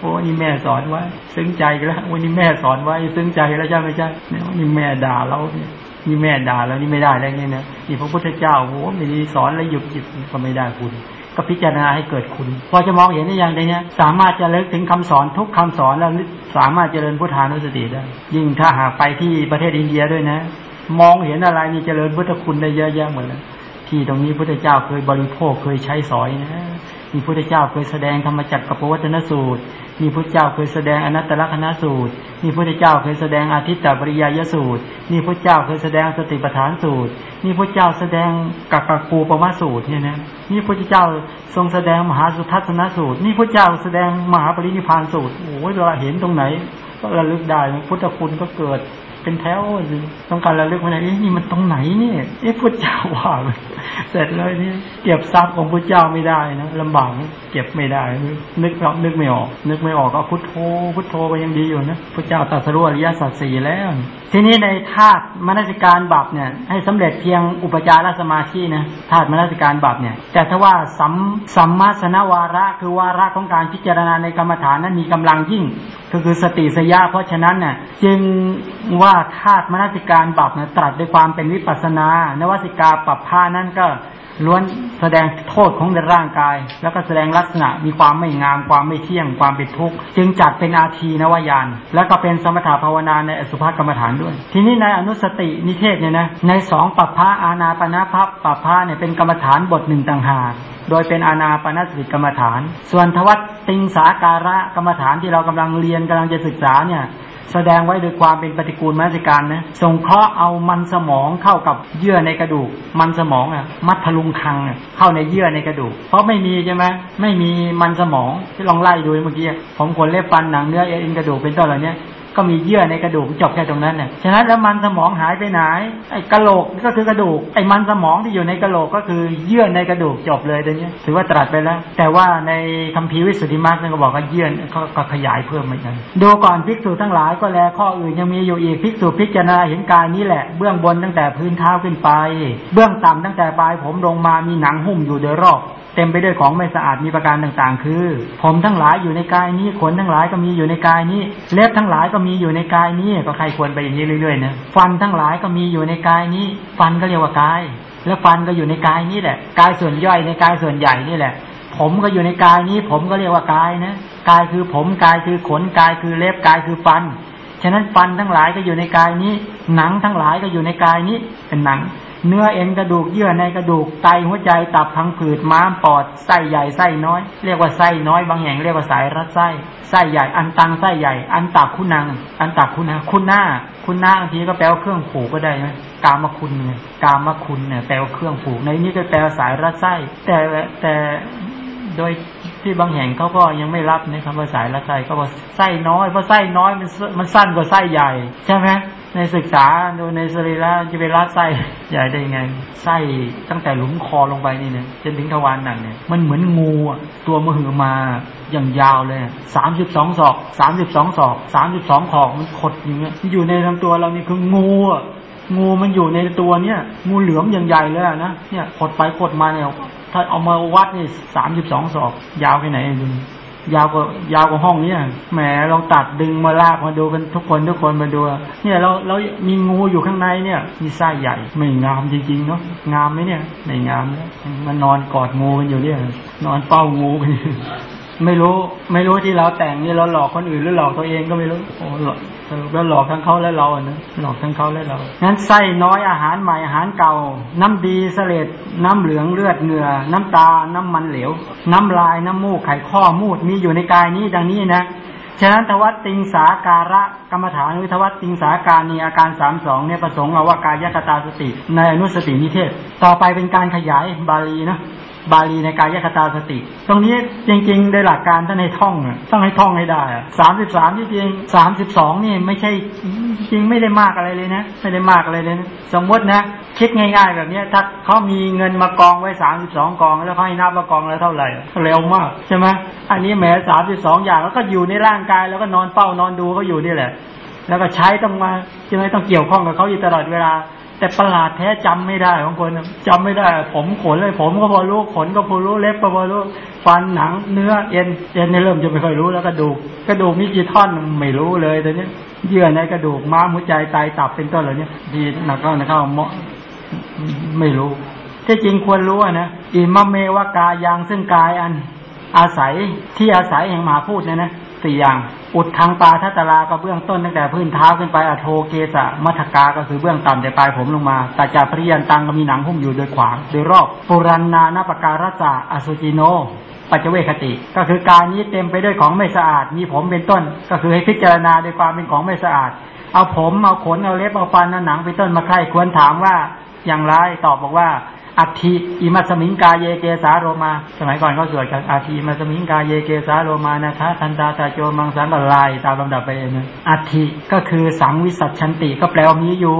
โอ้นี่แม่สอนไว้ ซึ้งใจแล้ววันนี้แม่สอนไว้ ซึ้งใจแล้วใช่ไหมใช่เนี่ยนี่แม่ด่าเราเนี่ย นี่แม่ด่าแล้วนี่ไม่ได้แล้วเนี่ยนะนี่พระพุทธเจ้าโอ้ไม่ดีสอนแล้วหยุดจิตก็ไม่ได้คุณ ก็พิจารณาให้เกิดคุณ พอจะมองเห็นได้อย่างไรเนี่ยสามารถจะเลิกถึงคำสอนทุกคำสอนแล้วสามารถเจริญพุทธานุสติได้ ยิ่งถ้าหากไปที่ประเทศอินเดียด้วยนะ มองเห็นอะไรนี่เจริญพุทธคุณได้เยอะแยะหมดเลยที่ตรงนี้พุทธเจ้าเคยบริโภคเคยใช้สอยนะ มีพุทธเจ้าเคยแสดงธรรมจักรกับปวัตนสูตร มีพุทธเจ้าเคยแสดงอนัตตลกนสูตร มีพุทธเจ้าเคยแสดงอาทิตตบริยายสูตร มีพุทธเจ้าเคยแสดงสติปัฏฐานสูตร มีพุทธเจ้าแสดงกักกกูปมาสูตรเนี่ยนะนี่พุทธเจ้าทรงแสดงมหาสุทัศนสูตรนี่พุทธเจ้าแสดงมหาปรินิพานสูตร โอ้ยเราเห็นตรงไหน ก็ระลึกได้พุทธคุณก็เกิด เป็นแถวต้องการระลึกว่าไอ้นี่มันตรงไหนเนี่ยเอ๊ะพุทธเจ้าว่าเสร็จเลยนี่เก็บทรัพย์ของพุทธเจ้าไม่ได้นะลำบากเก็บไม่ได้ นึกเรานึกไม่ออก นึกไม่ออกก็พุทโธพุทโธก็ยังดีอยู่นะพุทธเจ้าตรัสรู้อริยสัจสี่แล้ว ทีนี้ในธาตุมนสิการบัพเนี่ย ให้สำเร็จเพียงอุปจารสมาธินะธาตุมนสิการบัพเนี่ย แต่ถ้าว่าสัมสัมมาสนวาระคือวาระของการพิจารณาในกรรมฐานนั้นมีกำลังยิ่งก็คือสติสยาเพราะฉะนั้นน่ะจึงว่าธาตุมนสิการบัพเนี่ยตรัสด้วยความเป็นวิปัสนา นวสิกาปรับผ้านั้นก็ล้วนแสดงโทษของในร่างกาย แล้วก็แสดงลักษณะมีความไม่งาม ความไม่เที่ยง ความเป็นทุกข์ จึงจัดเป็นอาทีนวายาน แล้วก็เป็นสมถะภาวนาในอสุภกรรมฐานด้วย ทีนี้ในอนุสตินิเทศเนี่ยนะ ในสองปัปพะอาณาปณะพับปัปพะเนี่ยเป็นกรรมฐานบทหนึ่งต่างหาก โดยเป็นอาณาปณสติกรรมฐาน ส่วนทวัตติงสาการะกรรมฐานที่เรากำลังเรียนกำลังจะศึกษาเนี่ย แสดงไว้โดยความเป็นปฏิกูลมาสิการนะสงเคราะห์เอามันสมองเข้ากับเยื่อในกระดูก มันสมองอะ มัดพลุงคังอะเข้าในเยื่อในกระดูก เพราะไม่มีใช่ไหมไม่มีมันสมองที่ลองไล่ดูเมื่อกี้ผมขนเล็บฟันหนังเนื้อเอ็นกระดูกเป็นต้นเหล่านี้ ก็มีเยื่อในกระดูกจบแค่ตรงนั้นเนี่ยฉะนั้นแล้วมันสมองหายไปไหนไอ้กระโหลกก็คือกระดูกไอ้มันสมองที่อยู่ในกระโหลกก็คือเยื่อในกระดูกจบเลยตรงนี้ถือว่าตรัสไปแล้ว แต่ว่าในคัมภีร์วิสุทธิมรรคก็บอกว่าเยื่อก็ขยายเพิ่มเหมือนกันดูก่อนภิกษุทั้งหลายก็แลข้ออื่นยังมีอยู่อีกภิกษุพิจารณาเห็นกายนี้แหละ เบื้องบนตั้งแต่พื้นเท้าขึ้นไป เบื้องต่ำตั้งแต่ปลายผมลงมามีหนังหุ้มอยู่โดยรอบ เต็มไปด้วยของไม่สะอาดมีประการต่างๆ คือ ผมทั้งหลายอยู่ในกายนี้ขนทั้งหลายก็มีอยู่ในกายนี้เล็บทั้งหลายก็มีอยู่ในกายนี้ก็ใครควรไปอย่างนี้เรื่อยๆนะฟันทั้งหลายก็มีอยู่ในกายนี้ ฟันก็เรียกว่ากาย แล้วฟันก็อยู่ในกายนี้แหละกายส่วนย่อยในกายส่วนใหญ่นี่แหละ ผมก็อยู่ในกายนี้ ผมก็เรียกว่ากายนะกายคือผมกายคือขนกายคือเล็บกายคือฟันฉะนั้นฟันทั้งหลายก็อยู่ในกายนี้ หนังทั้งหลายก็อยู่ในกายนี้เป็นหนัง เนื้อเอ็นกระดูกเยื่อในกระดูกไตหัวใจตับพังผืดม้ามปอดไส้ใหญ่ไส้น้อย เรียกว่าไส้น้อย บางแห่งเรียกว่าสายรัดไส้ไส้ใหญ่อันตังไส้ใหญ่ อันตับคุณัง อันตับคุณาคุณหน้า คุณหน้าบางทีก็แปลว่าเครื่องผูกก็ได้นะกามคุณเนี่ยกามคุณเนี่ยแปลว่าเครื่องผูกในนี้ก็แปลว่าสายรัดไส้แต่แต่โดยที่บางแห่งเขาก็ยังไม่รับในคำว่าสายรัดไส้ก็ว่าไส้น้อยเพราะไส้น้อยมันมันสั้นกว่าไส้ใหญ่ใช่ไหม ในศึกษาดูในสรีระจะไปรัดไส้ใหญ่ได้ไงไส้ตั้งแต่หลุมคอลงไปนี่เนี่ยจนถึงทวารหนักเนี่ยมันเหมือนงูตัวมือมาอย่างยาวเลยสามสิบสองศอกสามสิบสองศอกสามสิบสองขอกมันขดอย่างเงี้ยอยู่ในลำตัวเรานี่คืองูอะงูมันอยู่ในตัวเนี้ยงูเหลือมอย่างใหญ่เลยนะเนี่ยขดไปขดมาเนี่ยถ้าเอามาวัดนี่สามสิบสองศอกยาวแค่ไหนดู ยาวกว่ายาวกว่าห้องนี้แหมลองตัดดึงมาลากมาดูกันทุกคนทุกคนมาดู เนี่ยเราเรามีงูอยู่ข้างในเนี่ย มีไส้ใหญ่ไม่งามจริงๆเนาะงามไหมเนี่ยไม่งามมันนอนกอดงูกันอยู่เนี่ยนอนเป้างูกัน ไม่รู้ ไม่รู้ที่เราแต่งนี่เราหลอกคนอื่นหรือหลอกตัวเองก็ไม่รู้โอ้หลอกแล้วหลอกทั้งเขาและเราเนะหลอกทั้งเขาและเรางั้นไส้น้อยอาหารใหม่อาหารเก่า น้ำดีเสลดน้ำเหลืองเลือดเหงื่อ น้ำตา น้ำมันเหลว น้ำลายน้ำมูกไข่ข้อมูดมีอยู่ในกายนี้ดังนี้นะฉะนั้นทวัตติงสาการะกรรมฐานหรือทวัตติงสาการนีอาการสามสองเนี่ยประสงค์เอาว่ากายกตาสติ ในอนุสตินิเทศ ต่อไปเป็นการขยายบาลีนะ บาลีในกายคตาสติ ตรงนี้จริง ๆ โดยหลักการท่านให้ท่องต้องให้ท่องให้ได้สามสิบสามที่จริงสามสิบสองนี่ไม่ใช่จริงไม่ได้มากอะไรเลยนะ ไม่ได้มากอะไรเลยนะสมมตินะคิดง่าย ๆ แบบนี้ถ้าเขามีเงินมากองไว้สามสิบสองกอง แล้วเขาให้นับว่ากองแล้วเท่าไหร่เร็วมากใช่ไหมอันนี้แหมสามสิบสองอย่างแล้วก็อยู่ในร่างกายแล้วก็นอนเป้านอนดูเขาอยู่นี่แหละ แล้วก็ใช้ต้องมาใช่ไหมต้องเกี่ยวข้องกับเขาอยู่ตลอดเวลา แต่ประหลาดแท้จำไม่ได้ของคนจำไม่ได้ ผมขนเลย ผมก็พอรู้ขนก็พอรู้เล็บก็พอรู้ฟันหนังเนื้อเอ็นเอ็นนี่เริ่มจะไม่ค่อยรู้แล้วกระดูกกระดูกมีกี่ท่อนไม่รู้เลยตอนนี้เยื่อในกระดูกม้ามหัวใจไตตับเป็นต้นเหล่านี้ดีนักเข้านักเข้าเมาะไม่รู้ที่จริงควรรู้นะอิมเมวากายังซึ่งกายอัน อาศัยที่อาศัยแห่งหมาพูดเนี่ยนะสี่อย่าง อุดทางปาทัตลาก็เบื้องต้นตั้งแต่พื้นเท้าขึ้นไปอโทเกสะมัทกาก็คือเบื้องต่ำแต่ปลายผมลงมาตาจาปริยันตังก็มีหนังหุ้มอยู่โดยขวางโดยรอบปุรันนานาปการะจาอสุจิโน ปัจเจเวคติ ก็คือการนี้เต็มไปด้วยของไม่สะอาด มีผมเป็นต้น ก็คือให้พิจารณาด้วยความเป็นของไม่สะอาด เอาผมเอาขนเอาเล็บเอาฟันเอาหนังเป็นต้นมาใครควรถามว่าอย่างไรตอบบอกว่า อัตถิอิมัสมิงกาเยเกสาโลมา สมัยก่อนเขาสวดกันอัตถิอิมัสมิงกาเยเกสาโลมานะขา ทันตาตะโจมังสัง สาธยายตามลำดับไปเองนะอัตถิก็คือสังวิชชันติก็แปลว่ามีอยู่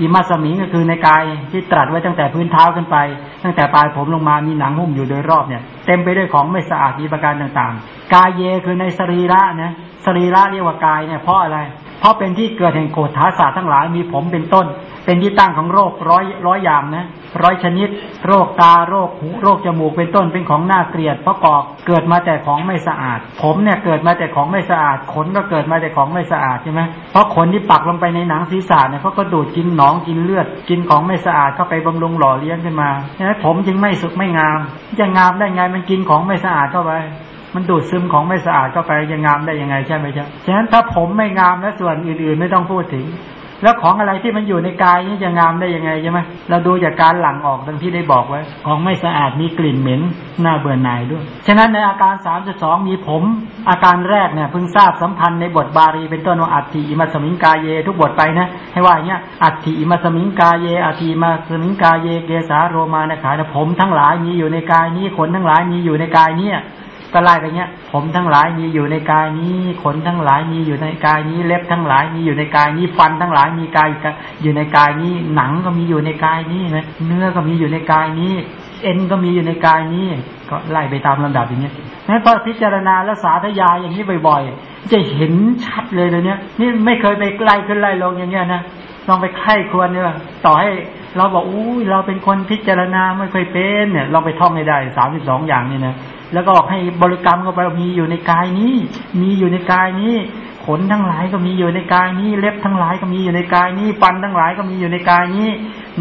อิมัสมิงก็คือในกายที่ตรัสไว้ตั้งแต่พื้นเท้าขึ้นไป ตั้งแต่ปลายผมลงมามีหนังหุ้มอยู่โดยรอบเนี่ย เต็มไปด้วยของไม่สะอาดมีประการต่างๆ กาเยคือในสรีระนะ สรีระเรียกว่ากายเนี่ยเพราะอะไร เพราะเป็นที่เกิดแห่งโกฏฐาศาสตร์ทั้งหลายมีผมเป็นต้น เป็นที่ตั้งของโรคร้อยร้อยอย่างนะร้อยชนิด โรคตาโรคหูโรคจมูกเป็นต้นเป็นของน่าเกลียดเพราะกอกเกิดมาแต่ของไม่สะอาด ผมเนี่ยเกิดมาแต่ของไม่สะอาด ขนก็เกิดมาแต่ของไม่สะอาดใช่ไหมเพราะขนที่ปักลงไปในหนังศีรษะเนี่ยเขาก็ดูดกินหนองกินเลือด กินของไม่สะอาดเข้าไปบำรุงหล่อเลี้ยงขึ้นมาฉะนั้นผมจึงไม่สุขไม่งาม จะงามได้ไงมันกินของไม่สะอาดเข้าไป มันดูดซึมของไม่สะอาดเข้าไปจะงามได้ยังไงใช่ไหมจ๊ะฉะนั้นถ้าผมไม่งามและส่วนอื่นๆไม่ต้องพูดถึง แล้วของอะไรที่มันอยู่ในกายนี่จะงามได้ยังไงใช่ไหมเราดูจากการหลั่งออกดังที่ได้บอกไว้ ของไม่สะอาดมีกลิ่นเหม็นน่าเบื่อหน่ายด้วย ฉะนั้นในอาการสามสองมีผม อาการแรกเนี่ยเพิ่งทราบสัมพันธ์ในบทบาลีเป็นต้นว่าอัตถิมัสมิงกาเย ทุกบทไปนะ ให้ว่าอย่างเงี้ยอัตถิมัสมิงกาเยอัตถิมาสมิงกาเยเกสาโรมานะขาผมทั้งหลายมีอยู่ในกายนี้ขนทั้งหลายมีอยู่ในกายนี้ ก็ไล่ไปเงี้ย ผมทั้งหลายมีอยู่ในกายนี้ขนทั้งหลายมีอยู่ในกายนี้ เล็บทั้งหลายมีอยู่ในกายนี้ฟันทั้งหลายมีกายอยู่ในกายนี้ หนังก็มีอยู่ในกายนี้นะเนื้อก็มีอยู่ในกายนี้ เอ็นก็มีอยู่ในกายนี้ ก็ไล่ไปตามลำดับอย่างเงี้ยนั้นพอพิจารณาและสาธยายอย่างนี้บ่อยๆ จะเห็นชัดเลยเลยเนี้ยนี่ไม่เคยไปไล่ขึ้นไล่ลงอย่างเงี้ยนะลองไปไข้ควรเนี่ยต่อให้เราบอกอู้เราเป็นคนพิจารณาไม่เคยเป็นเนี่ย เราไปท่องให้ได้สามสิบสองอย่างนี่นะ แล้วก็บอกให้บริกรรมเข้าไปมีอยู่ในกายนี้ มีอยู่ในกายนี้ ขนทั้งหลายก็มีอยู่ในกายนี้ เล็บทั้งหลายก็มีอยู่ในกายนี้ฟันทั้งหลายก็มีอยู่ในกายนี้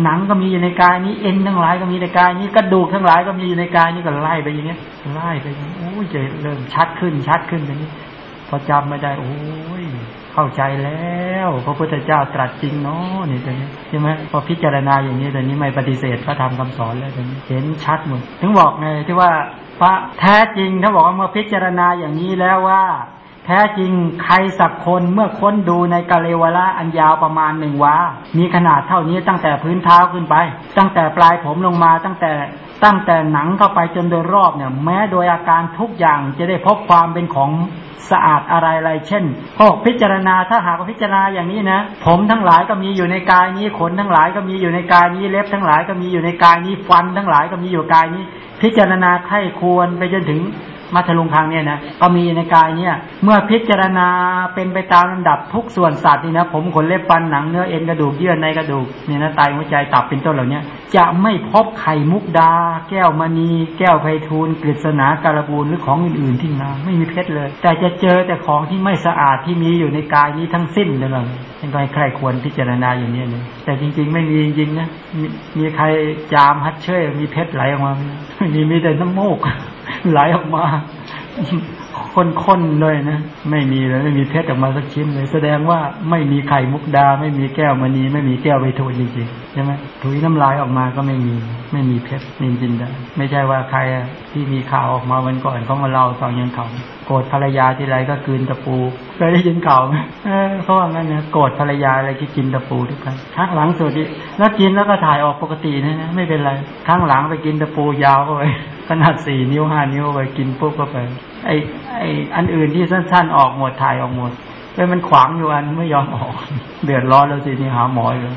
หนังก็มีอยู่ในกายนี้ เอ็นทั้งหลายก็มีในกายนี้กระดูกทั้งหลายก็มีอยู่ในกายนี้ก็ไล่ไปอย่างเงี้ยไล่ไปอย่างนี้โอ้ยจะเริ่มชัดขึ้นชัดขึ้นอย่างนี้พอจำไม่ได้โอ้ย เข้าใจแล้ว พระพุทธเจ้าตรัสจริงเนาะนี่ตรงนี้ใช่ไหมพอพิจารณาอย่างนี้ตอนนี้ไม่ปฏิเสธพระธรรมคำสอนแล้วตอนนี้เห็นชัดหมดถึงบอกไงที่ว่าพระแท้จริงถ้าบอกว่าเมื่อพิจารณาอย่างนี้แล้วว่า แท้จริงใครสักคนเมื่อค้นดูในกาเลวละอันยาวประมาณหนึ่งวามีขนาดเท่านี้ตั้งแต่พื้นเท้าขึ้นไป ตั้งแต่ปลายผมลงมาตั้งแต่ ตั้งแต่หนังเข้าไปจนโดยรอบเนี่ย แม้โดยอาการทุกอย่างจะได้พบความเป็นของสะอาดอะไรอะไรเช่นพวกพิจารณาถ้าหากพิจารณาอย่างนี้นะ ผมทั้งหลายก็มีอยู่ในกายนี้ขนทั้งหลายก็มีอยู่ในกายนี้เล็บทั้งหลายก็มีอยู่ในกายนี้ฟันทั้งหลายก็มีอยู่กายนี้ พิจารณาไข้ควรไปจนถึง มัทลุงทางเนี่ยนะก็มีในกายเนี่ย เมื่อพิจารณาเป็นไปตามลำดับทุกส่วนสัตว์นี่นะผมขนเล็บฟันหนังเนื้อเอ็นกระดูกเยื่อในกระดูกเนี่ยนะไตหัวใจตับเป็นต้นเหล่านี้จะไม่พบไข่มุกดา แก้วมณี แก้วไพทูรย์กฤษณาการบูลหรือของอื่นๆที่มาไม่มีเพชรเลย แต่จะเจอแต่ของที่ไม่สะอาดที่มีอยู่ในกายนี้ทั้งสิ้นเลยเป็นใครควรพิจารณาอย่างนี้เลยแต่จริง ๆ ไม่มีจริงๆนะมีใครจามฮัดเชยมีเพชรไหลออกมามีมีแต่น้ำโมก ไหลออกมาข้นๆเลยนะ ไม่มีเลยไม่มีเพชรออกมาสักชิ้นเลย แสดงว่าไม่มีไข่มุกดา ไม่มีแก้วมณีไม่มีแก้วใบทูจริงๆใช่ไหมถุยน้ำลายออกมาก็ไม่มี ไม่มีเพชรนินจินดาไม่ใช่ว่าใครที่มีข่าวออกมาวันก่อนเขามาเล่าตอนยังเขา โกรธภรรยาทีไรก็กินตะปูเคยได้ยินข่าวไหมเพราะว่างั้นนะโกรธภรรยาอะไรที่กินตะปูทุกครั้งครั้งหลังสุดนี่แล้วกินแล้วก็ถ่ายออกปกตินะนะไม่เป็นไรครั้งหลังไปกินตะปูยาวเข้าไปขนาดสี่นิ้วห้านิ้วไปกินปุ๊บก็ไปไอไออันอื่นที่สั้น ๆ ออกหมดถ่ายออกหมด เลยมันขวางอยู่อันไม่ยอมออก เดือดร้อนแล้วสินี่หาหมอเลย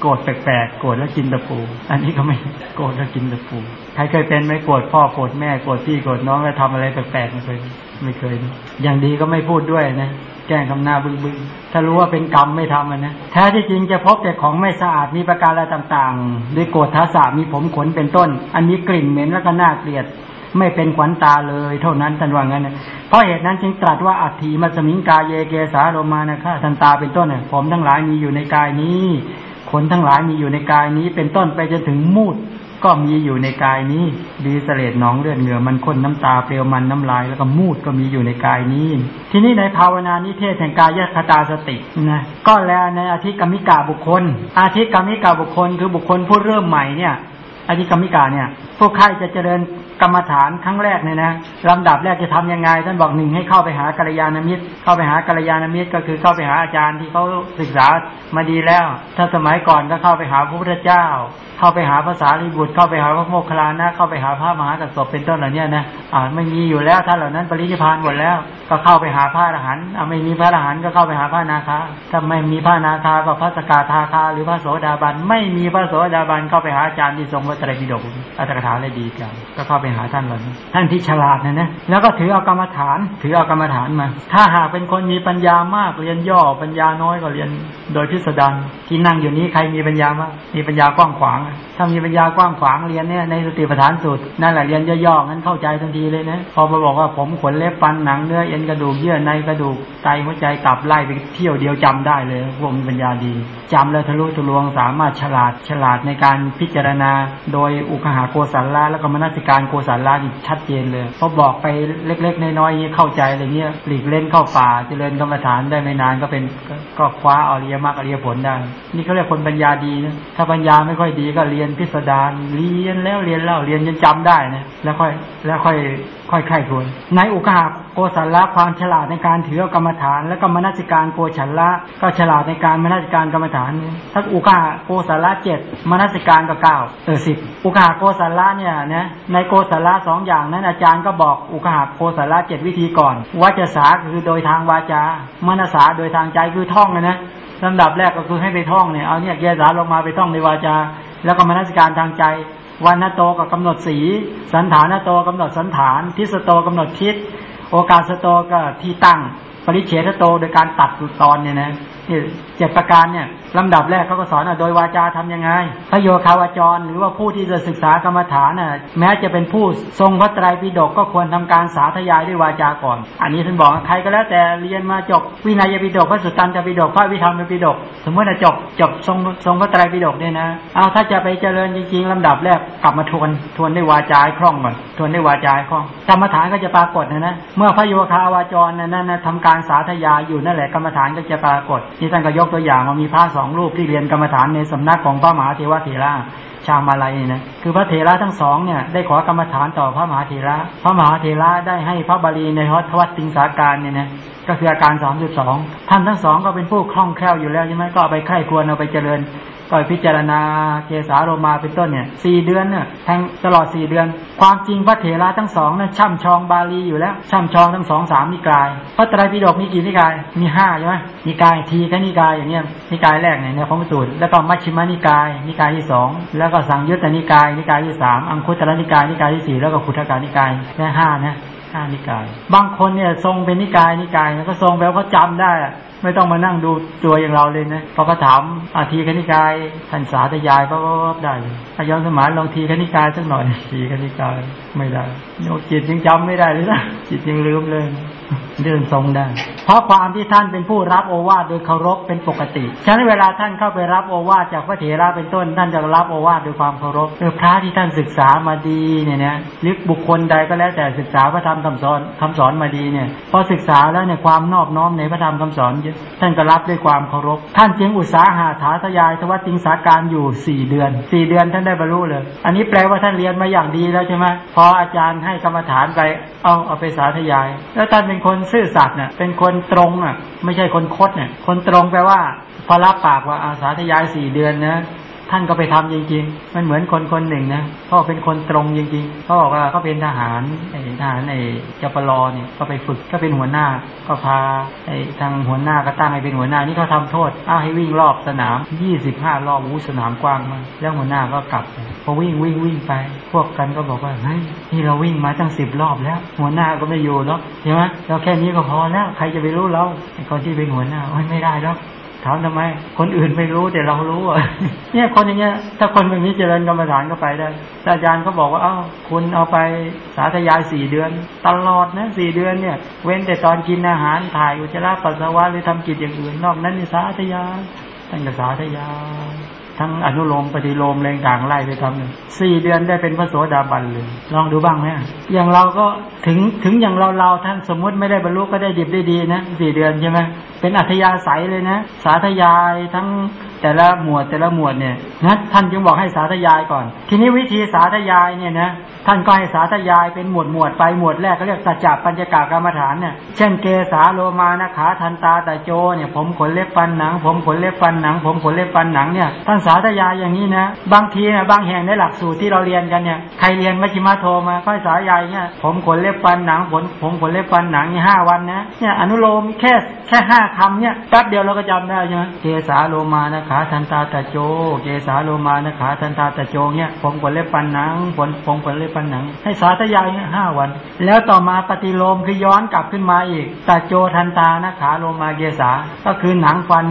โกรธแปลกๆโกรธแล้วกินตะปู อันนี้ก็ไม่โกรธแล้วกินตะปูใครเคยเป็นไหมโกรธพ่อโกรธแม่โกรธพี่โกรธน้องแล้วทำอะไรแปลกๆไม่เคยไม่เคย อย่างดีก็ไม่พูดด้วยนะแกล้งทำหน้าบึ้งบึงถ้ารู้ว่าเป็นกรรมไม่ทำนนะแท้ที่จริงจะพบแต่ของไม่สะอาดมีประการอะไรต่างๆด้วยโกรธทัศมีผมขนเป็นต้น อันนี้กลิ่นเหม็นแล้วก็น่าเกลียด ไม่เป็นขวัญตาเลยเท่านั้นท่านว่างั้นเพราะเหตุนั้นจึงตรัสว่าอัตถีมัสมิงกายเยเกสาโรมานะคะทันตาเป็นต้นเนี่ยผมทั้งหลายมีอยู่ในกายนี้ขนทั้งหลายมีอยู่ในกายนี้ เป็นต้นไปจนถึงมูดก็มีอยู่ในกายนี้ ดีเสลดหนองเลือดเหงื่อมันข้นน้ำตาเปลวมันน้ำลายแล้วก็มูดก็มีอยู่ในกายนี้ ทีนี้ในภาวนานิเทศแห่งกายคตาสตินะก็แล้วในอธิกรรมิกาบุคคล อาธิกรรมิกาบุคคล คือบุคคลผู้เริ่มใหม่เนี่ย อธิกรรมิกาเนี่ยผู้ใครจะเจริญกรรมฐานครั้งแรกเนี่ยนะลำดับแรกจะทำยังไง ท่านบอกหนึ่งให้เข้าไปหากัลยาณมิตร เข้าไปหากัลยาณมิตรก็คือเข้าไปหาอาจารย์ที่เขาศึกษามาดีแล้ว ถ้าสมัยก่อนก็เข้าไปหาพระพุทธเจ้า เข้าไปหาภาษาลิบุตร เข้าไปหาพระโมคคัลลานะ เข้าไปหาพระมหากัสสปเป็นต้นเหล่านี้นะอ่าไม่มีอยู่แล้วท่านเหล่านั้นปรินิพานหมดแล้ว ก็เข้าไปหาพระอรหันต์ไม่มีพระอรหันต์ก็เข้าไปหาพระนาคาถ้าไม่มีพระนาคาก็พระสกาทาคาหรือพระโสดาบัน ไม่มีพระโสดาบันเข้าไปหาอาจารย์ที่ทรงพระไตรปิฎกอัตถกถาเลยดีกันก็เข้าไปหาท่านเหล่านี้ท่านที่ฉลาดนะนะแล้วก็ถือเอากรรมฐาน ถือเอากรรมฐานมา ถ้าหากเป็นคนมีปัญญามากเรียนย่อปัญญาน้อยก็เรียนโดยพิสดารที่นั่งอยู่นี้ใครมีปัญญามากมีปัญญากว้างขวาง ถ้ามีปัญญากว้างขวางเรียนเนี่ยในสติปัฏฐานสูตรนั่นแหละเรียนย่อๆงั้นเข้าใจทันทีเลยนะพอมาบอกว่าผมขนเล็บฟันหนังเนื้อเอ็นกระดูกเยื่อในกระดูกไตหัวใจกลับไล่ไปเที่ยวเดียวจำได้เลยพวกมีปัญญาดีจำแล้วทะลุทะลวงสามารถฉลาดฉลาดในการพิจารณาโดยอุคหาโกสัลละแล้วก็มนสิการโกสัลละอีกชัดเจนเลยพอบอกไปเล็กๆน้อยๆเข้าใจอะไรเงี้ยหลีกเล่นเข้าป่าเจริญกรรมฐานได้ไม่นานก็เป็นก็คว้าอริยมรรคอริยผลได้นี่เขาเรียกคนปัญญาดีนะถ้าปัญญาไม่ค่อยดีก็เรียนพิสดารเรียนแล้วเรียนเล่าเรียนจนจำได้นะแล้วค่อยแล้วค่อยค่อยไข้ควรในอุกหา โกสัลละความฉลาดในการถือกรรมฐาน แล้วก็มนสิการโกฉัลละก็ฉลาดในการมนสิการกรรมฐานถ้าอุกาโกสัลละเจ็ดมนสิการก็เก้าเออสิบอุกาโกสัลละเนี่ยนะในโกสัลละสองอย่างนั้นอาจารย์ก็บอกอุกาโกสัลละเจ็ดวิธีก่อนวัจสาคือโดยทางวาจามนสาโดยทางใจคือท่องนะนะลำดับแรกก็คือให้ไปท่องเนี่ยเอาเนี่ยเยสาลงมาไปท่องในวาจา แล้วก็มนสิการทางใจวันนโตก็กำหนดสี สันฐานโตกำหนดสันฐาน ทิสโตกำหนดทิศ โอกาสโตก็ที่ตั้งปริเฉทโตโดยการตัดตอนเนี่ยนะ นี่เจ็ดประการเนี่ยลำดับแรกเขาก็สอนอะโดยวาจาทํำยังไง พระโยคาวาจร หรือว่าผู้ที่จะศึกษากรรมฐานน่ะแม้จะเป็นผู้ทรงพระไตรปิฎกก็ควรทำการสาธยายด้วยวาจาก่อน อันนี้ท่านบอกใครก็แล้วแต่เรียนมาจบวินัยปิฎกพระสุตตันตปิฎกพระวิธรรมปิฎกสมมติว่าจบจบทรงทรงพระไตรปิฎกเนี่ยนะเอาถ้าจะไปเจริญจริงๆลำดับแรกกลับมาทวนทวนด้วยวาจาคล่องก่อนทวนด้วยวาจาคล่องกรรมฐานก็จะปรากฏนะนะเมื่อพระโยคาวาจรนั้นนะทำการสาธยายอยู่นั่นแหละกรรมฐานก็จะปรากฏนี่ท่านก็ยกตัวอย่างว่ามีพระสองรูปที่เรียนกรรมฐานในสำนักของพระมหาเทวเถระชาวมาลายนะคือพระเถระทั้งสองเนี่ยได้ขอกรรมฐานต่อพระมหาเถระพระมหาเถระได้ให้พระบาลีในทวัตติงสาการเนี่ยนะก็คืออาการสามจุดสองท่านทั้งสองก็เป็นผู้คล่องแคล่วอยู่แล้วใช่ไหมก็ไปไข้ควรเอาไปเจริญ ก็พิจารณาเกสาโรมาเป็นต้นเนี่ยสี่เดือนเนี่ยทั้งตลอดสี่เดือน ความจริงพระเถระทั้งสองนั้นช่ำชองบาลีอยู่แล้วช่ำชองทั้งสองสามนิกาย พระไตรปิฎกมีกี่นิกายมีห้าใช่ไหมนิกายทีก็นิกายอย่างเนี้ยนิกายแรกเนี่ยเนี่ยของสูตรแล้วก็มัชฌิมานิกาย นิกายที่สองแล้วก็สังยุตตนิกาย นิกายที่สามอังคุตรนิกายนิกายที่สี่แล้วก็ขุทกานิกายนี่ห้านะห้านิกาย บางคนเนี่ยทรงเป็นนิกายนิกายก็ทรงแล้วก็จำได้ ไม่ต้องมานั่งดูตัวอย่างเราเลยนะพอเขาถามอาทีคณิกายท่านสาธยายก็ได้เลย ถ้าย้อนสมัยลองทีคณิกาสักหน่อยทีคณิกาไม่ได้โยจิตยังจำไม่ได้เลยนะจิตยังลืมเลยเดินทรงได้ เพราะความที่ท่านเป็นผู้รับโอวาทโดยเคารพเป็นปกติ ฉะนั้นเวลาท่านเข้าไปรับโอวาทจากพระเถระเป็นต้น ท่านจะรับโอวาทด้วยความเคารพเออพระที่ท่านศึกษามาดีเนี่ยนะหรือบุคคลใดก็แล้วแต่ศึกษาพระธรรมคำสอนคำสอนมาดีเนี่ย พอศึกษาแล้วเนี่ยความนอบน้อมในพระธรรมคำสอนท่านก็รับด้วยความเคารพ ท่านจึงอุตสาหาถาทยายทวัติงสาการอยู่สี่เดือนสี่เดือนท่านได้บรรลุเลย อันนี้แปลว่าท่านเรียนมาอย่างดีแล้วใช่ไหมพออาจารย์ให้กรรมฐานไป เอาเอาไปสาธยาย แล้วท่านเป็นคนซื่อสัตย์เนี่ยเป็นคนตรงอะ ไม่ใช่คนคดเนี่ย คนตรงแปลว่า พอรับปากว่าอาสาธยายสี่เดือนนะ ท่านก็ไปทำจริงๆ มันเหมือนคนคนหนึ่งนะเขาเป็นคนตรงจริงๆเขาบอกว่าเขาเป็นทหารไอ้ทหารไอ้จปรเนี่ยก็ไปฝึกก็เป็นหัวหน้า ก็พาไอ้ทางหัวหน้าก็ตั้งให้เป็นหัวหน้านี่เขาทาโทษอ้าให้วิ่งรอบสนามยี่สิบห้ารอบวูสนามกว้างมากแล้วหัวหน้าก็กลับพอวิ่งวิ่งวิ่งไป พวกกันก็บอกว่าเฮ้ยนี่เราวิ่งมาตั้งสิบรอบแล้ว หัวหน้าก็ไม่อยู่เนาะใช่ไหมเราแค่นี้ก็พอแล้ว ใครจะไปรู้เราไอ้คนที่เป็นหัวหน้าไม่ได้แล้ว ถามทำไม คนอื่นไม่รู้แต่เรารู้อะเนี่ยคนอย่างเงี้ย ถ้าคนแบบนี้เจริญกรรมฐานก็ไปได้อาจารย์ก็บอกว่าเอ้าคุณเอาไปสาธยายสี่เดือน ตลอดนะสี่เดือนเนี่ย เว้นแต่ตอนกินอาหารถ่ายอุจจาระปัสสาวะหรือทำกิจอย่างอื่นนอกนั้นนี่สาธยายตั้งแต่สาธยาย ทั้งอนุโลมปฏิโลมแรงต่างไล่ไปทำหนึ่งสี่เดือนได้เป็นพระโสดาบันเลย ลองดูบ้างไหมอย่างเราก็ถึงถึงอย่างเราเราท่านสมมุติไม่ได้บรรลุก็ได้ดิบได้ดีนะสี่เดือนใช่ไหมเป็นอัธยาศัยเลยนะ สาธยายทั้งแต่ละหมวดแต่ละหมวดเนี่ยนะท่านจึงบอกให้สาธยายก่อน ทีนี้วิธีสาธยายเนี่ยนะท่านก็ให้สาธยายเป็นหมวดหมวดไปหมวดแรกก็เรียกสัจจปัญจกากรรมฐานเนี่ยเช่นเกสาโลมานะขาทันตาตาโจเนี่ยผมขนเล็บฟันหนัง ผมขนเล็บฟันหนัง ผมขนเล็บฟันหนังเนี่ยท่านสาธยายอย่างนี้นะบางทีนะบางแห่งในหลักสูตรที่เราเรียนกันเนี่ยใครเรียนมัชฌิมาโทมาก็สาธยายเนี่ยผมขนเล็บฟันหนังผมผมขนเล็บฟันหนังนี่ห้าวันนะเนี่ยอนุโลมแค่แค่ห้าคำเนี่ยแป๊บเดียวเราก็จำได้ใช่ไหมเกสาโลมานะขาทันตาตาโจเกสาโลมานะขาทันตาตาโจงเนี่ยผมขนเล็บฟันหนังผมผมขนเล็บฟันหนัง ให้สาธยายเนี่ยห้าวัน แล้วต่อมาปฏิโลมคือย้อนกลับขึ้นมาอีกตาโจทันตานะขาโลมาเกสาก็คือหนังฟัน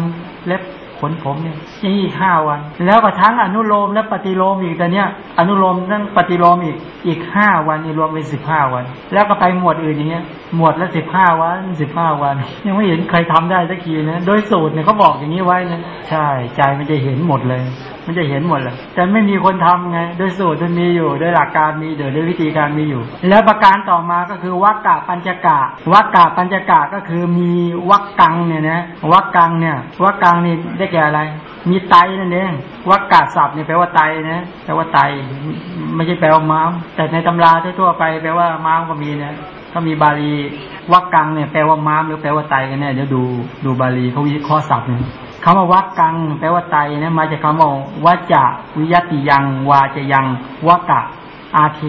เล็บขนผมเนี่ยอีกห้าวัน แล้วก็ทั้งอนุโลมและปฏิโลมอีกแต่เนี้ยอนุโลมนั่งปฏิโลมอีกอีกห้าวันรวมเป็นสิบห้าวัน แล้วก็ไปหมวดอื่นอย่างเงี้ย หมวดละสิบห้าวันสิบห้าวัน ยังไม่เห็นใครทำได้สักทีนะโดยสูตรเนี่ยเขาบอกอย่างนี้ไว้นะใช่ใจมันจะเห็นหมดเลย มันจะเห็นหมดเลยแต่ไม่มีคนทำไงโดยสูตรมันมีอยู่โดยหลักการมีเดี๋ยวด้วยวิธีการมีอยู่ แล้วประการต่อมาก็คือวักกะปัญจกะวักกะปัญจกะก็คือมีวักกังเนี่ยนะวักกังเนี่ยวักกังนี่ได้แก่อะไร มีไตนั่นเองวักกะศัพท์เนี่ยแปลว่าไตนะแปลว่าไตไม่ใช่แปลว่าม้ามแต่ในตำราทั่วไปแปลว่าม้ามก็มีนะก็มีบาลีวักกังเนี่ยแปลว่าม้ามหรือแปลว่าไตกันเนี่ยเดี๋ยวดูดูบาลีเขาวิเคราะห์ศัพท์เนี่ย คำว่าวักกังแปลว่าไตนะมาจากคำว่าวัจจะวิยติยัง วาจะยังวักกะ อาเท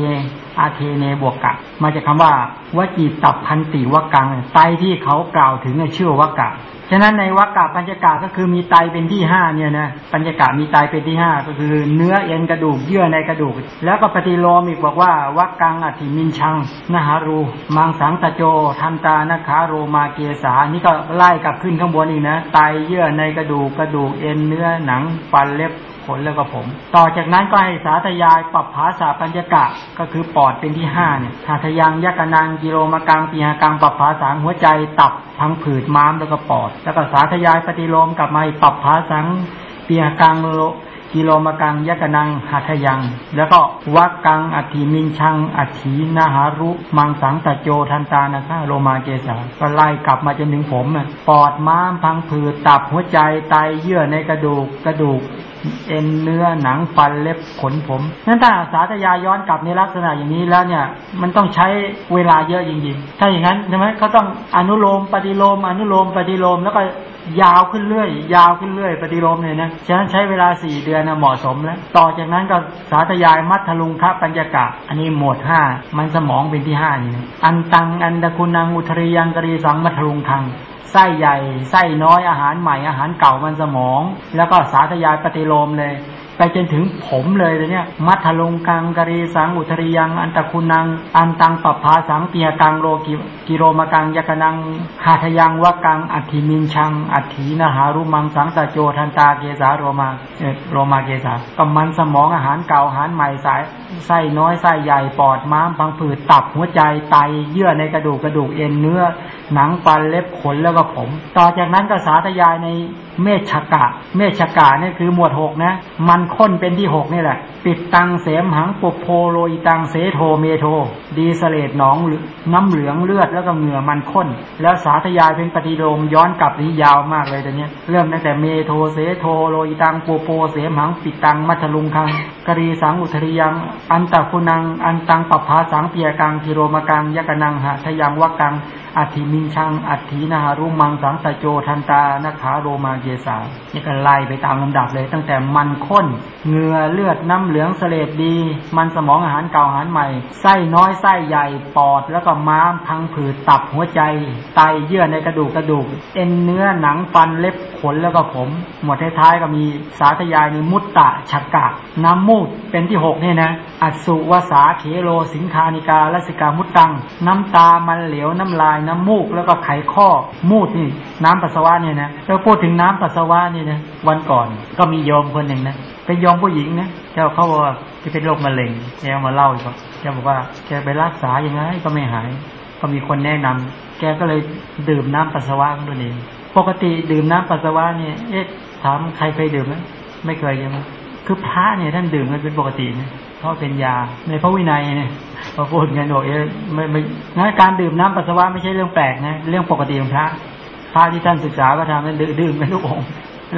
อาเทเนบวกกะ มาจากคาว่าวจีตับพันติวักังไตที่เขากล่าวถึงในชื่อวักะฉะนั้นในวักกะปัญจกะก็คือมีไตเป็นที่ห้าเนี่ยนะปัญจกะมีไตเป็นที่ห้าก็คือเนื้อเอ็นกระดูกเยื่อในกระดูก แล้วก็ปฏิโลมอีกบอกว่าวักกังอธิมินชังนหารู มังสังตะโจทันตานคาโรมาเกสานี่ก็ไล่กลับขึ้นข้างบนอีกนะไตเยื่อในกระดูกกระดูกเอ็นเนื้อหนังฟันเล็บ ขนแล้วก็ผม ต่อจากนั้นก็ให้สาธยายปรับภาษาปัญจกะ ก็คือปอดเป็นที่ห้าเนี่ยหาทยังยักนังกิโลมกังปีหากังปรับภาษาหัวใจตับพังผืดม้ามแล้วก็ปอด แล้วก็สาธยายปฏิโลมกลับมาปรับภาษาปีหากังโลกิโลมกังยักนังหัทยัง แล้วก็วักกังอธิมินชังอธินาหารุมังสังตะโจทันตานะคาโลมาเกสาก็ไล่กลับมาจนถึงผมปอดม้ามพังผืดตับหัวใจไตเยื่อในกระดูกกระดูกเอ็นเนื้อหนังฟันเล็บขนผมนั้นถ้าสาธยาย้อนกลับในลักษณะอย่างนี้แล้วเนี่ย มันต้องใช้เวลาเยอะจริงๆ ถ้าอย่างนั้นใช่ไหมเขาต้องอนุโลมปฏิโลม อนุโลมปฏิโลมแล้วก็ยาวขึ้นเรื่อย ยาวขึ้นเรื่อย ปฏิโลมเนี่ยนะฉะนั้นใช้เวลาสี่เดือนนะเหมาะสมแล้ว ต่อจากนั้นก็สาธยายมัทลุงคัปัญญากะ อันนี้หมวดห้ามันสมองเป็นที่ห้านี่อันตังอันตะคุณังอุทริยังกรีสังมัตถะลุงคัง ไส้ใหญ่ไส้น้อยอาหารใหม่อาหารเก่ามันสมอง แล้วก็สาธยายปฏิโลมเลย ไปจนถึงผมเลยเลยเนี่ยมัตถะลุงคังกรีสังอุทริยังอันตะคุณัง อันตังปัปผาสัง ปิหะกัง กิโลมะกัง ยะกะนังหะทะยังวักกังอัฏฐิมิญชังอัฏฐินะหารู มังสังตะโจทันตาเกสาโลมาเอโลมาเกสาก็มันสมองอาหารเก่าอาหารใหม่สายไส้น้อยไส้ใหญ่ปอดม้ามพังผืดตับหัวใจไตเยื่อในกระดูกกระดูกเอ็นเนื้อ หนังฟันเล็บขนแล้วก็ผม ต่อจากนั้นก็สาธยายในเมทฉักกะ เมทฉักกะนี่คือหมวดหกนะ มันข้นเป็นที่หกนี่แหละ ปิตตังเสมหังปุพโพโลหิตังเสโทเมโท ดีสเลดหนองน้ำเหลืองเลือดแล้วก็เหงื่อมันข้น แล้วสาธยายเป็นปฏิโลมย้อนกลับนี้ยาวมากเลยตอนนี้เริ่มตั้งแต่เมโทเสโทโลอิตังปุโพเสมหังปิดตังมัทลุงคังกรีสังอุทริยัง อันตะคุณัง อันตังปัปภาสังเปียกังทิโรมกังยกนังหะทยังวักัง อัติมินชัง อัตินาหารุมังสังสโจทันตานาขาโรมาเกสานี่ก็ไล่ไปตามลำดับเลย ตั้งแต่มันข้นเงื่อเลือดน้ำเหลืองเสลดดี มันสมองอาหารเก่าอาหารใหม่ไส้น้อยไส้ใหญ่ปอดแล้วก็ม้ามพังผืดตับหัวใจ ไตเยื่อในกระดูกกระดูก เอ็นเนื้อหนังฟันเล็บขนแล้วก็ผม หมวดท้ายๆก็มีสาธยายในมุตตะฉักกะ น้ำมูดเป็นที่หกเนี่ยนะอัสุวสาเขโลสิงคานิกาลสิกามุตตัง น้ำตามันเหลวน้ำลายน้ำมูกแล้วก็ไขข้อมูดนี่น้ำปัสสาวะเนี่ยนะแล้วพูดถึงน้ำปัสสาวะนี่นะวันก่อนก็มีโยมคนหนึ่งนะเป็นโยมผู้หญิงนะเจ้าเขาบอกว่าที่เป็นโรคมะเร็งแกมาเล่าอีกแกบอกว่าแกไปรักษาอย่างไงก็ไม่หาย ก็มีคนแนะนำแกก็เลยดื่มน้ำปัสสาวะตัวเองปกติดื่มน้ำปัสสาวะเนี่ยเอ๊ะถามใครเคยดื่มไหมไม่เคยใช่ไหมคือพระเนี่ยท่านดื่มกันเป็นปกตินะ เพราะเป็นยา ในพระวินัยเนี่ยพอพูดกันบอกเอ๊ะไม่ไม่งั้นการดื่มน้ำปัสสาวะไม่ใช่เรื่องแปลกนะเรื่องปกติของพระพระที่ท่านศึกษาก็ทำให้ดื่มกันทุกองค์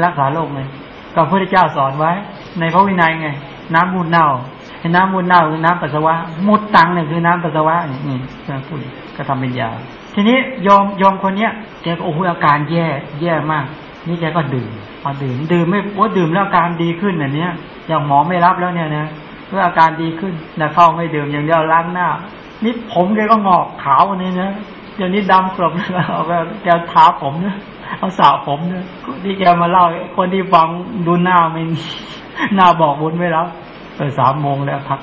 รักษาโรคเลยก็พระพุทธเจ้าสอนไว้ ในพระวินัยไง น้ำมูลเน่าน้ำมูลเน่าคือน้ำปัสสาวะมุดตังเนี่ยคือน้ำปัสสาวะนี่นี่พูดก็ทำเป็นยา ทีนี้ยอมยอมคนเนี้ยแกก็โอ้โหอาการแย่แย่มาก นี่แกก็ดื่มพอดื่มดื่มไม่ว่าดื่มแล้วอาการดีขึ้นอันเนี้ยอย่างหมอไม่รับแล้วเนี่ยนะ เมื่ออาการดีขึ้นนะเข้าไม่ดื่มอย่างเดียวล้างหน้า นี่ผมแกก็งอกขาววันนี้นะอย่างนี้ดำกลบเอาไปแกทาผมเนะเอาสาวผมเนะที่แกมาเล่า คนที่ฟังดูหน้าไม่หน้าบอกบุญไม่แล้วไปสามโมงแล้วพัก